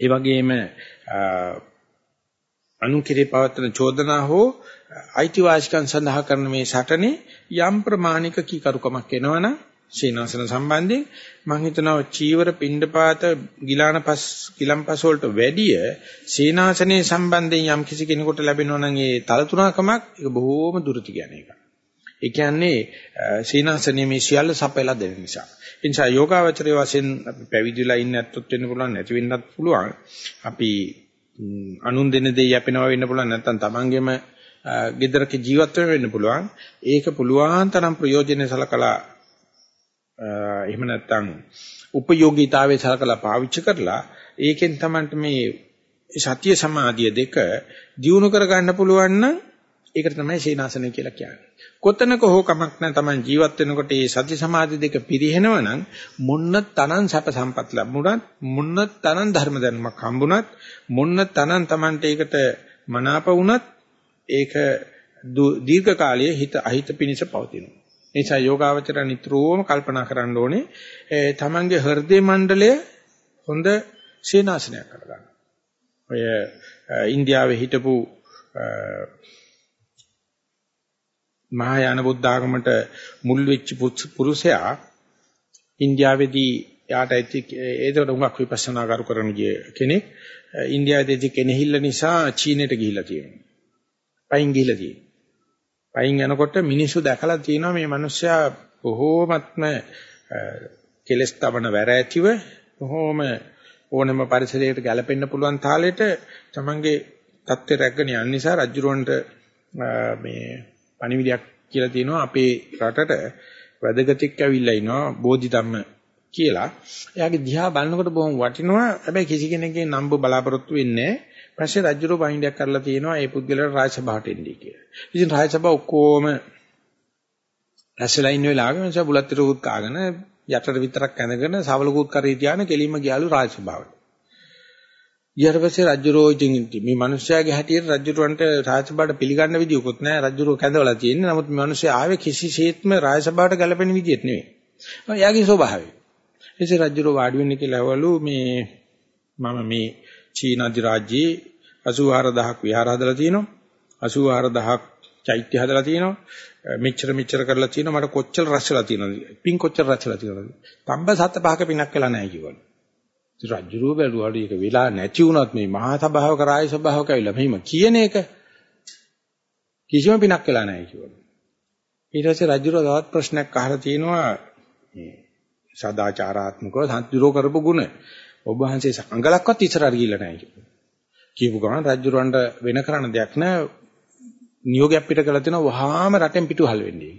ඒ වගේම අනුකිරේ පවත්වන චෝදනා හෝ අයිතිවාසිකම් සඳහා කරන මේ සටනේ යම් ප්‍රමාණික කීකරුකමක් එනවනම් සීනාසන සම්බන්ධයෙන් මම හිතනවා චීවර පිණ්ඩපාත ගිලානපස් ගිලම්පස් වලට වැඩිය සීනාසනේ සම්බන්ධයෙන් යම් කිසි කෙනෙකුට ලැබෙනවා නම් ඒ තලතුණකමක් ඒක බොහෝම දුරති කියන එක. ඒ කියන්නේ සීනාසනේ මේ සියල්ල සපයලා දෙන නිසා. ඒ නිසා යෝගාවචරයේ වශයෙන් අපි පැවිදිලා ඉන්න ඇත්තොත් වෙන්න පුළුවන් නැති වෙන්නත් පුළුවන්. අපි අනුන් දෙන දේ යැපෙනවා වෙන්න පුළුවන් නැත්නම් තමන්ගේම ගෙදරක ජීවත් වෙන්න පුළුවන්. ඒක පුළුවන් තරම් ප්‍රයෝජනෙ සලකලා එහෙම නැත්නම් උපයෝගීතාවයේ සලකලා පාවිච්චි කරලා ඒකෙන් තමන්ට මේ සත්‍ය සමාධිය දෙක දියුණු කර ගන්න පුළුවන් නම් ඒකට තමයි සීනාසනය කියලා කියන්නේ. කොතනක හෝ කමක් නැහැ Taman ජීවත් වෙනකොට මේ සති සමාධි දෙක පිරිහෙනවා නම් මොන්න තනන් සැප සම්පත් ලැබුණත් මොන්න තනන් ධර්ම ධර්මයක් හම්බුණත් මොන්න තනන් Tamanට ඒකට මනාප වුණත් ඒක දීර්ඝ කාලයේ හිත අහිත පිනිස පවතිනවා. ඒ නිසා යෝගාවචර නිතරම කල්පනා කරන්න ඕනේ තමන්ගේ හෘදේ මණ්ඩලය හොඳ සේනාසනයක් කරගන්න. ඔය ඉන්දියාවේ හිටපු මහායාන බුද්ධ ආගමට මුල් වෙච්ච පුරුෂයා ඉන්දියාවේදී යාට ඒකට උඟක් විපස්සනා කරු කරන කෙනෙක් ඉන්දියාවේදී කෙනෙහිල්ල නිසා චීනෙට ගිහිල්ලා තියෙනවා. පයින් ගිහිල්ලා තියෙනවා. පයින් යනකොට මිනිස්සු දැකලා තියෙනවා මේ මිනිස්සයා බොහෝමත්ම කෙලස් තවන වැර ඇතිව බොහෝම ඕනම පරිසරයකට ගැලපෙන්න පුළුවන් තාලෙට තමන්ගේ தත්ත්වය රැගෙන යන නිසා රජුරවන්ට මේ පණිවිඩයක් කියලා තියෙනවා අපේ රටට වැදගත්ෙක් ඇවිල්ලා ඉනවා බෝධිධම්ම කියලා. එයාගේ දිහා බලනකොට බොහොම වටිනවා. හැබැයි කිසි කෙනෙක්ගේ නම්බ බලාපොරොත්තු වෙන්නේ නැහැ. පස්සේ රජුරෝ පණිවිඩයක් කරලා තියෙනවා ඒ පුද්ගලයාට රාජසභාවට එන්නේ කියලා. ඉතින් රාජසභාව ඔක්කොම රැස්ලා ඉන්න වෙලාවෙ මම බුලත් ටිකකුත් කාගෙන යටට විතරක් ඇඳගෙන සවලකුත් කරේ තියාන කෙලින්ම ගියාලු රාජසභාවට. ඊට පස්සේ රජුරෝ ඉතින් මේ මිනිස්යාගේ හැටියට රජුරවන්ට රාජසභාවට පිළිගන්න විදියකුත් නැහැ. රජුරෝ කැඳවලා තියෙන්නේ. නමුත් මේ මිනිස්යා ආවේ කිසිසේත්ම රාජසභාවට ගැලපෙන විදියට නෙවෙයි. එයාගේ ස්වභාවය. එසේ රජුරෝ වාඩි වෙන්න කියලා ඇවලු මේ මම මේ චීන අධිරාජ්‍යයේ 84000ක් විහාර හදලා තියෙනවා. 84000ක් චෛත්‍ය හදලා තියෙනවා. මෙච්චර මෙච්චර කරලා තියෙනවා. මට කොච්චර රැස්ලා තියෙනවද? පින් කොච්චර රැස්ලා තියෙනවද? තඹ සත පහක පිනක් වෙලා නැහැ කිව්වලු. රජුරුව බැලුවාලු ඒක වෙලා නැති වුණත් මේ මහා සභාවක රාජ සභාවක ඇවිල්ලා මෙහිම කියන එක කිසිම පිනක් වෙලා නැහැ කිව්වලු. ඊට පස්සේ රජුරුව තවත් ප්‍රශ්නයක් අහලා තියෙනවා මේ සදාචාරාත්මකව සම්පූර්ණ කරපු ගුණ ඔබ වහන්සේ සංගලක්වත් ඉස්සරහට ගිහිල්ලා නැහැ කිව්වා. කියපු ගමන් රජුරවන්ට වෙන කරන්න දෙයක් නැහැ. නියෝගයක් පිට කළා තියෙනවා වහාම රටෙන් පිටුහල් වෙන්නේ.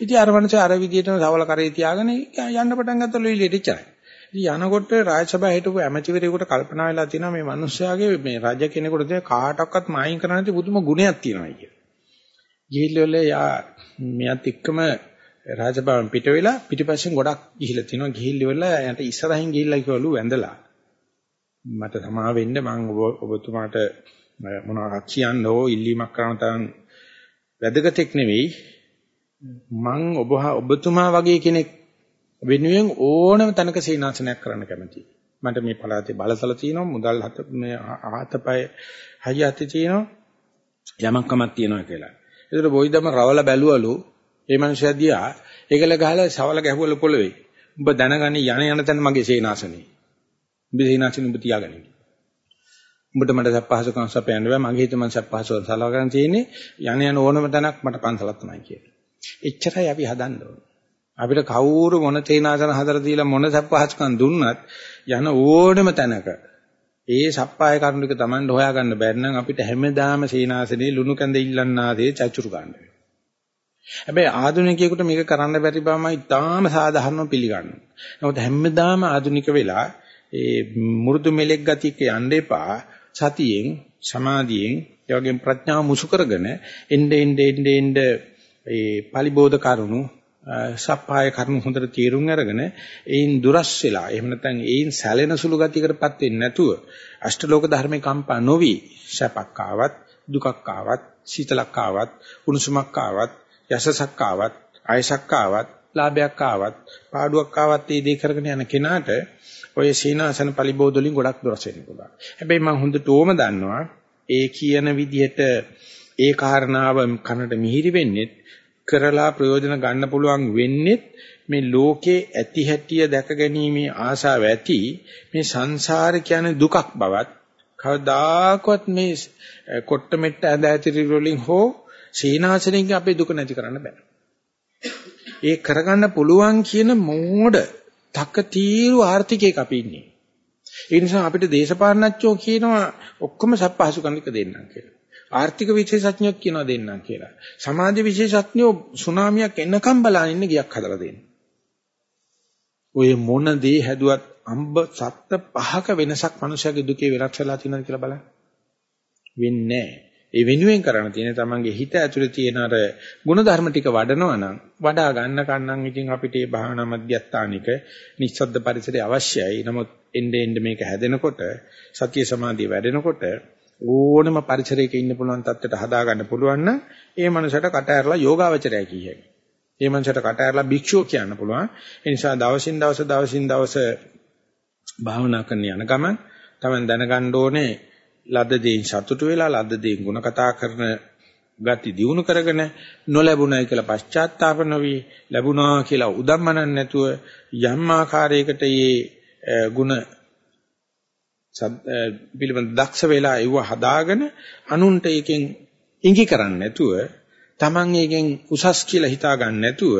ඉතින් අර මනුස්සයා අර විදිහටම සවල කරේ තියාගෙන යන්න පටන් ගත්තලු ඉලියට ඉච්චරයි. ඉතින් යනකොට රාජසභාව හිටපු ඇමතිවරයෙකුට කල්පනා වෙලා තියෙනවා මේ මිනිස්යාගේ මේ රජ කෙනෙකුට දෙය කාටවත් මායින් කරන්න නැති පුදුම ගුණයක් තියෙනවා කියලා. ගිහිල්ල යා මෙයත් එක්කම රාජසභාවෙන් පිට වෙලා පිටිපස්සෙන් ගොඩක් ගිහිල්ලා තිනවා ගිහිල්ල වෙලා යට ඉස්සරහින් ගිහිල්ලා කිව්වලු වැඳලා. මට සමා වෙන්න මම ඔබතුමාට මොනවාක් කියන්න ඕ ඉල්ලීමක් කරන තරම් වැදගත්ෙක් නෙවෙයි. මං ඔබ ඔබතුමා වගේ කෙනෙක් වෙනුවෙන් ඕනම තැනක සීනාසනයක් කරන්න කැමතියි. මට මේ පළාතේ බලතල තියෙනවා මුදල් හත මේ ආතපය හයියත් තියෙනවා යමක්කමක් තියෙනවා කියලා. ඒතර බොයිදම රවල බැලුවලු ඒ මනුස්සයා දිහා ඒකල ගහලා සවල ගැහුවලු පොළවේ. උඹ දැනගනි යන යන තැන මගේ සීනාසනේ. උඹ සීනාසනේ උඹ තියාගනින්. උඹට මට සප්පහසුකම් සපයන්න බෑ මගේ හිත මම සප්පහසුකම් සලවා ගන්න තියෙන්නේ යන යන ඕනම තැනක් මට පන්සලක් තමයි කියලා. එච්චරයි අපි හදන්න ඕනේ. අපිට කවුරු මොන තේනාසන හදලා දීලා මොන සප්පහසුකම් දුන්නත් යන ඕනම තැනක ඒ සප්පාය කරුණු ටික Tamanට හොයාගන්න බැරි නම් අපිට හැමදාම සීනාසනේ ලුණු කැඳ ඉල්ලන්නාදී චචුරු ගන්න වෙනවා. හැබැයි ආධුනිකයෙකුට මේක කරන්න බැරි බවමයි තාම සාධාරණව පිළිගන්නේ. නමුත් හැමදාම ආධුනික වෙලා ඒ මුරුදු මෙලෙක් ගතියක යන්න එපා. සතියෙන් සමාධියෙන් ඒ වගේම ප්‍රඥාව මුසු කරගෙන එnde ende ende ende ඒ පරිබෝධ කරුණු සප්පාය කරුණු හොඳට තීරුම් අරගෙන ඒයින් දුරස් වෙලා එහෙම නැත්නම් ඒයින් සැලෙන සුළු ගතියකටපත් වෙන්නේ නැතුව අෂ්ටලෝක ධර්මේ කම්පා නොවි සැපක් ආවත් දුකක් ආවත් සීතලක් ආවත් උණුසුමක් ආවත් යසසක් ආවත් ආයසක් ආවත් ලාභයක් ආවත් පාඩුවක් ආවත් මේ දේ කරගෙන යන කෙනාට ඔය සීනාසන පරිබෝධ වලින් ගොඩක් දොරස් වෙන්න පුළුවන්. හැබැයි මම හොඳට ඕම දන්නවා ඒ කියන විදිහට ඒ කාරණාව කනට මිහිරි වෙන්නේ කරලා ප්‍රයෝජන ගන්න පුළුවන් වෙන්නේ මේ ලෝකේ ඇති හැටිය දැක ගැනීමේ ආසාව ඇති මේ සංසාර කියන්නේ දුකක් බවත් කවදාකවත් මේ කොට්ට මෙට්ට ඇඳ ඇතිරි වලින් හෝ සීනාසනෙන් අපේ දුක නැති කරන්න බෑ. ඒ කරගන්න පුළුවන් කියන මෝඩ තකතිරු ආර්ථිකයක අපි ඉන්නේ. ඒ නිසා අපිට දේශපාලනඥයෝ කියනවා ඔක්කොම සප්පහසු කණික දෙන්නම් කියලා. ආර්ථික විශේෂඥයෝ කියනවා දෙන්නම් කියලා. සමාජ විශේෂඥයෝ සුනාමියක් එනකම් බලන ඉන්න ගියක් හදලා දෙන්න. ඔය මොන දේ හැදුවත් අම්බ සත්ත පහක වෙනසක් මනුෂයාගේ දුකේ වෙනස් වෙලා තියෙනවද කියලා බලන්න. වෙන්නේ නැහැ. ඒ වෙනුවෙන් කරන්න තියෙන තමන්ගේ හිත ඇතුලේ තියෙන අර ಗುಣධර්ම ටික වඩනවා නම් වඩා ගන්න කන්නම් ඉතින් අපිට මේ භාවනා මධ්‍යස්ථානික නිස්සද්ද පරිසරය අවශ්‍යයි. නමුත් එnde end මේක හැදෙනකොට සතිය සමාධිය වැඩෙනකොට ඕනම පරිසරයක ඉන්න පුළුවන් තත්ත්වයට හදා ගන්න පුළුවන් නම් ඒ මනුස්සයට කට ඇරලා යෝගාවචරය කියයි. ඒ මනුස්සයට කට ඇරලා භික්ෂුව කියන්න පුළුවන්. ඒ නිසා දවසින් දවස දවසින් දවස භාවනා කරන යන ගමන් තමයි දැනගන්න ඕනේ ලද්ද දෙයින් සතුටු වෙලා ලද්ද දෙයින් ಗುಣ කතා කරන ගති දියුණු කරගෙන නොලැබුණයි කියලා පශ්චාත්තාප නොවි ලැබුණා කියලා උදම්මනන් නැතුව යම් ආකාරයකට මේ ಗುಣ පිළිබඳ දක්ෂ වෙලා ඒව හදාගෙන අනුන්ට ඒකෙන් ඉඟි කරන්නේ නැතුව Taman එකෙන් උසස් කියලා හිතා ගන්න නැතුව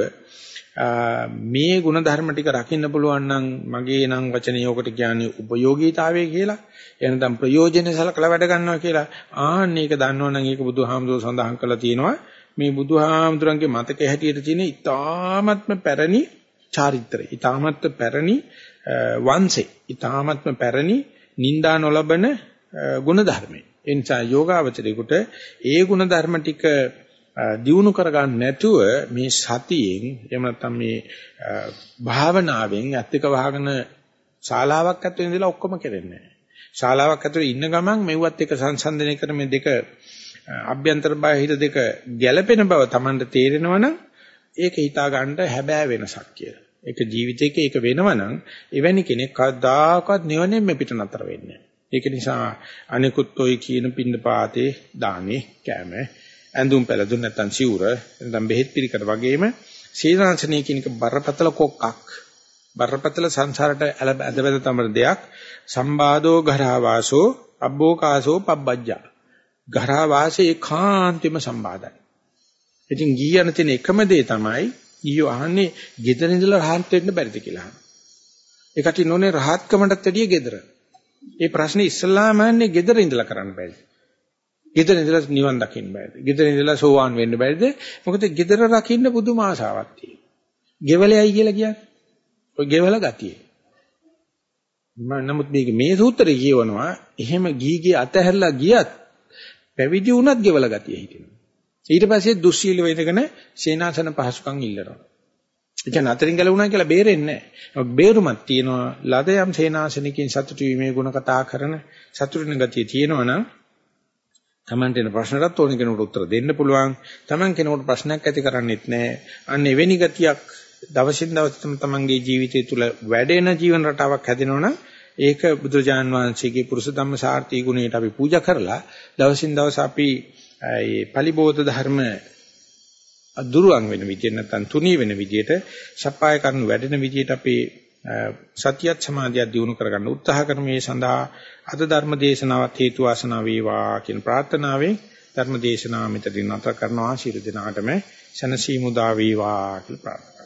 මේ ಗುಣ ධර්ම ටික රකින්න පුළුවන් නම් මගේ නම් වචනේ යොකට කියන්නේ උපයෝගීතාවය කියලා එහෙනම් ප්‍රයෝජනෙ සලකලා වැඩ ගන්නවා කියලා. ආන්න ඒක දන්නවනම් ඒක බුදුහාමුදුරුවෝ සඳහන් කළා තියෙනවා. මේ බුදුහාමුදුරන්ගේ මතකයේ හැටියට තියෙන ඊ타මත්ම පැරණි චාරිත්‍රය ඊ타මත්ම පැරණි වංශේ ඊ타මත්ම පැරණි නිന്ദා නොලබන ගුණධර්මයි ඒ නිසා යෝගාවචරේකට ඒ ගුණධර්ම ටික දියුණු කරගන්න නැතුව මේ සතියෙන් එහෙම නැත්නම් මේ භාවනාවෙන් ඇත්තක වහගෙන ශාලාවක් ඇතුලේ ඉඳලා ඔක්කොම කරන්නේ නැහැ. ශාලාවක් ඇතුලේ ඉන්න ගමන් මෙව්වත් එක සංසන්දනය කර මේ දෙක අභ්‍යන්තර බාහිර දෙක ගැළපෙන බව Tamanට තේරෙනවනම් ඒක හිතා ගන්න හැබෑ වෙනසක් කියලා. ඒක ජීවිතේක ඒක වෙනවනම් එවැනි කෙනෙක් කවදාකවත් නිවනෙන් පිට නතර වෙන්නේ ඒක නිසා අනිකුත් ඔය කියන පින්නපාතේ දානේ කැම ඇඳුම් පැළඳුම් නැත්නම් සිවුර නැත්නම් බෙහෙත් පිළිකර වගේම සීලාංශනීය කියන එක බරපතල කොක්කක්. බරපතල සංසාරට ඇදබැද තමර දෙයක්. සම්බාධෝ ගරා වාසෝ අබ්බෝකාසෝ පබ්බජ්ජා. ගරා වාසේ ඒකාන්තෙම සම්බාධයි ඉතින් ගියන තියෙන එකම දේ තමයි ඊයෝ අහන්නේ ගෙදර ඉඳලා රහත් වෙන්න බැරිද කියලා අහනවා ඒකට නෝනේ රහත්කමටත් වැඩිය ගෙදර ඒ ප්‍රශ්නේ ඉස්සල්ලාම අහන්නේ ගෙදර ඉඳලා කරන්න බැරිද ගෙදර ඉඳලා නිවන් දකින්න බෑද? ගෙදර ඉඳලා සෝවාන් වෙන්න බෑද? මොකද ගෙදර රකින්න පුදුම ආසාවක් තියෙනවා. ගෙවලයි කියලා කියන්නේ. ඔය ගෙවල ගතිය. නමුත් මේක මේ සූත්‍රය කියවනවා එහෙම ගීගේ අතහැරලා ගියත් පැවිදි වුණත් ගෙවල ගතිය හිටිනවා. ඊට පස්සේ දුස්සීල වෙනකන සේනාසන පහසුකම් ඉල්ලනවා. ඒ කියන්නේ අතරින් ගැලවුණා කියලා බේරෙන්නේ නැහැ. බේරුමක් තියෙනවා. ලද යම් සේනාසනකින් සතුටු වීමේ ගුණ කතා කරන සතුටින ගතිය තියෙනවා නම් Tamante එන ප්‍රශ්නටත් ඕන කෙනෙකුට උත්තර දෙන්න පුළුවන්. Taman කෙනෙකුට ප්‍රශ්නයක් ඇති කරන්නේත් නැහැ. අන්න එවැනි ගතියක් දවසින් දවස තමන්ගේ ජීවිතය තුළ වැඩෙන ජීවන රටාවක් හැදෙනවනම් ඒක බුදුජාන් වහන්සේගේ පුරුෂ ධම්ම සාර්ථී ගුණයට අපි පූජා කරලා දවසින් දවස අපි මේ පලිබෝධ ධර්ම දුරුවන් වෙන විදිහට නැත්නම් තුනී වෙන විදිහට සප්පාය කරන වැඩෙන විදිහට අපි සතියත් සමාධියත් දිනු කරගන්න උත්සාහ කරමු. මේ සඳහා අද ධර්ම දේශනාවත් හේතු වාසනා වේවා කියන ප්‍රාර්ථනාවෙන් ධර්ම දේශනාව මෙතනින් නැවත කරනවා. ශිරු දිනාටම සනසීමුදා වේවා කියලා ප්‍රාර්ථනා